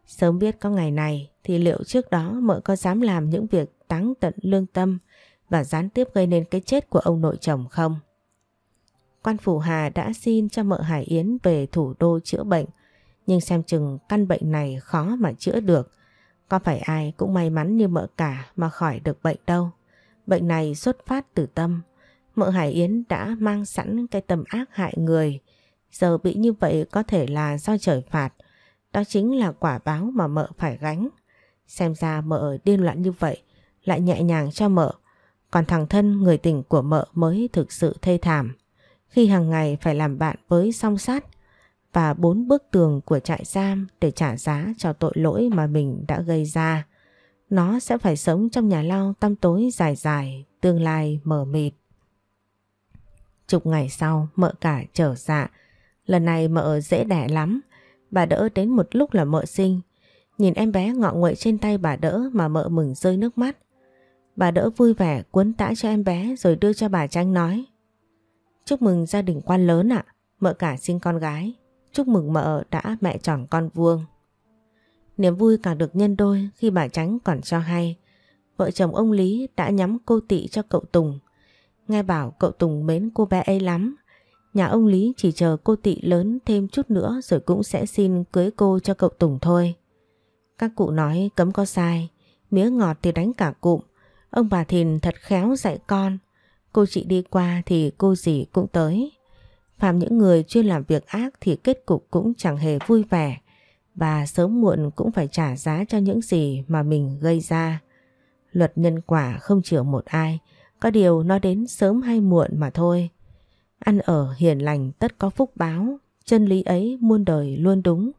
Sớm biết có ngày này thì liệu trước đó mợ có dám làm những việc táng tận lương tâm và gián tiếp gây nên cái chết của ông nội chồng không? Quan Phủ Hà đã xin cho mợ Hải Yến về thủ đô chữa bệnh nhưng xem chừng căn bệnh này khó mà chữa được. Có phải ai cũng may mắn như mợ cả mà khỏi được bệnh đâu. Bệnh này xuất phát từ tâm. Mợ Hải Yến đã mang sẵn cái tâm ác hại người. Giờ bị như vậy có thể là do trời phạt. Đó chính là quả báo mà mợ phải gánh. Xem ra mợ điên loạn như vậy lại nhẹ nhàng cho mợ. Còn thằng thân người tình của mợ mới thực sự thê thảm. Khi hàng ngày phải làm bạn với song sát và bốn bức tường của trại giam để trả giá cho tội lỗi mà mình đã gây ra. Nó sẽ phải sống trong nhà lao tăm tối dài dài, tương lai mờ mịt. Chục ngày sau, mợ cả trở dạ. Lần này mợ dễ đẻ lắm. Bà đỡ đến một lúc là mợ sinh. Nhìn em bé ngọ nguậy trên tay bà đỡ mà mợ mừng rơi nước mắt. Bà đỡ vui vẻ cuốn tã cho em bé rồi đưa cho bà Tranh nói. Chúc mừng gia đình quan lớn ạ, mợ cả sinh con gái. Chúc mừng mợ đã mẹ tròn con vuông. Niềm vui càng được nhân đôi khi bà Tránh còn cho hay vợ chồng ông Lý đã nhắm cô tị cho cậu Tùng. Nghe bảo cậu Tùng mến cô bé ấy lắm. Nhà ông Lý chỉ chờ cô tị lớn thêm chút nữa rồi cũng sẽ xin cưới cô cho cậu Tùng thôi. Các cụ nói cấm có sai, mía ngọt thì đánh cả cụm. Ông bà Thìn thật khéo dạy con. Cô chị đi qua thì cô gì cũng tới. Phạm những người chuyên làm việc ác thì kết cục cũng chẳng hề vui vẻ và sớm muộn cũng phải trả giá cho những gì mà mình gây ra. Luật nhân quả không chữa một ai, có điều nó đến sớm hay muộn mà thôi. Ăn ở hiền lành tất có phúc báo, chân lý ấy muôn đời luôn đúng.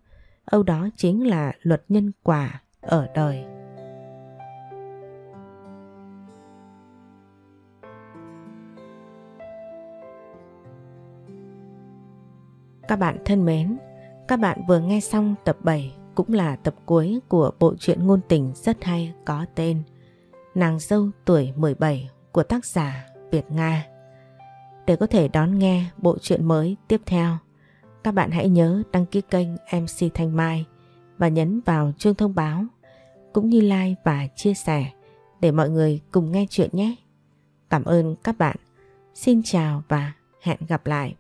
Âu đó chính là luật nhân quả ở đời. Các bạn thân mến, các bạn vừa nghe xong tập 7 cũng là tập cuối của bộ truyện ngôn tình rất hay có tên Nàng dâu tuổi 17 của tác giả Việt Nga. Để có thể đón nghe bộ truyện mới tiếp theo, các bạn hãy nhớ đăng ký kênh MC Thanh Mai và nhấn vào chuông thông báo cũng như like và chia sẻ để mọi người cùng nghe chuyện nhé. Cảm ơn các bạn. Xin chào và hẹn gặp lại.